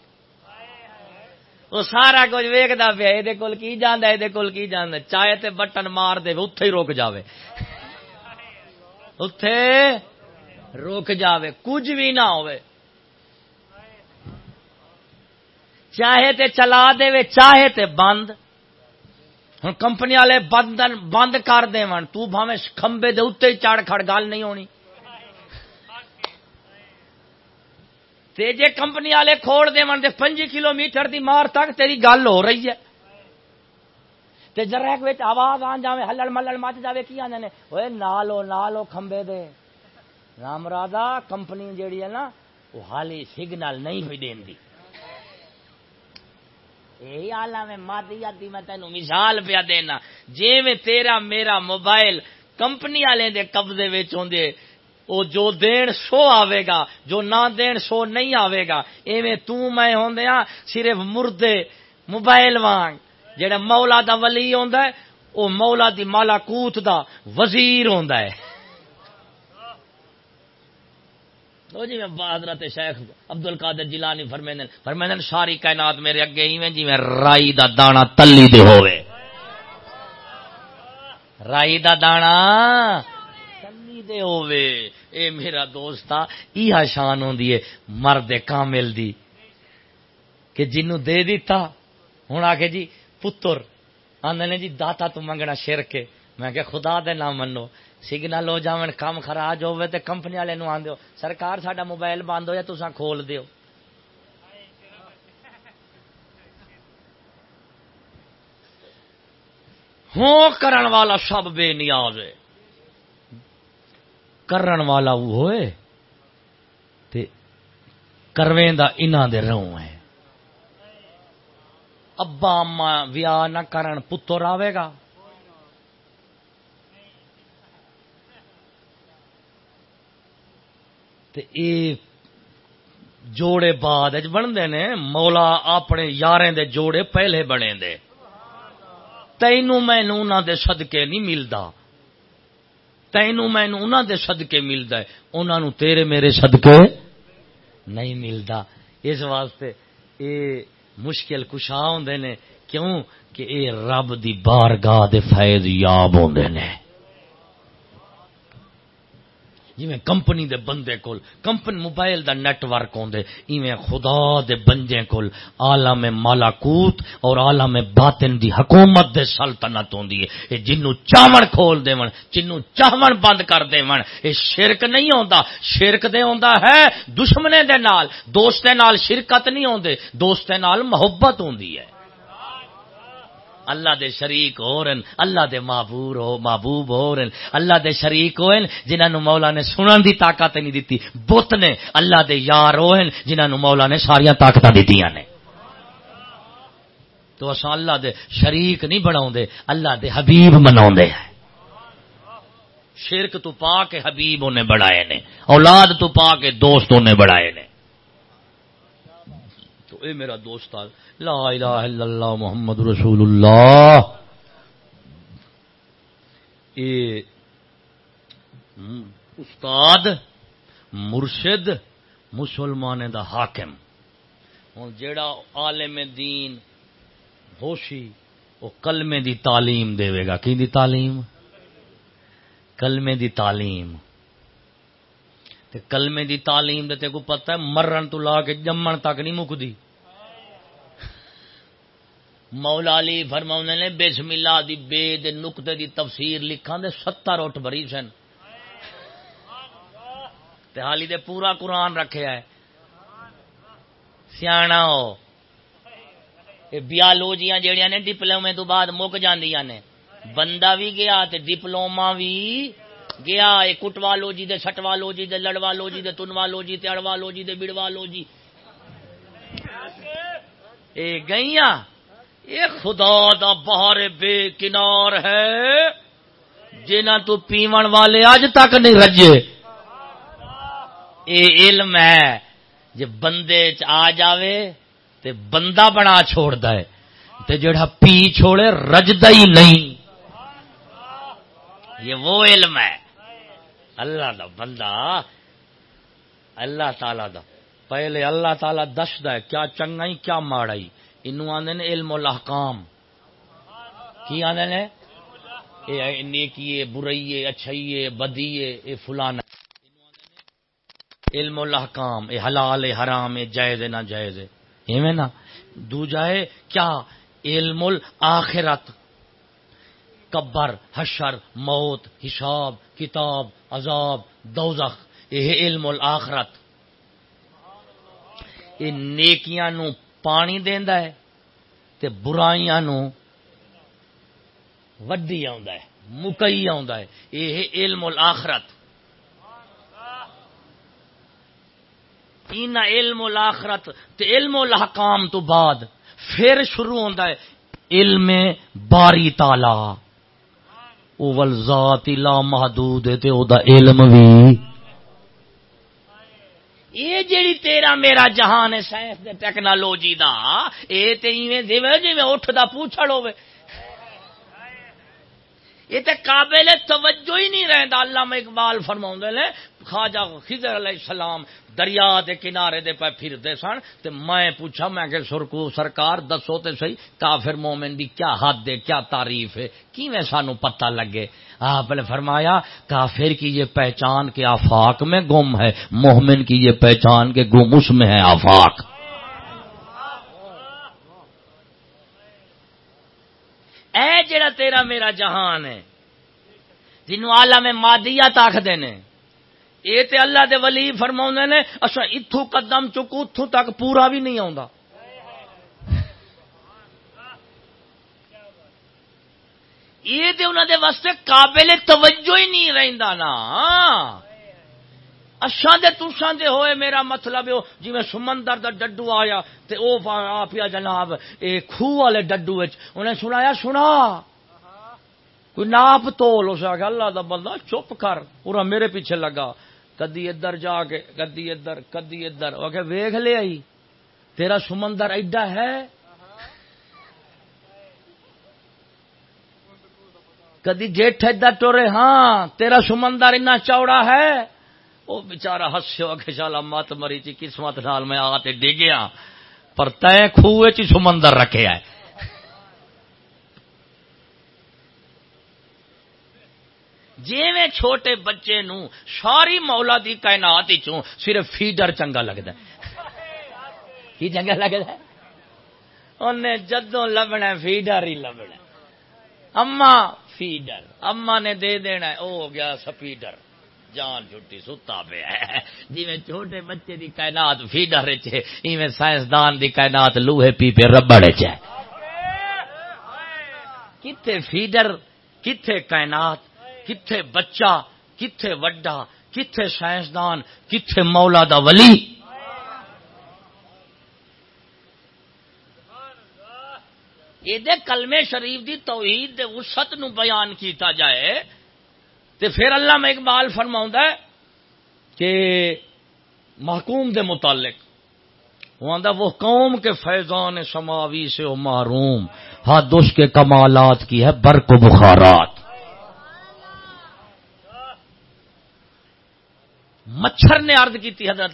وہ سارا کچھ ویکتا پیا یہ کول کی جانا یہ کول کی جانا چاہے تے بٹن مار دے اتے ہی روک جاوے۔ اتے روک جاوے، کچھ بھی نہ ہوئے چاہے تے چلا دے وے، چاہے تے بند۔ ہوں کمپنی والے بند بند کر دے تو بھاوے کھمبے دے اتنے چڑھ کھڑ گل نہیں ہونی۔ تے جے کمپنی والے کھوڑ دے پنجی کلو میٹر دی مار تک تیری گل ہو رہی ہے۔ تے جریک وچ آواز آن جاوے، ہلڑ ملڑ مچ جاوے، کی آندے نے؟ اوے نالو نالو کھمبے دے۔ رام رادا کمپنی جیڑی ہے نا وہ حالی سگنل نہیں ہوئی دین یہی آلہ میں میں تینوں مثال پیا دینا۔ جی میں تیرا میرا موبائل کمپنی والے دے قبضے وچ ہوندے، او جو دین سو آوے گا، جو نہ دین سو نہیں آوے گا، ایویں تو میں ہوندیاں صرف مردے موبائل وانگ۔ جڑا مولا دا ولی ہوندا ہے، او مولا دی مالاکوت دا وزیر ہوندا ہے۔ تو جی میں حضرت شیخ عبد القادر جیلانی فرمیندن فرمیندن ساری کائنات میرے اگے ایویں جی میں رائی دا دانا تلی دے ہوئے رائی دا دانا تلی دے ہوئے اے میرا دوستا ایہا شان ہوندی ہے، مرد کامل دی۔ کہ جنوں دے دیتا، ہن آکھے جی پتر۔ آندے نے جی داتا تو منگنا شرک ہے۔ میں کہ خدا دے نام منو۔ سگنل ہو جاون کم خراج ہوے تے کمپنی والے نو آندے سرکار ساڈا موبائل بند ہو یا تساں کھول دیو ہوں کرن والا سب بے نیاز ہے کرن والا وہ ہوئے تے کرویں دا انہاں دے رہوں ہے ابا اما ویاہ نہ کرن پتر آوے گا تے اے جوڑے بعد بنتے نے، مولا اپنے یاریں دے جوڑے پہلے بنے دے۔ تینوں مینو انہوں دے صدقے نہیں ملتا تینوں مینو انہوں دے صدقے ملتا ہے۔ انہوں تیرے میرے صدقے نہیں ملتا اس واسطے اے مشکل کشا ہوں نے، کیوں؟ کہ اے رب دی بارگاہ دے فائد یاب ہوں نے۔ جی کمپنی دے بندے کول کمپنی موبائل دا نیٹ ورک ہوندے، ایویں خدا دے بندے کول، عالم مالاکوت اور عالم باطن دی حکومت دے سلطنت ہوندی ہے۔ اے جنوں چاون کھول دیون، جنوں چاون بند کر دیون، اے شرک نہیں ہوندا۔ شرک دے ہوندا ہے دشمنے دے نال دوستے نال شرکت نہیں ہوندے دوستے نال محبت ہوندی ہے۔ اللہ دے شریک ہو رہن اللہ دے معبور ہو، محبوب ہو رہن اللہ دے شریک ہوئن، جنہاں نو مولا نے سنن دی طاقت نہیں دیتی، بت نے اللہ دے یار ہوئن، جنہاں نو مولا نے ساری طاقت دتیاں نے۔ تو اساں اللہ دے شریک نہیں بناؤں دے اللہ دے حبیب مناؤں دے ہیں۔ شرک تو پا کے حبیب انہیں بڑھائے نے، اولاد تو پا کے دوست انہیں بڑھائے نے۔ تو اے میرا دوست لا الہ الا اللہ محمد رسول اللہ۔ اے استاد، مرشد مسلمان دا حاکم۔ ہوں جیڑا عالم دین، ہوشی وہ کلمے دی تعلیم دے گا۔ کی دی تعلیم؟ کلمے دی تعلیم۔ تے کلمے دی تعلیم دے کو پتہ ہے، مرن تو لا کے جمن تک نہیں مکدی۔ مولا علی فرما نے، بسم اللہ دی بے دے نقطے دی تفسیر لکھان دے ستر اٹھ بری سن۔ تے حالی دے پورا قرآن رکھے ہے سیاح ہو۔ بیالوجیاں جہیا نے ڈپلومے تو بعد مک جاندیاں نے۔ بندہ بھی گیا تے ڈپلوما بھی گیا۔ یہ کٹوا لو جی دے چھٹوا لو جی دے لڑوا لو جی دے تنوا لو جی تے اڑوا لو جی دے بڑوا لو جی اے گئیاں؟ یہ خدا دا باہر بے کنار ہے جنہ تو پیمن والے اج تک نہیں رجے۔ اے علم ہے جی بندے چ آ جاوے تے بندہ بنا چھوڑ ہے، تے جڑا پی چھوڑے رجدا ہی نہیں۔ یہ وہ علم ہے۔ اللہ دا بندہ، اللہ تعالی دا۔ پہلے اللہ تعالی دس ہے، کیا چنگائی، کیا ماڑائی۔ انو آدھے نے علم الاحکام کی آدھے نے؟ نیکی برائی اچھائی بدی اے فلانا۔ علم الاحکام اے حلال، اے حرام، اے جائز نہ جائز ایویں نا؟ دو جائے، کیا؟ علم الاخرت۔ قبر حشر، موت، حساب، کتاب، عذاب، دوزخ۔ یہ علم الاخرت۔ یہ نیکیاں نو پانی دیندا ہے تے برائیاں نو وڈی مکئی یہ علم الاخرت۔ اینا علم الاخرت تے علم الحکام تو بعد پھر شروع ہوتا ہے علم باری تالا اول ذات لا محدود تے او دا علم بھی یہ جیڑی تیرا میرا جہان ہے سائنس دے ٹیکنالوجی دا، اے تے ایویں دیوے جویں اٹھ دا پوچھڑ ہوے یہ تے قابل توجہ ہی نہیں رہندا، علامہ اقبال فرماوندے نے، خواجہ خضر علیہ السلام دریا دے کنارے دے پہ پھر دے سن تے میں پوچھا، میں کہ سرکو سرکار دسو تے صحیح، کافر مومن دی کیا حد ہے، کیا تعریف ہے؟ کیویں سانو پتہ لگے؟ آپ نے فرمایا، کافر کی یہ پہچان کے آفاق میں گم ہے، مومن کی یہ پہچان کے گم اس میں ہے آفاق۔ اے جڑا تیرا میرا جہان ہے جنوں عالم مادیات آکھ دینے یہ تے اللہ دے ولی فرما نے اچھا اتو قدم چکو اتو تک پورا بھی نہیں آتا یہ تے انہوں دے واسطے قابل توجہ ہی نہیں رہندا نا۔ اچھا دے تساں دے ہوئے میرا مطلب ہو جی میں سمندر دا ڈڈو آیا تے او پیا جناب، اے کھو والے ڈڈو وچ انہیں سنایا، سنا۔ کوئی ناپ تول اس اللہ دا بندہ چپ کر، پورا میرے پیچھے لگا۔ کدی ادھر جا کے، کدی ادھر کدی ادھر۔ وہ کہ ویخ لے آئی، تیرا سمندر ایڈا ہے کدی جیٹ ادھر ٹورے ہاں تیرا سمندر اتنا چوڑا ہے۔ وہ بچارا ہسو کہ شالا مت مری چی، قسمت نال میں آتے ڈگیا پر تے خوہ چ سمندر رکھے ہے جی میں چھوٹے بچے نو ساری مولا دی کائنات چوں صرف فیڈر چنگا لگتا ہے۔ کی چنگا لگتا ہے؟ انہیں جدوں لبنا فیڈر ہی لبنا اما فیڈر۔ اما نے دے دینا او ہو گیا سپیڈر۔ جان چھٹی ستا پہ ہے۔ جی میں چھوٹے بچے دی کائنات فیڈر چے ایویں سائنسدان دی کائنات لوہے پی پہ ربڑ چے کتنے فیڈر کتنے کائنات، کتھے بچہ، کتھے وڈا، کتھے سائنسدان، کتھے مولا دا ولی؟ یہ کلمے شریف دی توحید دے وسط نو بیان کیتا جائے تے پھر اللہ میں اقبال فرما کہ محکوم دے متعلق وہ وہ قوم کے فیضان سماوی سے معروم حد اس کے کمالات کی ہے برق و بخارات۔ مچھر نے عرض کی تھی حضرت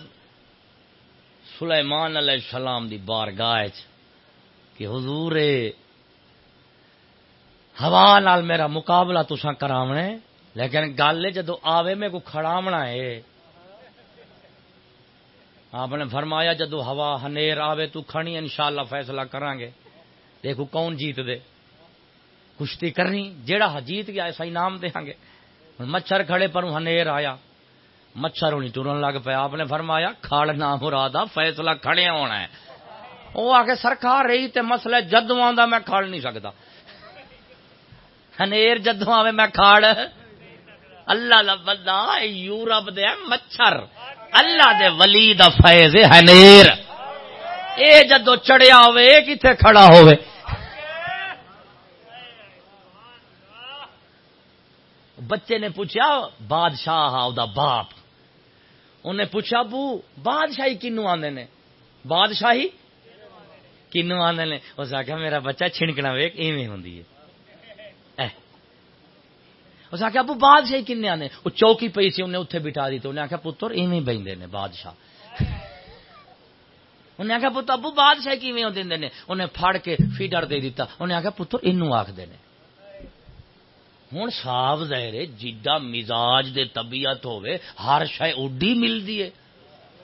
سلیمان علیہ السلام دی بار گاہ کہ حضور ہوا نال میرا مقابلہ تسا کراونے لیکن گل جدو آوے میں کو کھڑاونا ہے۔ آپ نے فرمایا جدو ہوا ہنیر آوے تو کھڑی، انشاءاللہ فیصلہ کریں گے دیکھو کون جیت دے۔ کشتی کرنی، جیڑا جیت گیا ایسا انعام دیں گے مچھر کھڑے پر ہنیر آیا۔ مچھر ہونی ٹرن لگ پیا آپ نے فرمایا، کھڑ نہ مراد فیصلہ کھڑے ہونا ہے۔ وہ آ کے سرکار رہی تے مسئلہ جدو آ میں کھڑ نہیں سکتا ہنیر جدو آوے میں کھڑ اللہ دا بندہ یورپ دے مچھر اللہ دے ولی دا فیض ہنیر اے جدو چڑیا ہوئے کتنے کھڑا ہوئے بچے نے پوچھا بادشاہ دا باپ انہیں پوچھا ابو بادشاہی کنو آدھے نے بادشاہی کنو آدھے نے اس آخیا میرا بچہ چھنکنا ویک ایویں ہوں اس آخیا ابو بادشاہی کن آدھے وہ چوکی پی سی انہیں اتنے بٹھا دی تو انہیں آخیا پتر ایویں بہتے نے بادشاہ انہیں آخیا پتر ابو بادشاہ کیویں دے نے انہیں پھڑ کے فیڈر دے دیتا انہیں آخیا پتر اینو آخر نے ہوں صاف ظاہر جا مزاج دے طبیعت ہوے ہر شہ اڈی ملتی ہے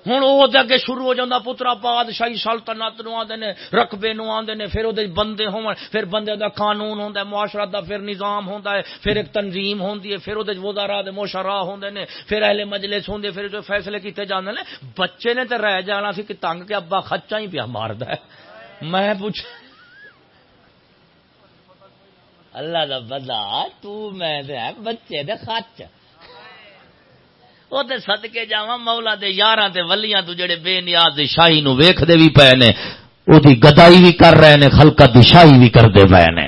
ہوں وہ اگے شروع ہو جاتا پترا بادشاہی سلطنت نو آدھے نے، رقبے نو آدھے نے، پھر وہ بندے ہون پھر بندے دا قانون ہوندا ہے معاشرت دا پھر نظام ہوندا ہے، پھر ایک تنظیم ہوندی ہے، پھر وہ وزارا دے مشرا ہوندے نے، پھر اہل مجلس ہوندے، پھر جو فیصلے کیتے جاندے نے، بچے نے تے رہ جانا سی کہ تنگ کے ابا خچا ہی پیا ماردا ہے۔ میں پوچھ اللہ دا بدا تو میں دے بچے دے خچ وہ تے صدقے جاواں، مولا دے یاراں تے ولیاں تو جڑے بے نیاز دی شاہی نو ویکھدے وی پے نے، او گدائی بھی کر رہے نے، خلقت دی شاہی بھی کردے پے نے۔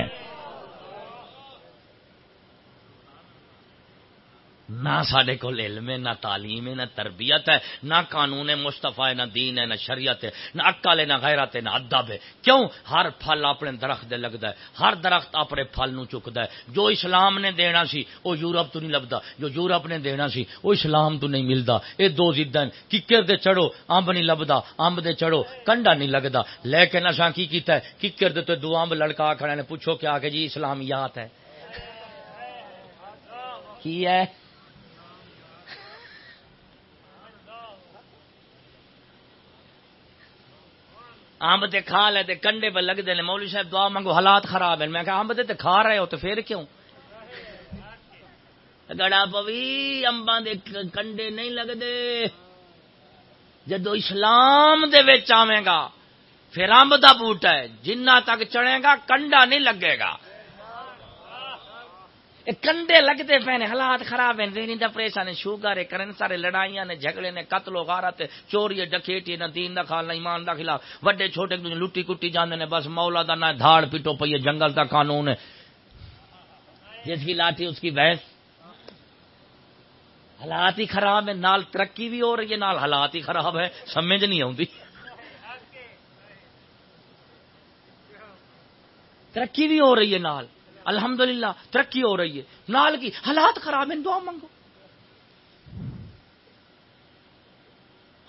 نہ سڈے کو علم ہے، نہ تعلیم ہے، نہ تربیت ہے، نہ قانون مستفا ہے، نہ دین ہے، نہ شریعت ہے، نہ اکل ہے، نہ غیرت ہے، نہ ادب ہے۔ کیوں؟ ہر پھل اپنے درخت دے لگتا ہے۔ ہر درخت اپنے پھل نو چکتا ہے۔ جو اسلام نے دینا سی وہ یورپ تو نہیں لبدا۔ جو یورپ نے دینا سی وہ اسلام تو نہیں ملتا یہ دو زدن، ککر دے چڑھو، امب نہیں لبدا، امب دے چڑھو، کنڈا نہیں لگتا لیکن اصا کی کیتا ہے؟ ککر دے تو دو امب لڑکا کھڑے نے پوچھو کیا کہ جی اسلامیات ہے؟ کی ہے؟ امب تے کھا لے تے کنڈے پہ لگتے ہیں مولوی صاحب دعا مانگو، حالات خراب ہیں۔ میں کہا امب تے کھا رہے ہو تو پھر کیوں؟ گڑا پوی امباں دے کنڈے نہیں لگتے جدو اسلام دے آوے گا، پھر امب دا بوٹا ہے۔ جنہ تک چڑھے گا، کنڈا نہیں لگے گا۔ کنڈے لگتے پے نے، حالات خراب ہیں دینی دا ڈپریشن شوگر ہے کرن سارے لڑائیاں نے، جھگڑے نے، قتل و غارت چوری ڈکیٹی نہ دین دا خال نہ ایمان دا خلاف۔ وڈے چھوٹے لٹی کٹی جاندے نے، بس مولا دا نہ، دھاڑ پیٹو پئی جنگل دا قانون ہے۔ جس کی لاٹھی، اس کی بحث حالات ہی خراب ہے نال ترقی بھی ہو رہی ہے، نال حالات ہی خراب ہے سمجھ نہیں آتی ترقی بھی ہو رہی ہے، نال۔ الحمدللہ، ترقی ہو رہی ہے۔ نال کی حالات خراب ہیں، دعا منگو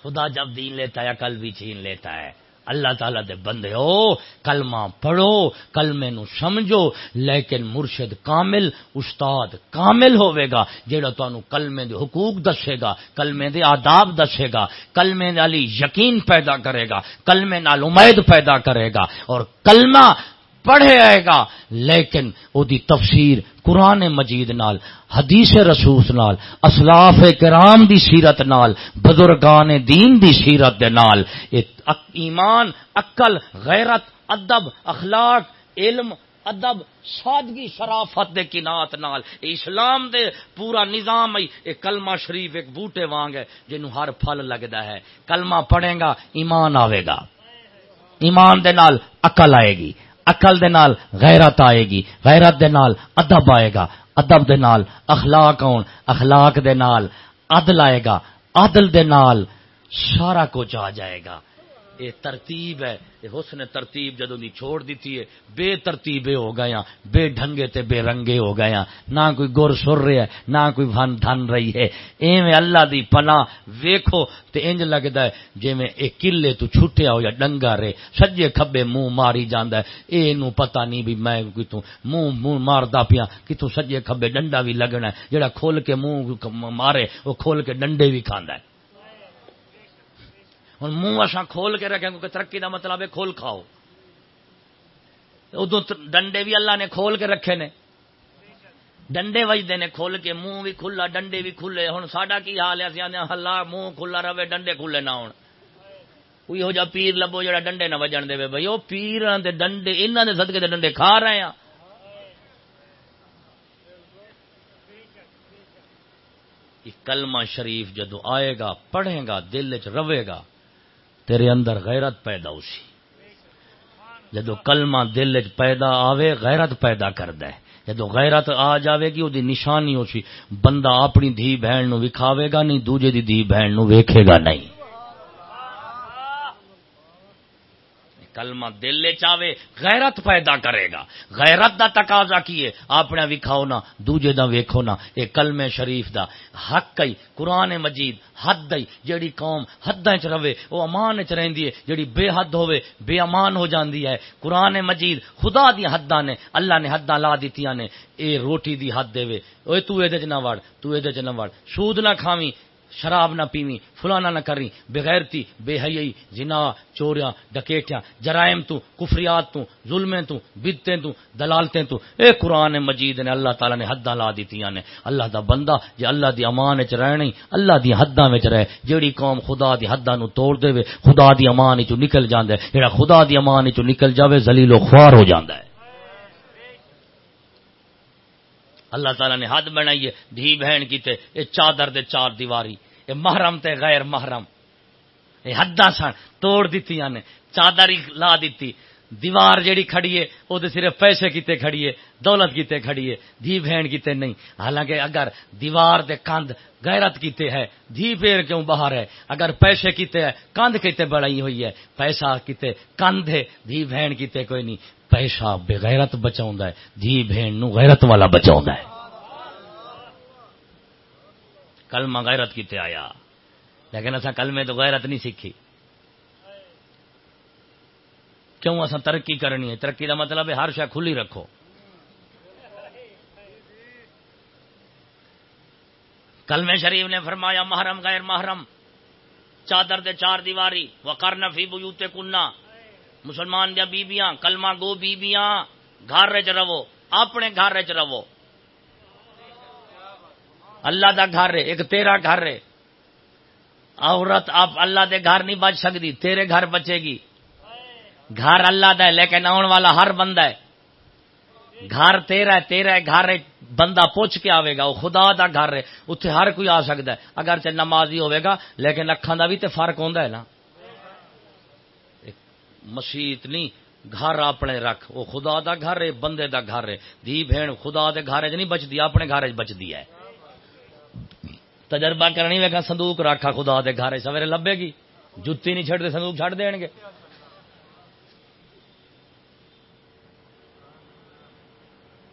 خدا جب دین لیتا ہے کل بھی چھین لیتا ہے۔ اللہ تعالیٰ دے بندے ہو، کلمہ پڑھو، کلمے نو سمجھو، لیکن مرشد کامل، استاد کامل ہوئے گا، جیڑا تانوں کلمے دے حقوق دسے گا، کلمے دے آداب دسے گا، کلمے علی یقین پیدا کرے گا، کلمے نال امید پیدا کرے گا، اور کلمہ پڑھے آئے گا، لیکن او دی تفسیر قرآن مجید نال، حدیث رسوس نال، اسلاف کرام دی سیرت نال، بزرگان دین دی سیرت دے نال ایمان، عقل، غیرت، ادب، اخلاق، علم، ادب، سادگی، شرافت دے کنات نال اسلام دے پورا نظام ایک کلمہ شریف ایک بوٹے وانگ ہے جنہوں ہر پھل لگتا ہے۔ کلمہ پڑھے گا، ایمان آئے گا۔ ایمان دے نال عقل آئے گی۔ اقل دے نال غیرت آئے گی، غیرت دے نال ادب آئے گا۔ ادب دے نال اخلاق آن اخلاق دے نال عدل آئے گا۔ عدل دے نال سارا کچھ آ جائے گا۔ یہ ترتیب ہے۔ یہ حسن ترتیب جدو دی چھوڑ دیتی ہے، بے ترتیبے ہو گیا ہاں، بے ڈھنگے تے بے رنگے ہو گیا ہاں۔ نہ کوئی گر سر رہا ہے، نہ کوئی بھن دھن رہی ہے۔ ایویں اللہ دی پناہ ویکھو تے انج لگدا ہے، جویں اے کلے تو چھٹیا ہو یا ڈنگا رہے سجے کھبے منہ ماری جاندا ہے۔ اے نو پتہ نہیں بھی میں کتوں منہ منہ ماردا پیا کتوں سجے کھبے ڈنڈا بھی لگنا ہے۔ جڑا کھول کے منہ مارے وہ کھول کے ڈنڈے بھی کھاندا ہے۔ ہوں منہ اصا کھول کے رکھیں کیونکہ ترقی کا مطلب ہے کھول کھاؤ۔ ادو ڈنڈے بھی اللہ نے کھول کے رکھے نے۔ ڈنڈے وجدے نے کھول کے، منہ بھی کھلا، ڈنڈے بھی کھلے۔ ہوں ساڈا کی حال ہے؟ ہلا منہ کھلا رہے، ڈنڈے کھلے نہ ہو کوئی ہو جا پیر لبو جا ڈنڈے نہ وجن دے بھائی وہ پیر ڈنڈے انہوں نے سدکے کے ڈنڈے کھا رہے ہیں کلمہ شریف جدو آئے گا، پڑھے گا، دل چ رہے گا۔ تیرے اندر غیرت پیدا اسی جدو کلمہ دل چ پیدا آوے، غیرت پیدا کرد جدو غیرت آ جاوے گی وہ نشانی ہو سی بندہ اپنی دھی بہن نو وکھاوے گا نہیں، دوجے دی دھی بہن نو ویکھے گا نہیں۔ کلمہ دل چاہے غیرت پیدا کرے گا۔ غیرت دا تقاضا کیے اپنا وکھاؤ نا، دوجے دا ویکھو نا۔ اے کلمے شریف دا حق کئی، قرآن مجید حد دئی جیڑی قوم حداں چ رہے وہ امان چ رہندی ہے، جیڑی بے حد ہوے بے امان ہو جاندی ہے۔ قرآن مجید خدا دی حداں نے، اللہ نے حداں لا دتیاں نے۔ اے روٹی دی حد دے وے۔ اوے تو اے دے چ نہ وڑ تو اے دے چ نہ وڑ سود نہ کھاویں شراب نہ پیویں، فلانا نہ کری بغیرتی، بے حیئی جنا، چوریاں ڈکیٹیاں جرائم تو، کفریات تو، ظلمیں تو، بدتیں تو، دلالتیں تو۔ اے قرآن مجید نے اللہ تعالی نے حداں لا دیتیاں نے۔ اللہ دا بندہ جے اللہ دی امان وچ رہنی، اللہ دی حداں وچ رہے۔ جیڑی قوم خدا دی حداں نو توڑ دے خدا دی امان وچ نکل جاندا ہے جیڑا خدا دی امان وچ نکل جاوے، ذلیل و خوار ہو جاندا ہے۔ اللہ تعالیٰ نے حد بنائی ہے، دھی بہن کی تے یہ چادر دے چار دیواری۔ یہ محرم تے غیر محرم۔ یہ حداں سن، توڑ دیتی نے چادر ہی لا دیتی دیوار جیڑی کھڑی ہے وہ صرف پیسے کیتے کھڑی ہے، دولت کیتے کھڑی ہے، دھی بہن کیتے نہیں۔ حالانکہ اگر دیوار دے کند غیرت کیتے ہے، دھی پیر کیوں باہر ہے؟ اگر پیسے کیتے ہے کند کیتے بڑائی ہوئی ہے۔ پیسہ کیتے کند ہے، دھی بہن کیتے کوئی نہیں۔ پیسہ بغیرت بچاؤں ہے، دھی بہن نو غیرت والا بچاؤں ہے۔ کلمہ غیرت کیتے آیا۔ لیکن اصا کلمے تو غیرت نہیں سیکھی۔ کیوں اصا ترقی کرنی ہے؟ ترقی کا مطلب ہے ہر شا کھلی رکھو۔ کلمے شریف نے فرمایا، محرم غیر محرم، چادر دے چار دیواری وقر نفی بوتے کنہ مسلمان دیا بیبیاں، کلمہ گو بیبیاں، گھر چ رہو، اپنے گھر چ رہو۔ اللہ دا گھر ہے، ایک تیرا گھر ہے۔ عورت آپ اللہ دے گھر نہیں بچ سکتی، تیرے گھر بچے گی۔ گھر اللہ دا ہے، لیکن آن والا ہر بندہ ہے۔ گھر تیرا ہے تیرا ہے، گھر بندہ پوچھ کے آئے گا، وہ خدا دا گھر ہے۔ اتنے ہر کوئی آ سکتا ہے۔ اگر نمازی ہوئے گا، لیکن اکھان دا بھی تو فرق ہوتا ہے نا۔ مسیت نہیں، گھر اپنے رکھ۔ وہ خدا دا گھر ہے، بندے دا گھر ہے۔ دھی بہن خدا دے گھر چ نہیں بچتی، اپنے گھر چ بچتی ہے۔ تجربہ کرنی ویکا سندوق رکھا خدا دے گھر، سویرے لبے گی۔ جتی نہیں چڑھتے سندوق چڑھ دین گے۔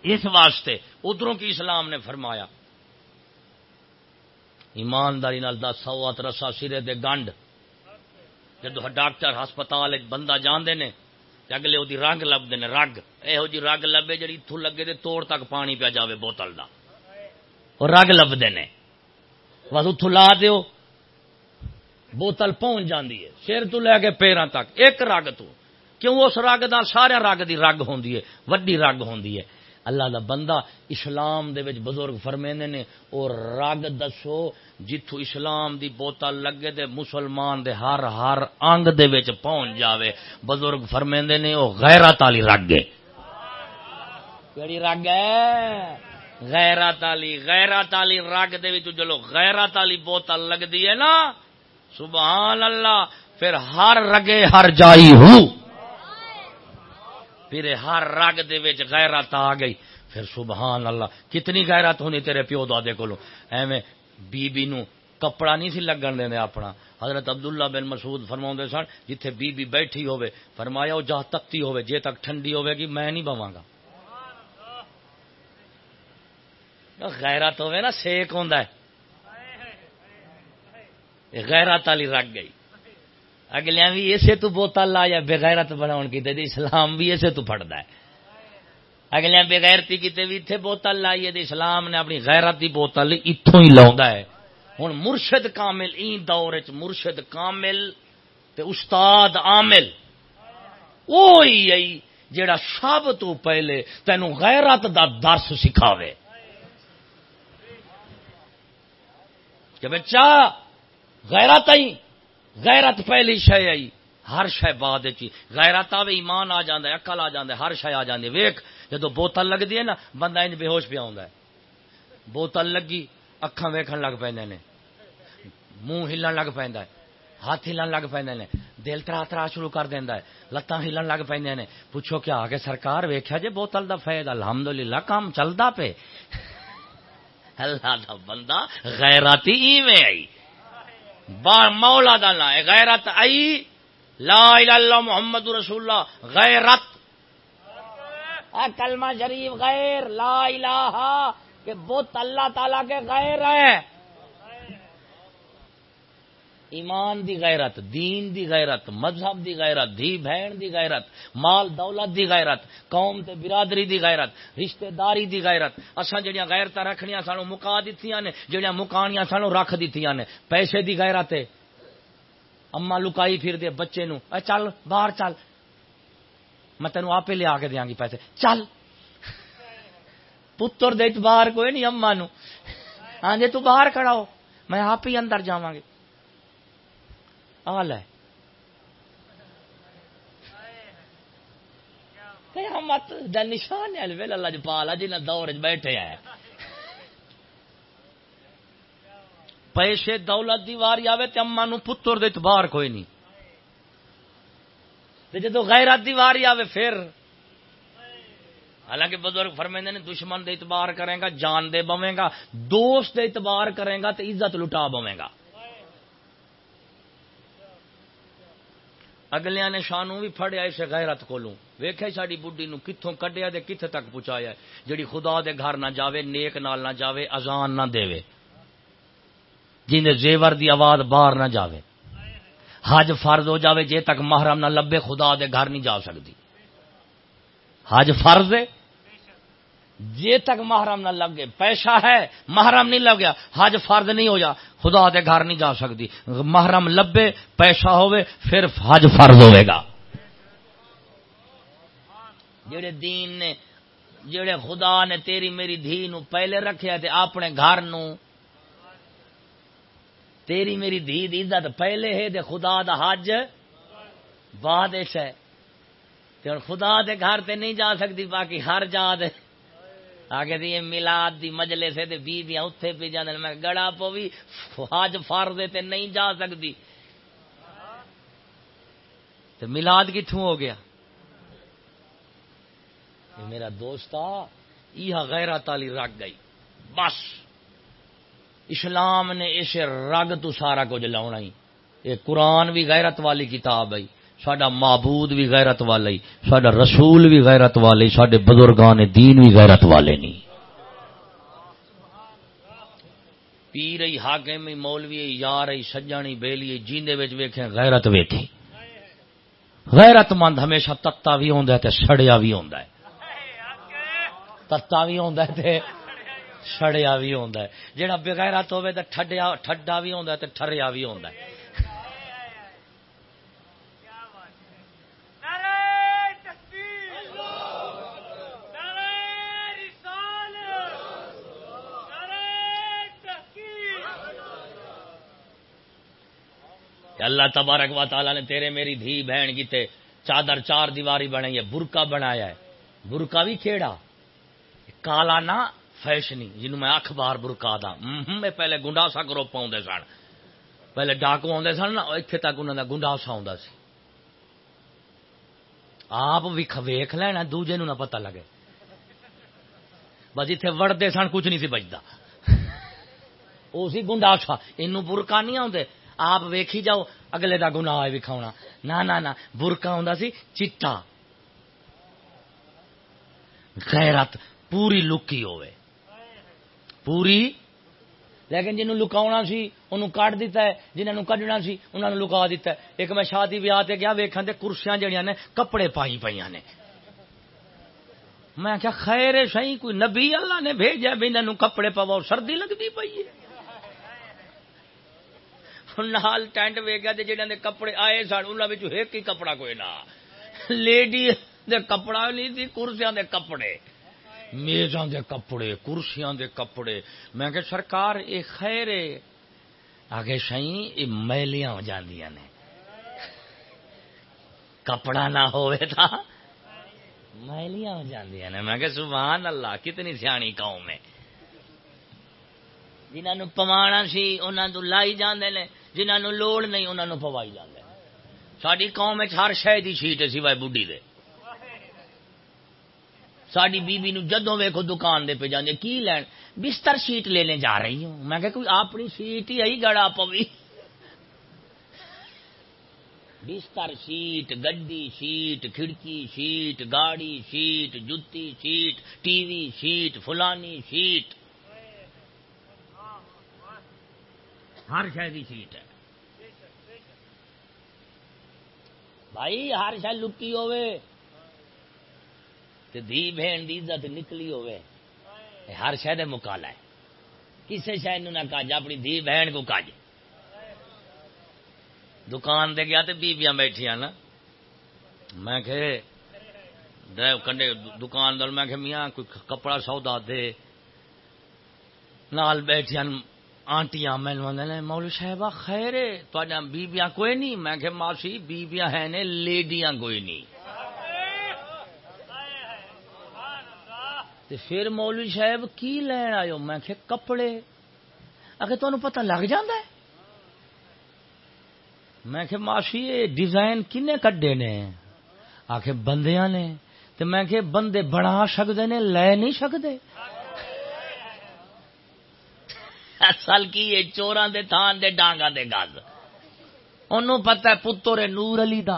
اس واسطے ادھروں کی اسلام نے فرمایا، ایمانداری نال دس سو رسا سرے دے گنڈ۔ جدو ڈاکٹر ہسپتال بندہ جانے نے اگلے وہ رنگ لبتے ہیں رگ۔ یہو جی رگ لبے جی اتو لگے دے توڑ تک پانی پیا جائے بوتل کا وہ رگ لبتے ہیں بس اتو لا دیو۔ بوتل پہنچ جاتی ہے۔ سر تو لے کے پیروں تک۔ ایک رگ تو۔ کیوں اس رگ دا سارے رگ دی رگ ہوندی ہے؟ وڈی رگ ہوندی ہے۔ اللہ دا بندہ اسلام دے وچ بزرگ فرمیندے نے، اور رگ دسو جتھو اسلام دی بوتل لگے تے مسلمان دے ہر ہر انگ دے وچ پہنچ جاوے۔ بزرگ فرمیندے نے، او غیرت والی رگ ہے۔ کیڑی رگ ہے؟ غیرت والی غیرت والی رگ دے وچ جلو غیرت والی بوتل لگدی ہے نا؟ سبحان اللہ پھر ہر رگے ہر جائی ہوں۔ پھر ہر رگ دے وچ غیرت آ گئی۔ پھر سبحان اللہ کتنی غیرت ہونی تیرے پیو دادے کو ایویں بی بی نو کپڑا نہیں سی لگن دے اپنا۔ حضرت عبداللہ بن مسعود فرما سن، جتھے بی بی بیٹھی ہوے فرمایا وہ جہاں تکتی ہوے جے تک ٹھنڈی ہوے گی، میں نہیں بواں گا۔ غیرت ہوے نا، سیک ہوندا ہے۔ غیرت والی رگ گئی۔ اگلے بھی اسے تو بوتل لا یا بغیرت بناؤ کی تے اسلام بھی اسے تو پڑتا ہے۔ اگلے بغیرتی کیتے بھی اتنے بوتل لائی ہے اسلام نے اپنی غیرت بوتل اتوں ہی لا ہے۔ ہوں مرشد کامل، این دور چ مرشد کامل تے استاد عامل۔ وہی آئی جیڑا سب تو پہلے تینوں غیرت دا درس سکھاوے۔ کہ بچہ، غیرت آئی، غیرت پہلی شے آئی، ہر شہ بعد غیرت آوے، ایمان آ جاندے عقل آ جاندے ہر شے آ جاندے ویکھ، جدو بوتل لگدی ہے نا، بندہ انج بے ہوش پیا ہوندا ہے۔ بوتل لگی، اکھاں ویکھن لگ پیندے نے۔ منہ ہلن لگ پیندا ہے، ہاتھ ہلن لگ پیندے نے۔ دل ترا ترا شروع کر دیندا ہے، لتاں ہلن لگ پیندے نے۔ پوچھو کیا آگے سرکار ویکھیا جے بوتل دا فائد الحمدللہ، کام چلدا پے۔ اللہ دا بندہ غیراتی ایویں آئی۔ مولا دا نا غیرت آئی۔ لا الہ اللہ محمد رسول اللہ، غیرت۔ کلمہ شریف غیر، لا الہ، کہ بت اللہ تعالی کے غیر ہے۔ ایمان دی غیرت، دین دی غیرت، مذہب دی غیرت، دھی بہن دی غیرت، مال دولت دی غیرت، قوم تے برادری دی غیرت، رشتہ داری دی غیرت۔ اساں جڑیاں غیرت رکھنیاں سانو مکا دتیاں نے، جڑیاں مکانیاں سانو رکھ دتیاں نے۔ پیسے دی غیرت ہے۔ اما لکائی پھر دے بچے نو اے چل، باہر چل۔ میں تینوں آپ لیا کے دیاں گی پیسے۔ چل۔ پتر دے باہر کوئی نہیں اما نو ہاں جی تو باہر کھڑا ہو۔ میں آپ ہی اندر جاواں گے آل ہے۔ قیامت دا نشان ہے الویل اللہ جو جنہ دور بیٹھے ہیں۔ پیسے دولت دی واری آوے تے اما نو پتر دے اعتبار کوئی نہیں۔ تے جے تو غیرت دی واری آوے پھر۔ حالانکہ بزرگ فرمیندے نے، دشمن دے اعتبار کرے گا، جان دے بویں گا، دوست دے اعتبار کرے گا تے عزت لٹا بویں گا۔ اگلے نے شانوں بھی فڑیا اسے غیرت کولوں ویکھے ساری بڈھی نو کتھوں کڈیا تے کتھے تک پہنچایا جڑی خدا دے گھر نہ جاوے، نیک نال نہ جاوے، اذان نہ دے جن زیور دی آواز باہر نہ جاوے۔ حج فرض ہو جاوے، جے تک محرم نہ لبے، خدا دے گھر نہیں جا سکتی حج فرض ہے جے تک محرم نہ لگے پیسہ ہے، محرم نہیں لگ گیا۔ حج فرض نہیں ہو جا۔ خدا دے گھر نہیں جا سکتی۔ محرم لبے پیسہ ہوئے پھر حج فرض ہوئے گا۔ جڑے دین نے جڑے خدا نے تیری میری دھی نو پہلے رکھیا تے اپنے گھر نو، تیری میری دھی دی عزت پہلے ہے تے خدا دا حج بعد ہے۔ تے خدا دے گھر تے نہیں جا سکتی، باقی ہر جا دے۔ آگے دی ملاد دی مجلے سے تے بیویاں اوتھے پہ جاندے میں گڑا پوی حج فرض تے نہیں جا سکتی تے ملاد کتھوں ہو گیا؟ میرا دوست یہ غیرت والی رگ گئی۔ بس۔ اسلام نے اسے رگ تو سارا کچھ لاؤنا ہی۔ یہ قرآن بھی غیرت والی کتاب ہے۔ سڈا معبود بھی غیرت والے سڈا رسول بھی غیرت والے سڈے بزرگان دین بھی غیرت والے نہیں۔ پی رہی حاکم مولوی یار سجانی، بیلی جیندے وچ ویکھے غیرت ویکھی غیرت مند ہمیشہ تتا بھی ہوندا ہے تے سڑیا بھی ہوندا ہے۔ تتا بھی ہوندا ہے تے سڑیا بھی ہوندا ہے۔ جڑا بغیرت ہوے تے ٹھڈیا، ٹھڈا بھی ہوندا ہے تے ٹھریا بھی ہوندا ہے۔ کہ اللہ تبارک و تعالی نے تیرے میری دھی بہن کی تے چادر چار دیواری بنائی ہے برکا بنایا ہے۔ برکا بھی کھیڑا کالا نہ فیشنی، جنہوں میں اخبار برکا دا۔ میں پہلے گنڈاسا گروپ آدھے سن۔ پہلے ڈاکو آدھے سن نا اتنے تک انہوں کا گنڈاسا آتا سی۔ آپ ویخ لینا دوجے نو نہ پتہ لگے۔ بس اتنے وڑتے سن، کچھ نہیں سی بجتا وہ سی گنڈاسا یہ برکا نہیں آتے آپ ویکھی جاؤ، اگلے دا گنا وکھاؤنا نہ نہ نہ برکا ہوں سی، چٹا۔ غیرت پوری لکی ہوئے۔ پوری؟ لیکن جنہوں لکاؤنا سی، انہوں کٹ دیتا ہے، جنہوں کڈنا سی، انہوں نے لکا دیتا ہے۔ ایک میں شادی بیاہ تے گیا، ویکھن تے کرسیاں جڑیاں نے کپڑے پائی پئی نے۔ میں کیا خیر سہی کوئی نبی اللہ نے بھیجا بھی انہوں کپڑے پواؤ سردی لگتی پئی ہے۔ نال ٹینٹ ویگیا جہاں دے کپڑے آئے سن انہوں ایک ہی کپڑا کوئی نہ۔ لیڈی دے کپڑا نہیں تھی کرسیاں دے کپڑے۔ میزاں دے کپڑے، کرسیاں دے کپڑے۔ میں کہ سرکار یہ خیر آگے سائی یہ میلیاں ہو جاندیاں نے۔ کپڑا نہ ہوئے تھا، میلیاں ہو جاندیاں نے۔ میں کہ سبحان اللہ، کتنی سیانی قوم ہے۔ جنہوں پوانا سی انہوں لائی جاندے نے۔ جنہوں لوڑ نہیں انہوں نے پوائی جاندے۔ ساری قوم ہر شہ کی سیٹ ہے سوائے بڈی دے۔ ساری بیبی نو جدوں ویکو دکان دے پہ جانے کی لین؟ بستر شیٹ لینے جا رہی ہوں۔ میں کہ کوئی اپنی سیٹ ہی آئی گڑا پوی بستر سیٹ گڈی سیٹ کھڑکی سیٹ گاڑی سیٹ جتی سیٹ ٹی وی سیٹ فلانی سیٹ ہر شہ کی سیٹ ہے۔ بھائی، ہر شہ لکی ہوے دھی بہن دی عزت نکلی ہوے ہر شہ مکالا ہے۔ کسی شہ نہ کج اپنی دھی بہن کو کج دکان دے گیا تو بیبیاں بیٹھیا نا۔ میں کہ، ڈرائیو کنڈے، دکان دل میں کہ میاں، کوئی کپڑا سودا دے۔ نال بیٹھیا آنٹیاں مینو مول صاحبہ خیر بیبیاں کوئی نہیں۔ میں کہ ماسی، بیبیاں ہیں نے، لیڈیاں کوئی نہیں۔ پھر مولوی صاحب، کی لین آئے میں کہ کپڑے۔ اگر تمہیں پتہ لگ جاندہ ہے؟ میں کہ ماشی یہ ڈیزائن کنے کڈے نے؟ آخ بندیاں نے۔ تو میں کہ بندے بنا سکتے نے، لے نہیں سکتے اصل کی یہ چوراں دے، تھان دے ڈانگا دے گز انہوں پتہ ہے پتر نور علی دا۔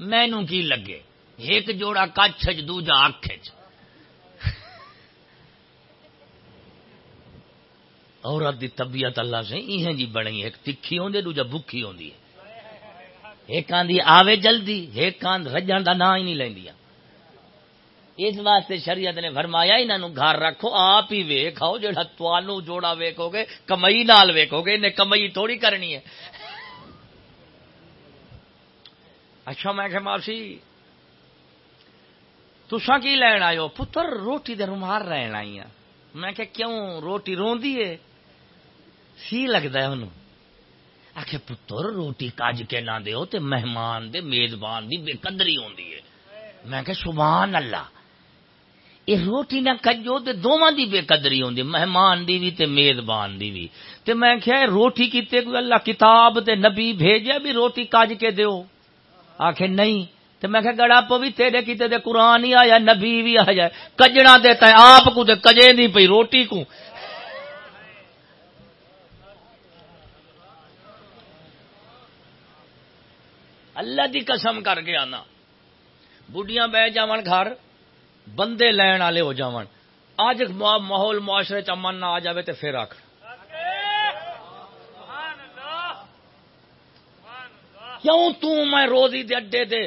مینو کی لگے؟ ایک جوڑا کچھ دوجا اکھ عورت دی طبیعت اللہ سے یہ جی بنی ایک تکھی ہوندی دوجا بکھی ہوندی ہے۔ ایک آندھی آوے جلدی، ایک آند رجن دا نا ہی نہیں لیندیاں۔ اس واسطے شریعت نے فرمایا انہوں گھر رکھو، آپ ہی ویکھاؤ جڑا توانو جوڑا ویکھو گے کمئی نال ویکھو گے انہیں کمئی تھوڑی کرنی ہے۔ اچھا میں کہ ماسی تسا کی لین آئے ہو؟ پتر، روٹی دے رومار رہن آئی ہیں میں کہ کیوں؟ روٹی روندی ہے۔ سی لگتا ہے انہوں۔ آخ پتر، روٹی کج کے نہ دیو تے مہمان دے میزبان دی بے قدری ہوندی ہے۔ میں کہ سبحان اللہ۔ یہ روٹی نہ کجو تے دوواں دی بے قدری ہوندی، مہمان دی بھی تے میزبان دی بھی تے میں کہ روٹی کیتے کوئی اللہ کتاب تے نبی بھیجے بھی روٹی کج کے دیو؟ آخ نہیں۔ تے میں کہ گڑا پو بھی تیرے کیتے دے قرآن ہی آیا، نبی بھی آیا۔ کجنا دیتا ہے آپ کو تے کجے نہیں پئی روٹی کو۔ اللہ دی قسم کر کے آنا بڑھیاں بہ جاون گھر۔ بندے لین والے ہو جاون۔ اج ماحول معاشرے چ امن نہ آ جائے تو پھر آخ کیوں تو میں روزی دے اڈے دے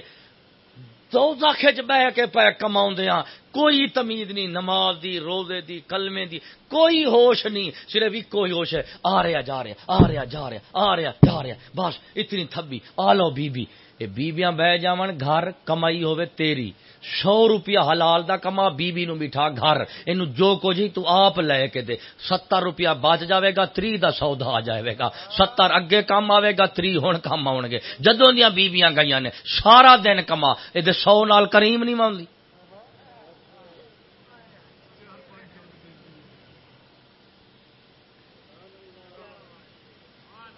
دو چ بہ کے پہ کما ہاں؟ کوئی تمید نہیں، نماز دی، روزے دی، کلمے دی، کوئی ہوش نہیں، صرف ایک کوئی ہوش ہے، آ رہا جا رہا آ رہا جا رہا آ رہا جا رہا بس اتنی تھبی۔ آ لو بی بی یہ بیبیاں بہ جاون، گھر کمائی ہوے تیری۔ سو روپیہ حلال دا کما بیبی نو بٹھا گھر۔ اینو جو کچھ ہی تو آپ لے کے دے۔ ستر روپیہ بچ جاوے گا، تری دا سودا آ جائے گا۔ ستر اگے کم آوے گا، تری ہن کم آن گے۔ جدوں دیاں بیبیاں گئیاں نے، سارا دن کما۔ اے سو نال کریم نہیں مانگی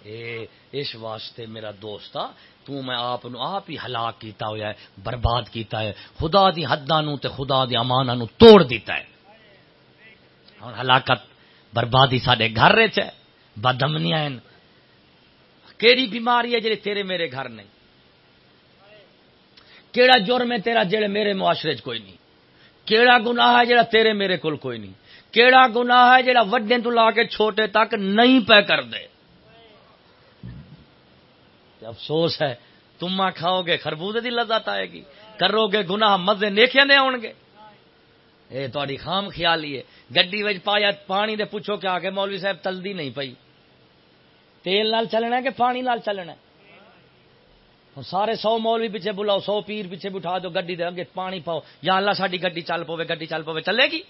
اے، اس واسطے میرا دوست تو میں آپ آپ ہی ہلاک کیتا ہوا ہے، برباد کیتا ہے۔ خدا دی حداں نو تے خدا دی امانہ نو توڑ دیتا ہے۔ اور ہلاکت بربادی سارے گھر رچ ہے، بدمنیاں ہیں۔ کیڑی بیماری ہے جڑی تیرے میرے گھر نہیں؟ کیڑا جرم ہے تیرا جڑے میرے معاشرے چ کوئی نہیں؟ کیڑا گناہ ہے جڑا تیرے میرے کول کوئی نہیں؟ کیڑا گناہ ہے جڑا وڈے تو لا کے چھوٹے تک نہیں پے کر دے؟ افسوس ہے، تم کھاؤ گے، خربوزے کی لذت آئے گی۔ کرو گے گنا مزے نیکیا دے آن گے۔ یہ تاری خام خیال ہی ہے۔ گڈی پایا پانی دے پوچھو کہ آ کے مولوی صاحب تلدی نہیں پئی۔ تیل نال چلنا کہ پانی نال چلنا سارے سو مولوی پیچھے بلاؤ، سو پیر پیچھے بٹھا دو، گڈی دے اگے پانی پاؤ۔ یا اللہ ساری گڈی چل پوے، گڈی چل پوے، چلے گی؟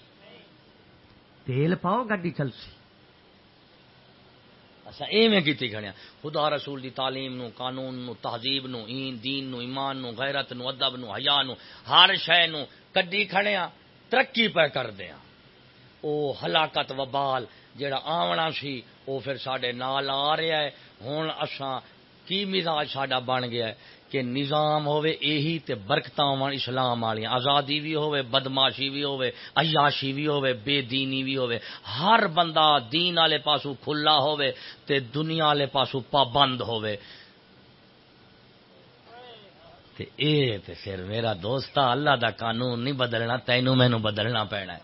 تیل پاؤ، گڈی چل۔ سی اچھا ایویں کیتی کھڑے خدا رسول دی تعلیم نو، قانون نو، تہذیب نو، این، دین نو، ایمان نو، غیرت نو، ادب نو، حیا نو، ہر شے نو کڈی کھڑیا ترقی پہ کر دیا او ہلاکت وبال جڑا آونا سی، او پھر ساڈے نال آ رہا ہے۔ ہن اساں کی مزاج ساڈا بن گیا ہے کہ نظام ہوے یہی تے برکتاں ہون اسلام والی آزادی بھی ہوے بدماشی بھی ہوے عیاشی بھی ہوے بے دینی بھی ہوے ہر بندہ دین والے پاسو کھلا ہوے تے دنیا والے پاسو پابند ہوے تے اے تے پھر میرا دوست اللہ دا قانون نہیں بدلنا، تینوں مینوں بدلنا پینا ہے۔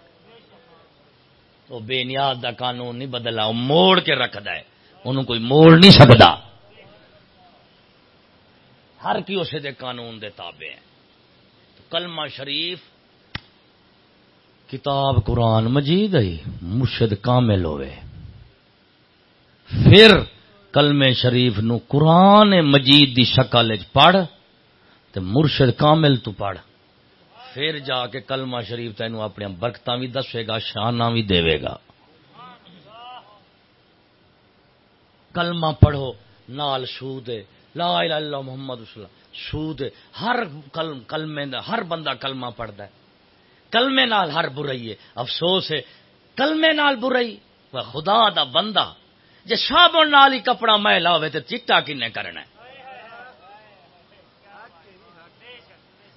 وہ بے نیاز دا قانون نہیں بدلنا، وہ موڑ کے رکھدا ہے۔ انہوں کوئی موڑ نہیں سکتا ہر کی اسے دے قانون دے تابع ہیں۔ تو کلمہ شریف کتاب قرآن مجید ہے مرشد کامل ہوئے۔ پھر کلمے شریف نو قرآن مجید دی شکل پڑھ تو مرشد کامل تو پڑھ۔ پھر جا کے کلمہ شریف تینوں اپنی برکت بھی دسے گا شانہ بھی دے گا۔ کلمہ پڑھو، نال سو دے۔ لا الہ الا اللہ محمد رسول اللہ. سود، ہر کلم، کلمے ہر بندہ کلمہ پڑھتا ہے. کلمے نال ہر برائی ہے. افسوس ہے. کلمے نال برائی. خدا دا بندہ. جی صابن نال ہی کپڑا میلا ہوے تو چٹا کنے کرنا ہے؟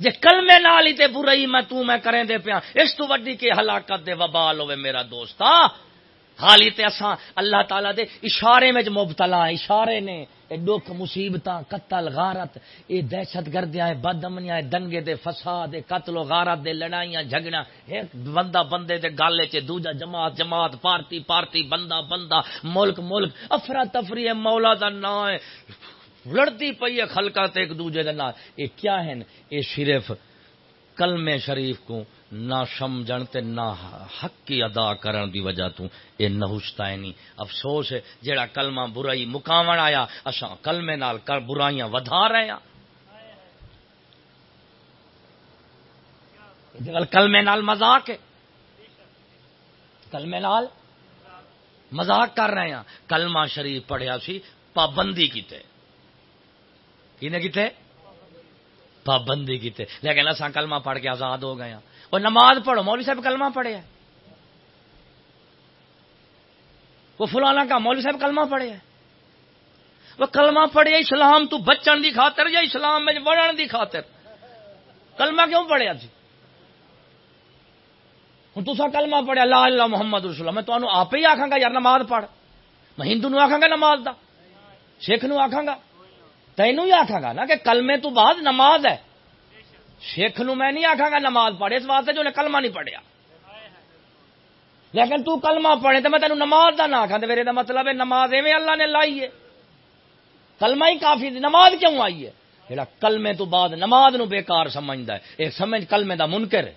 جی کلمے نال ہی تے برائی میں تو میں کریں دے پیا. اس تو وڈی کے ہلاکت دے وبال ہوے میرا دوستا حالی تے اساں اللہ تعالی دے اشارے میں مبتلا اشارے نے دکھ مصیبت قتل، غارت، اے دہشت گردیاں بد امنیاں دنگے دے فساد قتل و غارت دے لڑائیاں جھگڑا ایک بندہ بندے دے گالے چ دوجا جماعت جماعت، پارٹی پارٹی، بندہ بندہ، ملک ملک، افرا تفری مولا دا نام ہے، لڑتی پئی ہے خلقات ایک دوجے دے نال۔ اے کیا ہیں؟ اے صرف کلمے شریف کو نہ سمجھن تے نہ حق کی ادا کرن دی وجہ تو اے نہوشتا نہیں افسوس ہے جیڑا کلمہ برائی مقامن آیا، اساں کلمے نال کر برائیاں ودھا رہے ہیں کلمے نال مذاق ہے۔ کلمے نال مذاق کر رہے ہیں کلمہ شریف پڑھیا سی پابندی کیتے۔ کینے کیتے؟ پابندی کیتے۔ لیکن اساں کلمہ پڑھ کے آزاد ہو گئے ہیں وہ نماز پڑھو، مولوی صاحب کلمہ پڑھے وہ فلانا کا مولوی صاحب کلمہ پڑھے وہ کلمہ پڑھے اسلام تو بچن دی خاطر یا اسلام میں بڑھن دی خاطر۔ کلمہ کیوں پڑھیا جی ہوں تصا کلمہ پڑھیا اللہ اللہ محمد رسول میں تمہیں آپ ہی آخا گا، یار نماز پڑھ۔ میں ہندو نو آخا گا نماز دا، سکھ نو آخا گا۔ تینوں ہی آخا گا نا کہ کلمے تو بعد نماز ہے۔ سکھ نو میں نہیں آخا گا نماز پڑھے، اس واسطے جو نے کلمہ نہیں پڑھیا۔ لیکن تو کلمہ پڑھے تو میں تینوں نماز دا نہ آخا تو میرے دا مطلب ہے نماز ایویں اللہ نے لائی ہے۔ کلمہ ہی کافی نماز کیوں آئی ہے؟ جڑا کلمے تو بعد نماز نو بیکار سمجھتا ہے۔ ایک سمجھ کلمے دا منکر ہے۔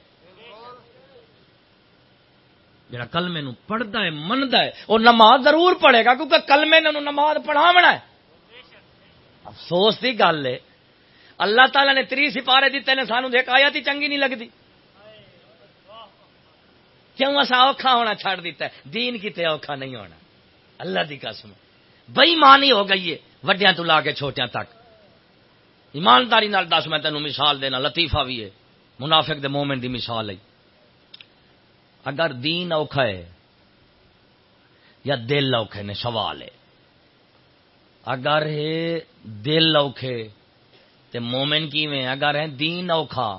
جڑا کلمے نو پڑھتا ہے منتا ہے، وہ نماز ضرور پڑھے گا کیونکہ کلمے نے نماز پڑھاونا ہے۔ افسوس کی گل ہے اللہ تعالیٰ نے تری سپارے دیتے نے سانو دیکھ آیا تھی چنگی نہیں لگتی۔ کیوں؟ اصا اوکھا ہونا چھڑ دیتا ہے۔ دین کتنے اوکھا نہیں ہونا۔ اللہ دی قسم۔ بئی مانی ہو گئی ہے وڈیا تو لا کے چھوٹیاں تک۔ ایمانداری نال دس، میں تینوں مثال دینا۔ لطیفہ بھی ہے۔ منافق دے مومن دی مثال ہے۔ اگر دین اوکھا ہے یا دل اوکھے نے، سوال ہے۔ اگر ہے دل اوکھے تے مومن کی میں اگر ہیں دین اوکھا،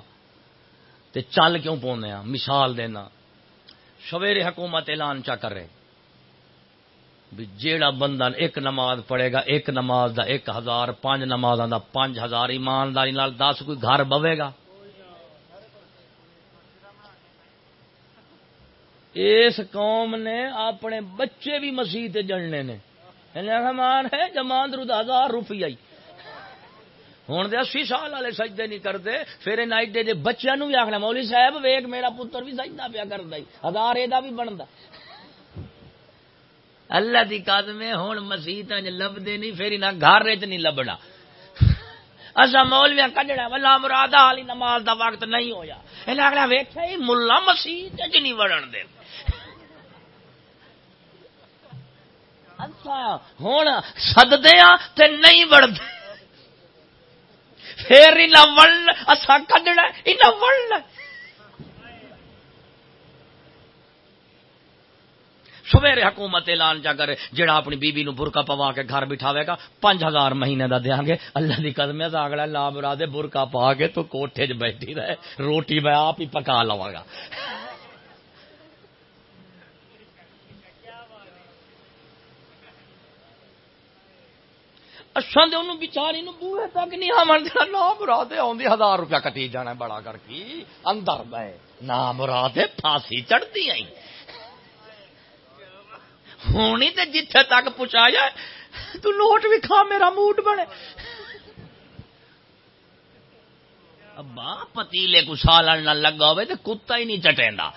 تے چل کیوں پونے ہیں مثال دینا۔ سویرے حکومت اعلان چا کر رہے بھی جیڑا بندہ ایک نماز پڑھے گا، ایک نماز دا ایک ہزار، پانچ نماز دا پانچ ہزار ایمانداری نال دس کوئی گھر بوے گا۔ اس قوم نے اپنے بچے بھی مسیح جڑنے نے۔ مان ہے جمان درود ہزار روپیہ ہوں اسی سال والے سجدے نہیں کرتے پھر ایڈے جی بچوں بھی آخنا مولی صاحب ویگ میرا پتر بھی سجدہ پیا کرتا ہزار یہ بھی بنتا اللہ کی قدم ہوں مسیحت لبتے نہیں پھر نہ گھر نہیں لبنا اصا مولویا کڈنا ملا مراد والی نماز دا وقت نہیں ہویا انہیں آخنا ویخ ملا مسیح چ نہیں وڑن دے اچھا ہوں سدتے تے نہیں بڑھتے پھر ون اصا کھڈنا ون سویرے حکومت اعلان جا کر جڑا اپنی بیبی نو برقع پوا کے گھر بٹھاوے گا پانچ ہزار مہینے دا دیا گے اللہ کی قدم اگلا لا برا دے پا کے تو کوٹھے چ بیٹھی رہے روٹی میں آپ ہی پکا لوا گا اچھا بچاری بوہے تک نہیں آمن دینا نہ مراد آدھی ہزار روپیہ کٹی جانا بڑا کر کے اندر بہ نہ مراد پھانسی چڑھتی آئی ہونی تے جتھے تک پہنچا جائے تو نوٹ بھی کھا میرا موڈ بنے ابا پتیلے کو سالن نہ لگا ہوئے تو کتا ہی نہیں چٹیندا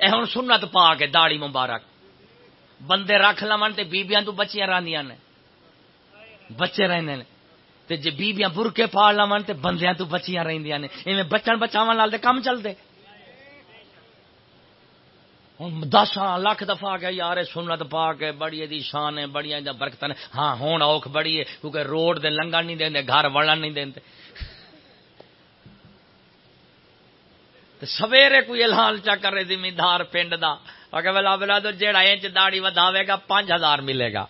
اے ہوں سنت پا کے داڑی مبارک بندے رکھ لو بیبیاں تو بچیاں راندیاں نے۔ بچے رہنے نے۔ تے جے بیبیاں برکے پال لو تے بندیاں تو بچیاں رہندیاں نے۔ ایویں بچن بچاون نال تے کم چلدے۔ ہوں دس ہاں لاکھ دفعہ گیا، یار سنت پا کے بڑی دی شان ہے، بڑی برکت نے۔ ہاں ہوں اوکھ بڑی ہے کیونکہ روڈ دے لنگن نہیں دیں گھر وڑن نہیں دیں سویرے کوئی اعلان چا کرے زمیندار پنڈ دا۔ اگر بلا بلا تو جیڑا انچ داڑی وداوے گا، پانچ ہزار ملے گا۔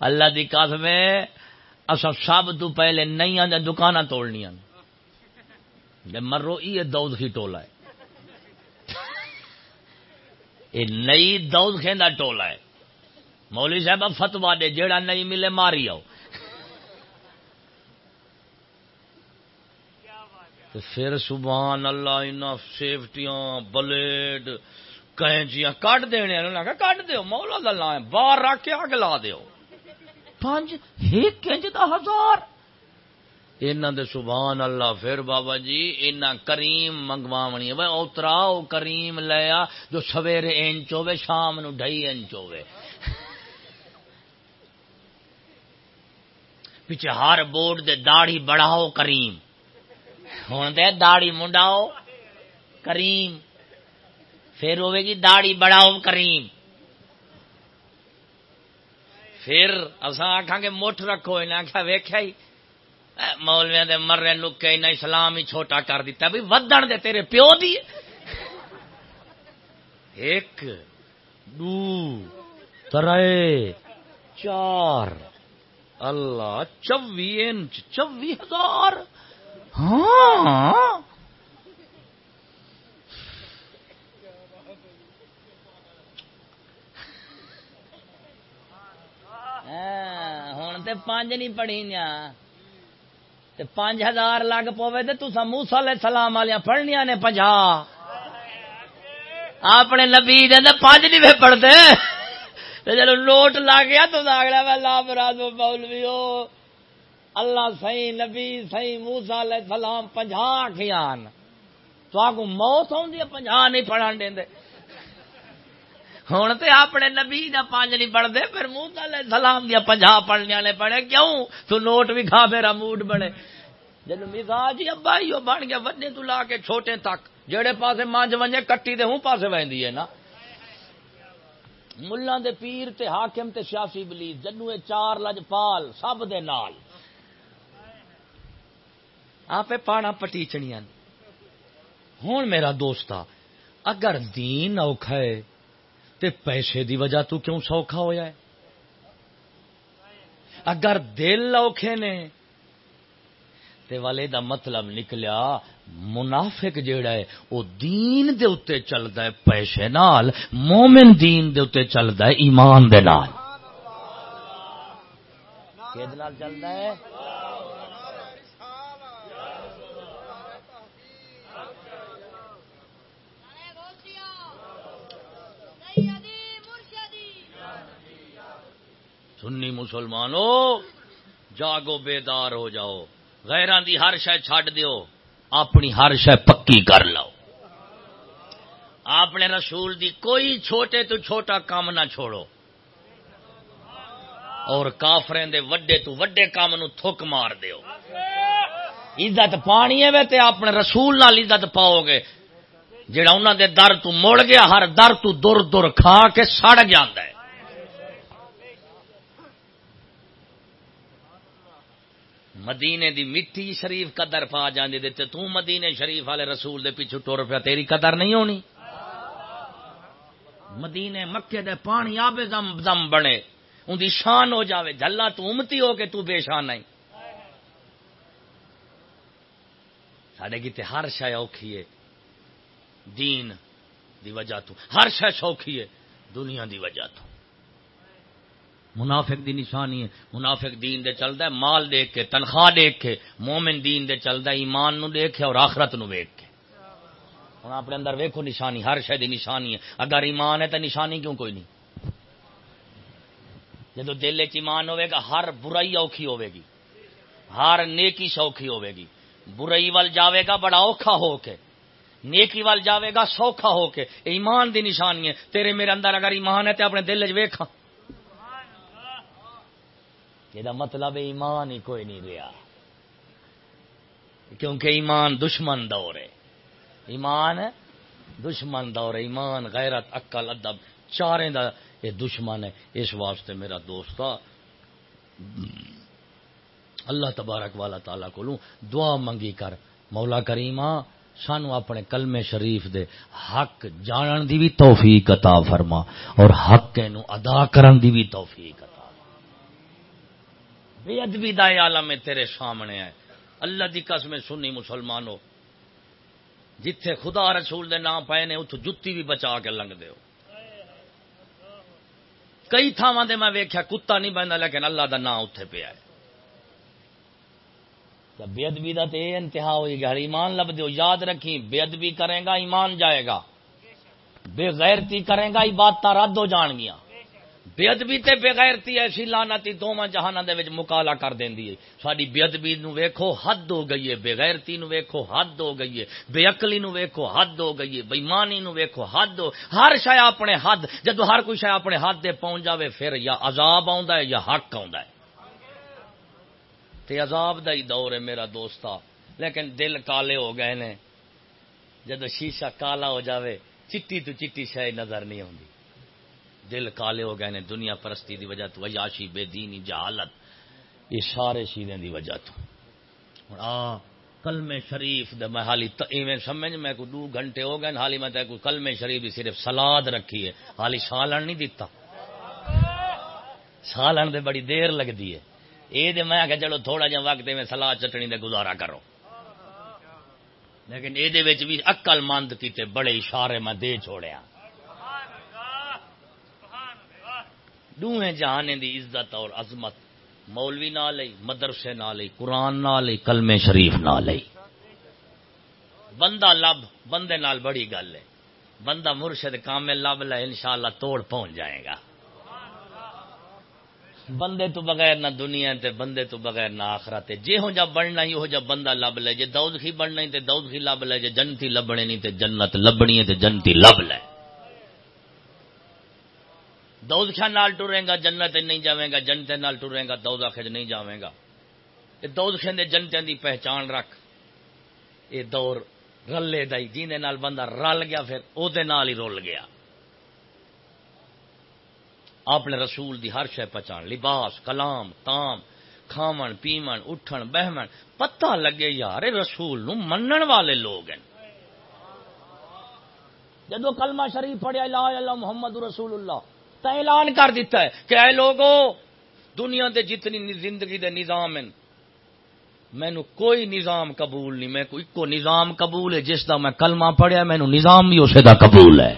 اللہ دی قسم ہے اصا سب تو پہلے نئی دے دکاناں توڑنیاں۔ مرو یہ دودھ ہی ٹولا ہے۔ یہ نئی دودھ کھیندا ٹولا ہے۔ مولوی صاحب فتوا دے، جیڑا نہیں ملے ماری آؤ۔ پھر سبحان اللہ ان سیفٹیاں بلیڈ کینچیاں کٹ دینے کٹ دیو مولا ہے باہر رکھ کے اگ لا دیو۔ پانچ ایک دا ہزار۔ انہاں دے سبحان اللہ پھر بابا جی انہاں کریم منگواونی ہے۔ اوترا او کریم لیا جو سویرے انچ ہوے شام نو ڈھائی انچ ہوے پیچھے ہر بورڈ دے داڑھی بڑھاؤ کریم۔ ہوں دے داڑی منڈاؤ، کریم۔ پھر ہوے گی داڑی بڑھاؤ، کریم۔ پھر اصا آخان گے مٹھ رکھو، انہیں آخیا ویخیا ہی۔ مولویا دے مرے نکے انہیں اسلام ہی چھوٹا کر دیتا بھی ودن دے تیرے پیو دی۔ ایک، دو، ترے، چار۔ اللہ چوی انچ چوی ہزار۔ ہاں ہوں تو پانچ نہیں پڑھی تے پانچ ہزار لگ پوے تو تسا موسا علیہ السلام والی پڑھنیا نے پنجا اپنے نبی دے پانچ نہیں پڑھتے جب لوٹ لا گیا تو اگلا میں لا براد مولوی اللہ سی نبی سی موسا علیہ السلام پنجا کھیان تو آگو موت آدھی پنجا نہیں پڑھن دیں ہوں تو اپنے نبی دا پانچ نہیں پڑھتے پھر موسا علیہ السلام دیا پنجا پڑھنے والے پڑھے۔ کیوں؟ تو نوٹ بھی کھا میرا موڈ بنے۔ جن مزاج ابا ہی بن گیا وڈے تو لا کے چھوٹے تک۔ جہے پاسے مانج ونجے، کٹی دے ہوں پاسے وہدی ہے نا۔ ملان دے پیر تے حاکم تے سیاسی بلیز جنو چار لجپال سب دے نال۔ آپ پاڑا پٹیچنیاں ہوں میرا دوست اگر دین اوکھا ہے، تے پیسے دی وجہ تو کیوں سوکھا ہویا ہے؟ اگر دل اوکھے نے، تے والے دا مطلب نکلیا، منافق جیڑا ہے وہ دین دے اتے چلتا ہے پیسے نال، مومن دین دے اتے چلتا ہے ایمان دے نال۔ چلتا ہے؟ سنی مسلمانوں جاگو بیدار ہو جاؤ۔ غیران دی ہر شہ چھڈ دیو، اپنی ہر شہ پکی کر لو اپنے رسول دی کوئی چھوٹے تو چھوٹا کام نہ چھوڑو۔ اور کافریں دے وڈے تو وڈے کام نو تھک مار دیو۔ عزت پانی ہے تے اپنے رسول نال عزت پاؤ گے۔ جڑا انہوں دے در تو مڑ گیا، ہر در تو دور دور کھا کے سڑ جاندہ ہے۔ مدینے دی مٹی شریف قدر پا جاندی دے تو مدینے شریف والے رسول دے پیچھے ٹور پیا، تیری قدر نہیں ہونی۔ مدینے مکے دے پانی آبے دم دم بنے۔ ان دی شان ہو جاوے جلا تو امتی ہو کہ تو بے شان نہیں۔ ساڈے کی ہر شے اوکھی ہے۔ دین دی وجہ تو، ہر شے سوکھی ہے، دنیا دی وجہ تو۔ منافق دی نشانی ہے۔ منافق دین دے چلتا ہے، مال دیکھ کے، تنخواہ دیکھ کے، مومن دین دے چلتا ہے، ایمان نو دیکھ کے اور آخرت نو ویک کے۔ ہوں اپنے اندر ویکو نشانی، ہر شہ دی نشانی ہے۔ اگر ایمان ہے تو نشانی کیوں کوئی نہیں؟ جدو دل ایمان ہوے گا، ہر برائی اوکھی ہوے گی۔ ہر نیکی سوکھی ہوے گی۔ برائی وال جاوے گا، بڑا اوکھا ہو کے۔ نیکی وال جاوے گا، سوکھا ہو کے۔ ایمان دی نشانی ہے۔ تیرے میرے اندر اگر ایمان ہے تو اپنے دل چ یہ مطلب ایمان ہی کوئی نہیں رہا کیونکہ ایمان دشمن دور ہے۔ ایمان دشمن دور ہے۔ ایمان غیرت، عقل، ادب چارے دا یہ دشمن ہے۔ اس واسطے میرا دوست اللہ تبارک والا تعالیٰ کو دعا منگی کر۔ مولا کریما سانو اپنے کلمے شریف دے حق جانن دی بھی توفیق عطا فرما اور حق نو ادا کرن دی بھی توفیق عطا بے ادبی دا عالم تیرے سامنے ہے اللہ دی قسم سنی مسلمانوں جتھے خدا رسول دے نام پائے نے اتو جتی بھی بچا کے لنگ دیو کئی تھاواں دے میں ویکھیا، کتا نہیں بہندا، لیکن اللہ دا نام اتھے پہ آئے بے ادبی کا تو یہ انتہا ہوئی گا ایمان لب دو یاد رکھی بے ادبی کرے گا، ایمان جائے گا۔ بے غیرتی کرے گا یہ بات رد ہو جان گیا بے ادبی تے بے غیرتی ایسی لانتی دونوں جہانوں دے وچ مکالا کر دینی ہے۔ ساری بے ادبی نو ویکھو، حد ہو گئی ہے۔ بے غیرتی نو ویکھو، حد ہو گئی ہے۔ بے عقلی نو ویکھو، حد ہو گئی ہے۔ بےمانی نو ویکھو، حد ہو۔ ہر شے اپنے حد، جدو ہر کوئی شے اپنے حد دے پہنچ جاوے، پھر یا عذاب آوندا ہے یا حق آوندا ہے۔ تے عذاب دا ہی دور ہے میرا دوستا لیکن دل کالے ہو گئے نے۔ جب شیشہ کالا ہو جاوے، چٹی تو چٹی شہ نظر نہیں آتی دل کالے ہو گئے نے، دنیا پرستی دی وجہ تو وجاشی بے دینی، جہالت، یہ سارے شیریں دی وجہ تو۔ آ کلم شریف دے میں حالی ایویں سمجھ، میں کو دو گھنٹے ہو گئے حالی میں تے کو کلم شریف دی صرف سلاد رکھی ہے۔ حالی سالن نہیں دیتا سالن دے بڑی دیر لگتی ہے۔ یہ میں کہ چلو تھوڑا جا وقت میں سلاد چٹنی دے گزارا کرو۔ لیکن یہ بھی اکل مند کیتے بڑے اشارے میں دے چھوڑیا ہاں۔ دوہیں جہانے دی عزت اور عظمت مولوی نہ لئی مدرسے نہ لئی قرآن نہ لئی کلمے شریف نہ لئی بندہ لب، بندے نال بڑی گل ہے۔ بندہ مرشد کامل لب لے، انشاءاللہ توڑ پہنچ جائے گا۔ بندے تو بغیر نہ دنیا تے، بندے تو بغیر نہ آخرت جی ہو جا بننا ہی ہو جا بندہ لب لے۔ جے دودھ ہی بننا ہی تے دودھ ہی لب لے، جے جنتی لبنے نہیں تے جنت لبنی ہے تے جنتی لب لے۔ دودھ خیا نال ٹرے گا، جنت نہیں جاویں گا جنتے نال ٹرے گا، دودھ نہیں جاویں گا۔ یہ دودھ خیندے جنتے دی پہچان رکھ۔ یہ دور رلے دائی، جیندے نال بندہ رل گیا، پھر او دے نال ہی رول گیا۔ اپنے رسول دی ہر شے پہچان، لباس، کلام، تام، کھاون پیمن اٹھن بہمن پتہ لگے یار رسول نو منن والے لوگ ہیں۔ جدو کلمہ شریف پڑھیا، لا اللہ، محمد رسول اللہ۔ اعلان کر دیتا ہے کہ اے لوگو، دنیا دے جتنی زندگی دے نظام ہیں، مینو کوئی نظام قبول نہیں، میں کوئی کو نظام قبول ہے، جس دا میں کلمہ پڑھیا، مینو نظام بھی اسے دا قبول ہے۔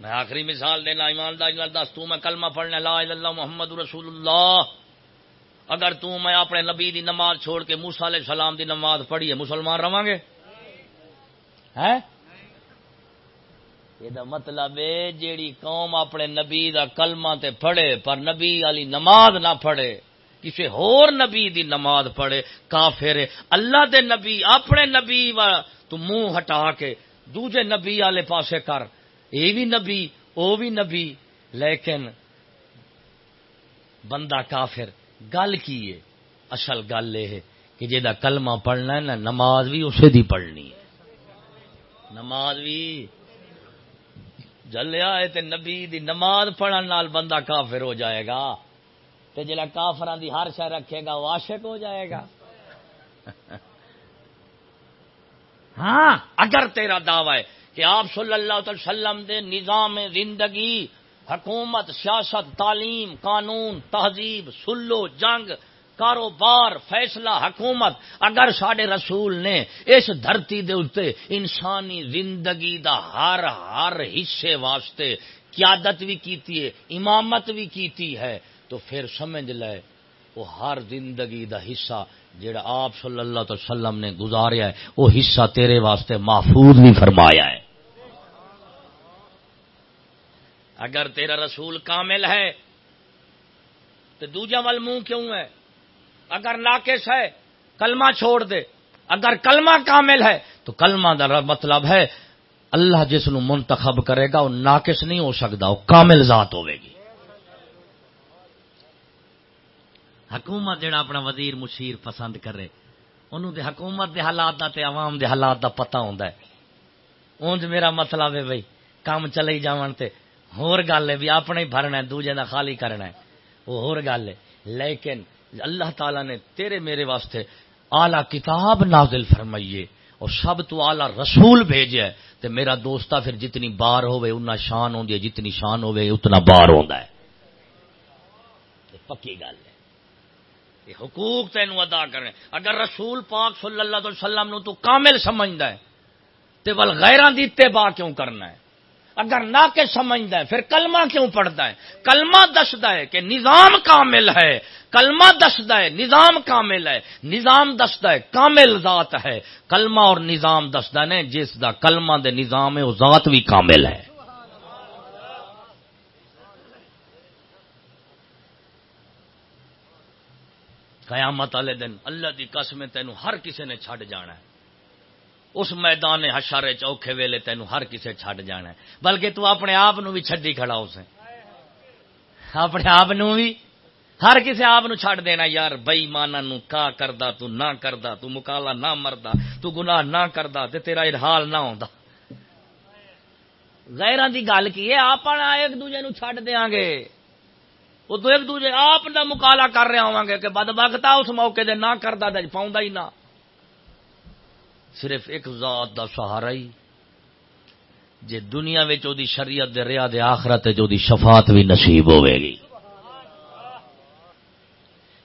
میں آخری مثال دینا ایماندار دس، تو میں کلمہ پڑھنے لا اللہ محمد رسول اللہ۔ اگر تو میں اپنے نبی دی نماز چھوڑ کے موسا علیہ السلام دی نماز پڑھی ہے، مسلمان رواں گے؟ یہ مطلب ہے جیڑی قوم اپنے نبی دا کلمہ تے پڑھے، پر نبی والی نماز نہ پڑھے کسی ہور نبی دی نماز پڑھے، کافر اللہ دے نبی، اپنے نبی تو منہ ہٹا کے دوجے نبی والے پاسے کر۔ یہ بھی نبی وہ بھی نبی، لیکن بندہ کافر، گل کی ہے؟ اصل گل یہ ہے کہ جا کلمہ پڑھنا ہے نا، نماز بھی اسے دی پڑھنی ہے۔ نماز بھی جلیا ہے تے نبی دی نماز پڑھن نال بندہ کافر ہو جائے گا۔ تے جلا کافران دی ہر شہ رکھے گا وہ عاشق ہو جائے گا۔ ہاں۔ اگر تیرا دعوی ہے کہ آپ صلی اللہ علیہ وسلم دے نظام زندگی حکومت سیاست تعلیم قانون تہذیب سلو جنگ کاروبار، فیصلہ، حکومت، اگر سڈے رسول نے اس دھرتی دے اتنے انسانی زندگی دا ہر ہر حصے واسطے قیادت بھی کیتی ہے، امامت بھی کیتی ہے، تو پھر سمجھ لے، وہ ہر زندگی دا حصہ جڑا آپ صلی اللہ علیہ وسلم نے گزاریا ہے، وہ حصہ تیرے واسطے محفوظ بھی فرمایا ہے۔ اگر تیرا رسول کامل ہے، تو دوجا ول منہ کیوں ہے؟ اگر ناقص ہے، کلمہ چھوڑ دے۔ اگر کلمہ کامل ہے، تو کلمہ کا مطلب ہے، اللہ جس نو منتخب کرے گا وہ ناقص نہیں ہو سکتا وہ کامل ذات ہوے گی۔ حکومت جڑا اپنا وزیر مشیر پسند کرے، انہوں دے حکومت دے حالات دا تے عوام دے حالات دا پتہ ہوندا ہے۔ اونج میرا مطلب ہے بھائی کام چلے جاون تے ہور گل ہے بھی اپنے ہی بھرنا ہے، دوجے دا خالی کرنا ہے۔ وہ ہور گل ہے۔ لیکن اللہ تعالی نے تیرے میرے واسطے آلہ کتاب نازل فرمائیے اور سب تو آلہ رسول بھیجے تو میرا دوستا پھر جتنی بار ہوئے اتنا شان ہوندی ہے، جتنی شان ہوئے اتنا بار ہوندا ہے۔ پکی گل ہے۔ یہ حقوق تینوں ادا کرنے۔ اگر رسول پاک صلی اللہ علیہ وسلم نو تو کامل سمجھدا ہے، تے ول غیراں دی اتباع کیوں کرنا ہے؟ اگر نہ کے سمجھتا ہے، پھر کلمہ کیوں پڑھتا ہے؟ کلمہ دستا ہے کہ نظام کامل ہے۔ کلمہ دستا ہے، نظام کامل ہے، نظام دستا ہے، کامل ذات ہے۔ کلمہ اور نظام دستا نے، جس دا کلمہ دے نظام ہے، وہ ذات بھی کامل ہے۔ قیامت والے دن اللہ دی قسم تینوں ہر کسی نے چھڈ جانا ہے۔ اس میدان ہشارے چوکھے ویلے تین ہر کسے چھڈ جانا ہے۔ بلکہ تو اپنے آپ بھی چڈی کھڑا اسے اپنے آپ بھی ہر کسی آپ چھڈ دینا، یار بئی مانا نو کا کردا، تو نہ کردا، تو مکالا نہ مردا، تو گناہ نہ کردا، تے تیرا ارحال نہ ہوندا۔ غیران دی گل کی ہے، آپ ایک دوجے نو چھڈ دیاں گے۔ وہ تو ایک دوجے، آپ دا مکالا کر رہے ہوں گے کہ بد بختا اس موقع دے نہ کردا تے پاؤں ہی نہ۔ صرف ایک ذات دا سہارا ہی۔ جے دنیا وچ دی شریعت دے ریا دے آخرت جو دی شفاعت بھی نصیب ہوے گی۔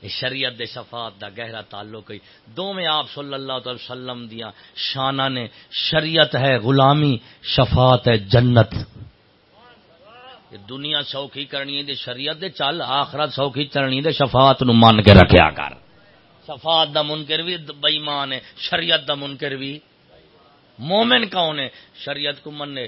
شریعت دے شفاعت دا گہرا تعلق ہے۔ دو میں آپ صلی اللہ علیہ وسلم دیا شانہ نے شریعت ہے غلامی، شفاعت ہے جنت۔ دنیا سوکھی کرنی دے شریعت دے چل، آخرت سوکھی چلنی دے شفاعت نو مان کے رکھیا کر۔ صفات دا منکر بھی بےمان ہے، شریعت دا منکر بھی۔ مومن کون ہے؟ شریعت کو مننے۔